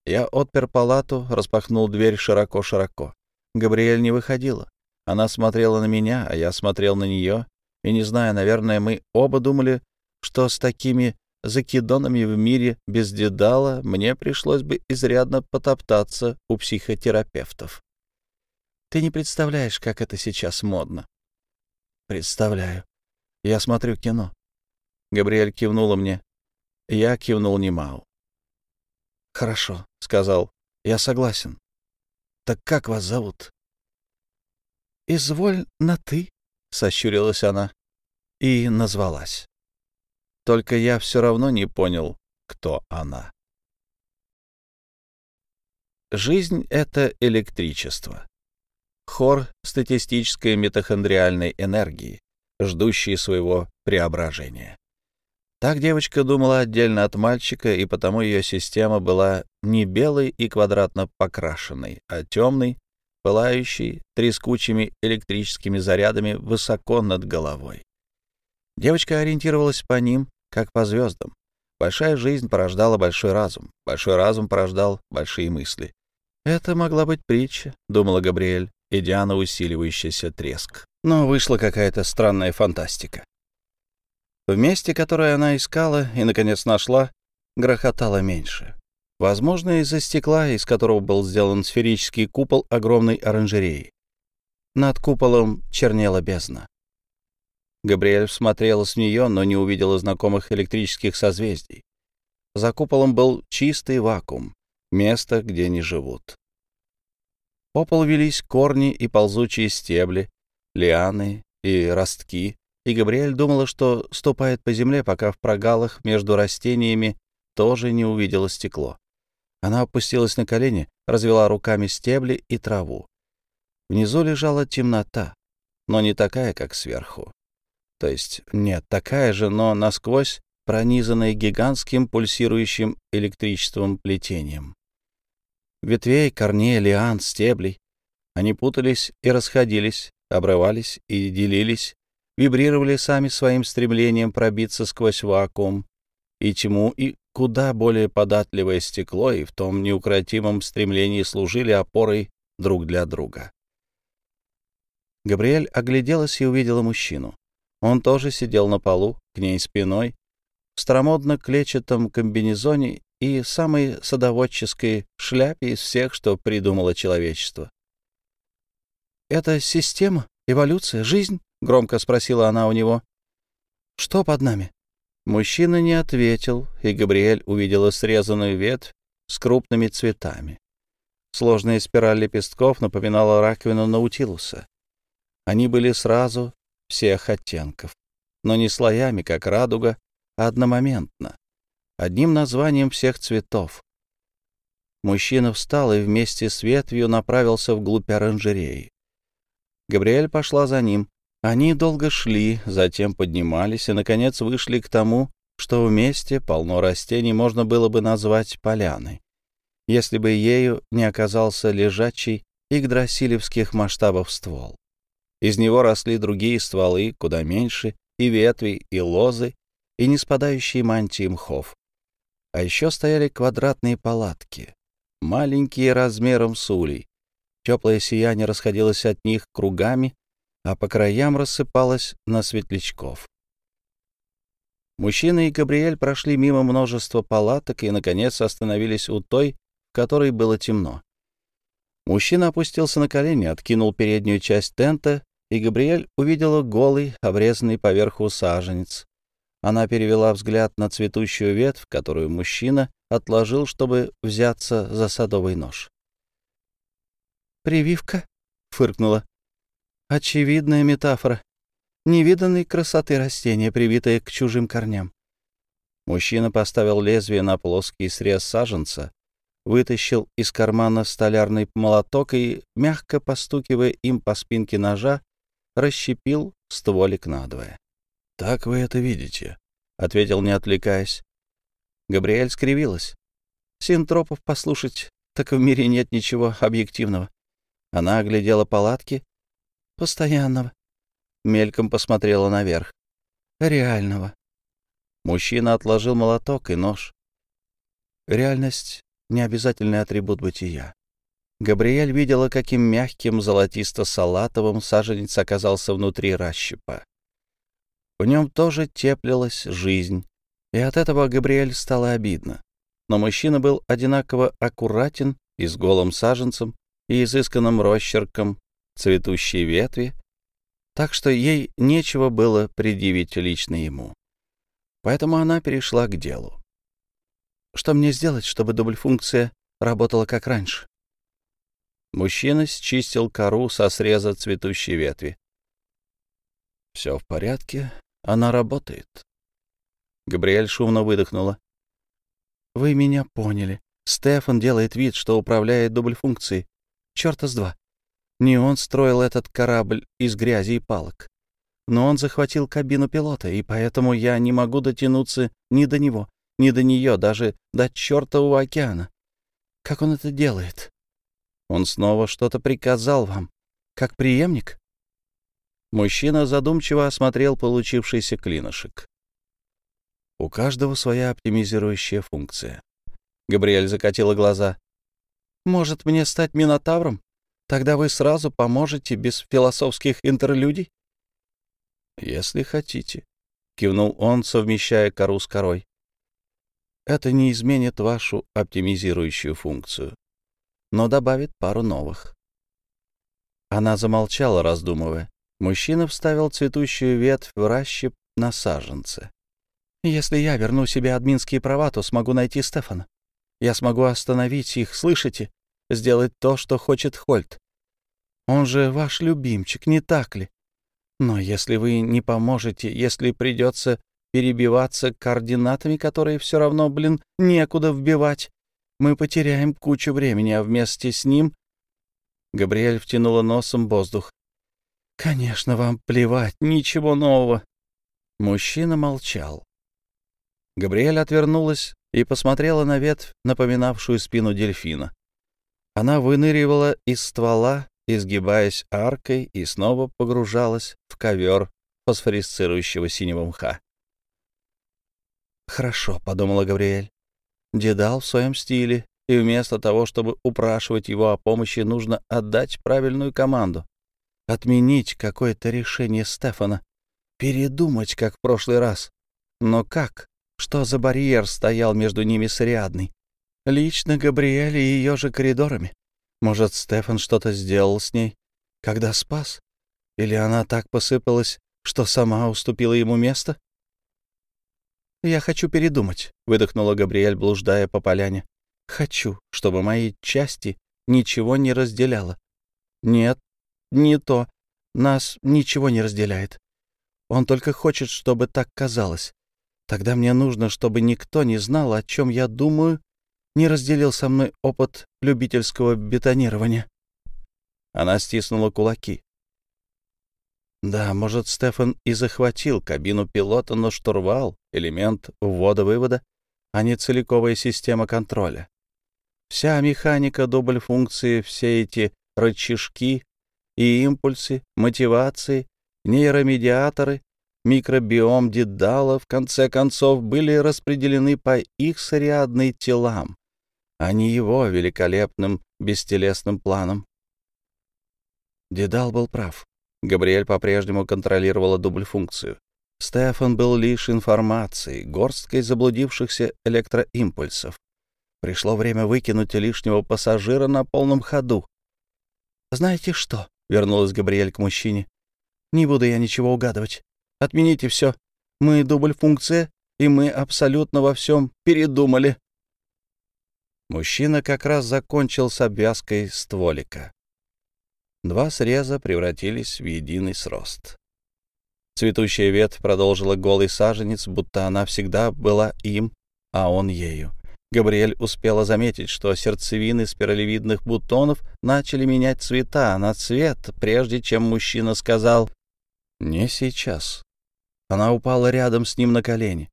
Я отпер палату, распахнул дверь широко-широко. Габриэль не выходила. Она смотрела на меня, а я смотрел на нее. И, не знаю, наверное, мы оба думали, что с такими закидонами в мире без дедала мне пришлось бы изрядно потоптаться у психотерапевтов. Ты не представляешь, как это сейчас модно. Представляю. Я смотрю кино. Габриэль кивнула мне. Я кивнул Немау. «Хорошо», — сказал. «Я согласен. Так как вас зовут?» изволь на «ты», — сощурилась она и назвалась. Только я все равно не понял, кто она. Жизнь — это электричество. Хор статистической митохондриальной энергии, ждущий своего преображения. Так девочка думала отдельно от мальчика, и потому ее система была не белой и квадратно покрашенной, а темной, пылающей трескучими электрическими зарядами высоко над головой. Девочка ориентировалась по ним, как по звездам. Большая жизнь порождала большой разум, большой разум порождал большие мысли. «Это могла быть притча», — думала Габриэль, идя на усиливающийся треск. Но вышла какая-то странная фантастика. В месте, которое она искала и, наконец, нашла, грохотало меньше. Возможно, из-за стекла, из которого был сделан сферический купол огромной оранжереи. Над куполом чернела бездна. Габриэль всмотрелась в нее, но не увидела знакомых электрических созвездий. За куполом был чистый вакуум, место, где не живут. По полу велись корни и ползучие стебли, лианы и ростки, и Габриэль думала, что ступает по земле, пока в прогалах между растениями тоже не увидела стекло. Она опустилась на колени, развела руками стебли и траву. Внизу лежала темнота, но не такая, как сверху. То есть, нет, такая же, но насквозь пронизанная гигантским пульсирующим электричеством плетением. Ветвей, корней, лиан, стеблей. Они путались и расходились, обрывались и делились, вибрировали сами своим стремлением пробиться сквозь вакуум и тьму, и куда более податливое стекло, и в том неукротимом стремлении служили опорой друг для друга. Габриэль огляделась и увидела мужчину. Он тоже сидел на полу, к ней спиной, в старомодно-клетчатом комбинезоне и самой садоводческой шляпе из всех, что придумало человечество. «Это система, эволюция, жизнь?» — громко спросила она у него. «Что под нами?» Мужчина не ответил, и Габриэль увидела срезанную ветвь с крупными цветами. Сложная спираль лепестков напоминала раковину Наутилуса. Они были сразу всех оттенков, но не слоями, как радуга, а одномоментно, одним названием всех цветов. Мужчина встал и вместе с ветвью направился вглубь оранжереи. Габриэль пошла за ним. Они долго шли, затем поднимались и, наконец, вышли к тому, что вместе полно растений можно было бы назвать поляной, если бы ею не оказался лежачий игдрасилевских масштабов ствол. Из него росли другие стволы, куда меньше, и ветви, и лозы, и не спадающие мантии мхов. А еще стояли квадратные палатки, маленькие размером с улей. Теплое сияние расходилось от них кругами, а по краям рассыпалось на светлячков. Мужчина и Габриэль прошли мимо множества палаток и, наконец, остановились у той, в которой было темно. Мужчина опустился на колени, откинул переднюю часть тента, и Габриэль увидела голый, обрезанный поверху саженец. Она перевела взгляд на цветущую ветвь, которую мужчина отложил, чтобы взяться за садовый нож. «Прививка?» — фыркнула. Очевидная метафора. Невиданной красоты растения, привитое к чужим корням. Мужчина поставил лезвие на плоский срез саженца, вытащил из кармана столярный молоток и, мягко постукивая им по спинке ножа, расщепил стволик надвое. — Так вы это видите, — ответил, не отвлекаясь. Габриэль скривилась. — Синтропов послушать, так в мире нет ничего объективного. Она оглядела палатки, Постоянного. Мельком посмотрела наверх. Реального. Мужчина отложил молоток и нож. Реальность — не обязательный атрибут бытия. Габриэль видела, каким мягким золотисто-салатовым саженец оказался внутри расщепа. В нем тоже теплилась жизнь, и от этого Габриэль стало обидно. Но мужчина был одинаково аккуратен и с голым саженцем, и изысканным росчерком цветущие ветви, так что ей нечего было предъявить лично ему. Поэтому она перешла к делу. Что мне сделать, чтобы дубль-функция работала как раньше? Мужчина счистил кору со среза цветущей ветви. «Все в порядке, она работает». Габриэль шумно выдохнула. «Вы меня поняли. Стефан делает вид, что управляет дубль функции. Чёрта с два. Не он строил этот корабль из грязи и палок. Но он захватил кабину пилота, и поэтому я не могу дотянуться ни до него, ни до нее, даже до чертового океана. Как он это делает? Он снова что-то приказал вам, как преемник? Мужчина задумчиво осмотрел получившийся клинышек. У каждого своя оптимизирующая функция. Габриэль закатила глаза. «Может, мне стать Минотавром? Тогда вы сразу поможете без философских интерлюдий?» «Если хотите», — кивнул он, совмещая кору с корой. «Это не изменит вашу оптимизирующую функцию, но добавит пару новых». Она замолчала, раздумывая. Мужчина вставил цветущую ветвь в расщеп на саженце. «Если я верну себе админские права, то смогу найти Стефана. Я смогу остановить их, слышите? Сделать то, что хочет Хольт. Он же ваш любимчик, не так ли? Но если вы не поможете, если придется перебиваться координатами, которые все равно, блин, некуда вбивать, мы потеряем кучу времени, а вместе с ним... Габриэль втянула носом воздух. «Конечно, вам плевать, ничего нового». Мужчина молчал. Габриэль отвернулась и посмотрела на ветвь, напоминавшую спину дельфина. Она выныривала из ствола, изгибаясь аркой, и снова погружалась в ковер фосфорисцирующего синего мха. «Хорошо», — подумала Габриэль. Дедал в своем стиле, и вместо того, чтобы упрашивать его о помощи, нужно отдать правильную команду. Отменить какое-то решение Стефана. Передумать, как в прошлый раз. Но как? Что за барьер стоял между ними с Ариадной? Лично Габриэль и ее же коридорами. Может, Стефан что-то сделал с ней, когда спас? Или она так посыпалась, что сама уступила ему место? «Я хочу передумать», — выдохнула Габриэль, блуждая по поляне. «Хочу, чтобы мои части ничего не разделяло. Нет, не то. Нас ничего не разделяет. Он только хочет, чтобы так казалось. Тогда мне нужно, чтобы никто не знал, о чем я думаю, не разделил со мной опыт любительского бетонирования. Она стиснула кулаки. Да, может, Стефан и захватил кабину пилота, но штурвал — элемент ввода-вывода, а не целиковая система контроля. Вся механика дубль функции, все эти рычажки и импульсы, мотивации, нейромедиаторы микробиом Дедала, в конце концов, были распределены по их сариадной телам, а не его великолепным бестелесным планам. Дедал был прав. Габриэль по-прежнему контролировала дубль-функцию. Стефан был лишь информацией, горсткой заблудившихся электроимпульсов. Пришло время выкинуть лишнего пассажира на полном ходу. «Знаете что?» — вернулась Габриэль к мужчине. «Не буду я ничего угадывать. Отмените все. Мы дубль-функция, и мы абсолютно во всем передумали. Мужчина как раз закончил с обвязкой стволика. Два среза превратились в единый срост. Цветущая ветвь продолжила голый саженец, будто она всегда была им, а он ею. Габриэль успела заметить, что сердцевины спиралевидных бутонов начали менять цвета на цвет, прежде чем мужчина сказал «Не сейчас». Она упала рядом с ним на колени.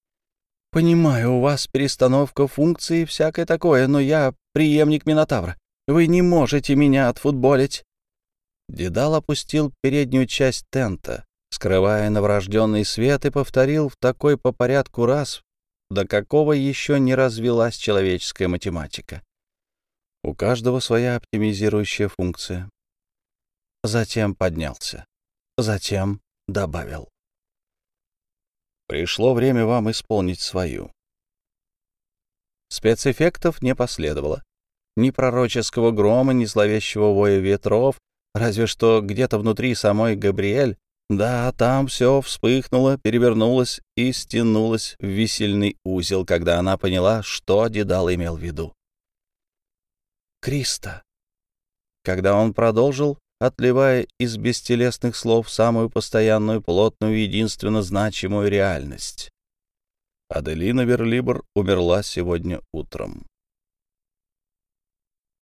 «Понимаю, у вас перестановка функций и всякое такое, но я преемник Минотавра. Вы не можете меня отфутболить». Дедал опустил переднюю часть тента, скрывая новорожденный свет, и повторил в такой по порядку раз, до какого еще не развилась человеческая математика. У каждого своя оптимизирующая функция. Затем поднялся. Затем добавил. Пришло время вам исполнить свою. Спецэффектов не последовало. Ни пророческого грома, ни зловещего воя ветров, разве что где-то внутри самой Габриэль, да, там все вспыхнуло, перевернулось и стянулось в висельный узел, когда она поняла, что Дедал имел в виду. Криста. когда он продолжил, отливая из бестелесных слов самую постоянную, плотную, единственно значимую реальность. Аделина Верлибр умерла сегодня утром.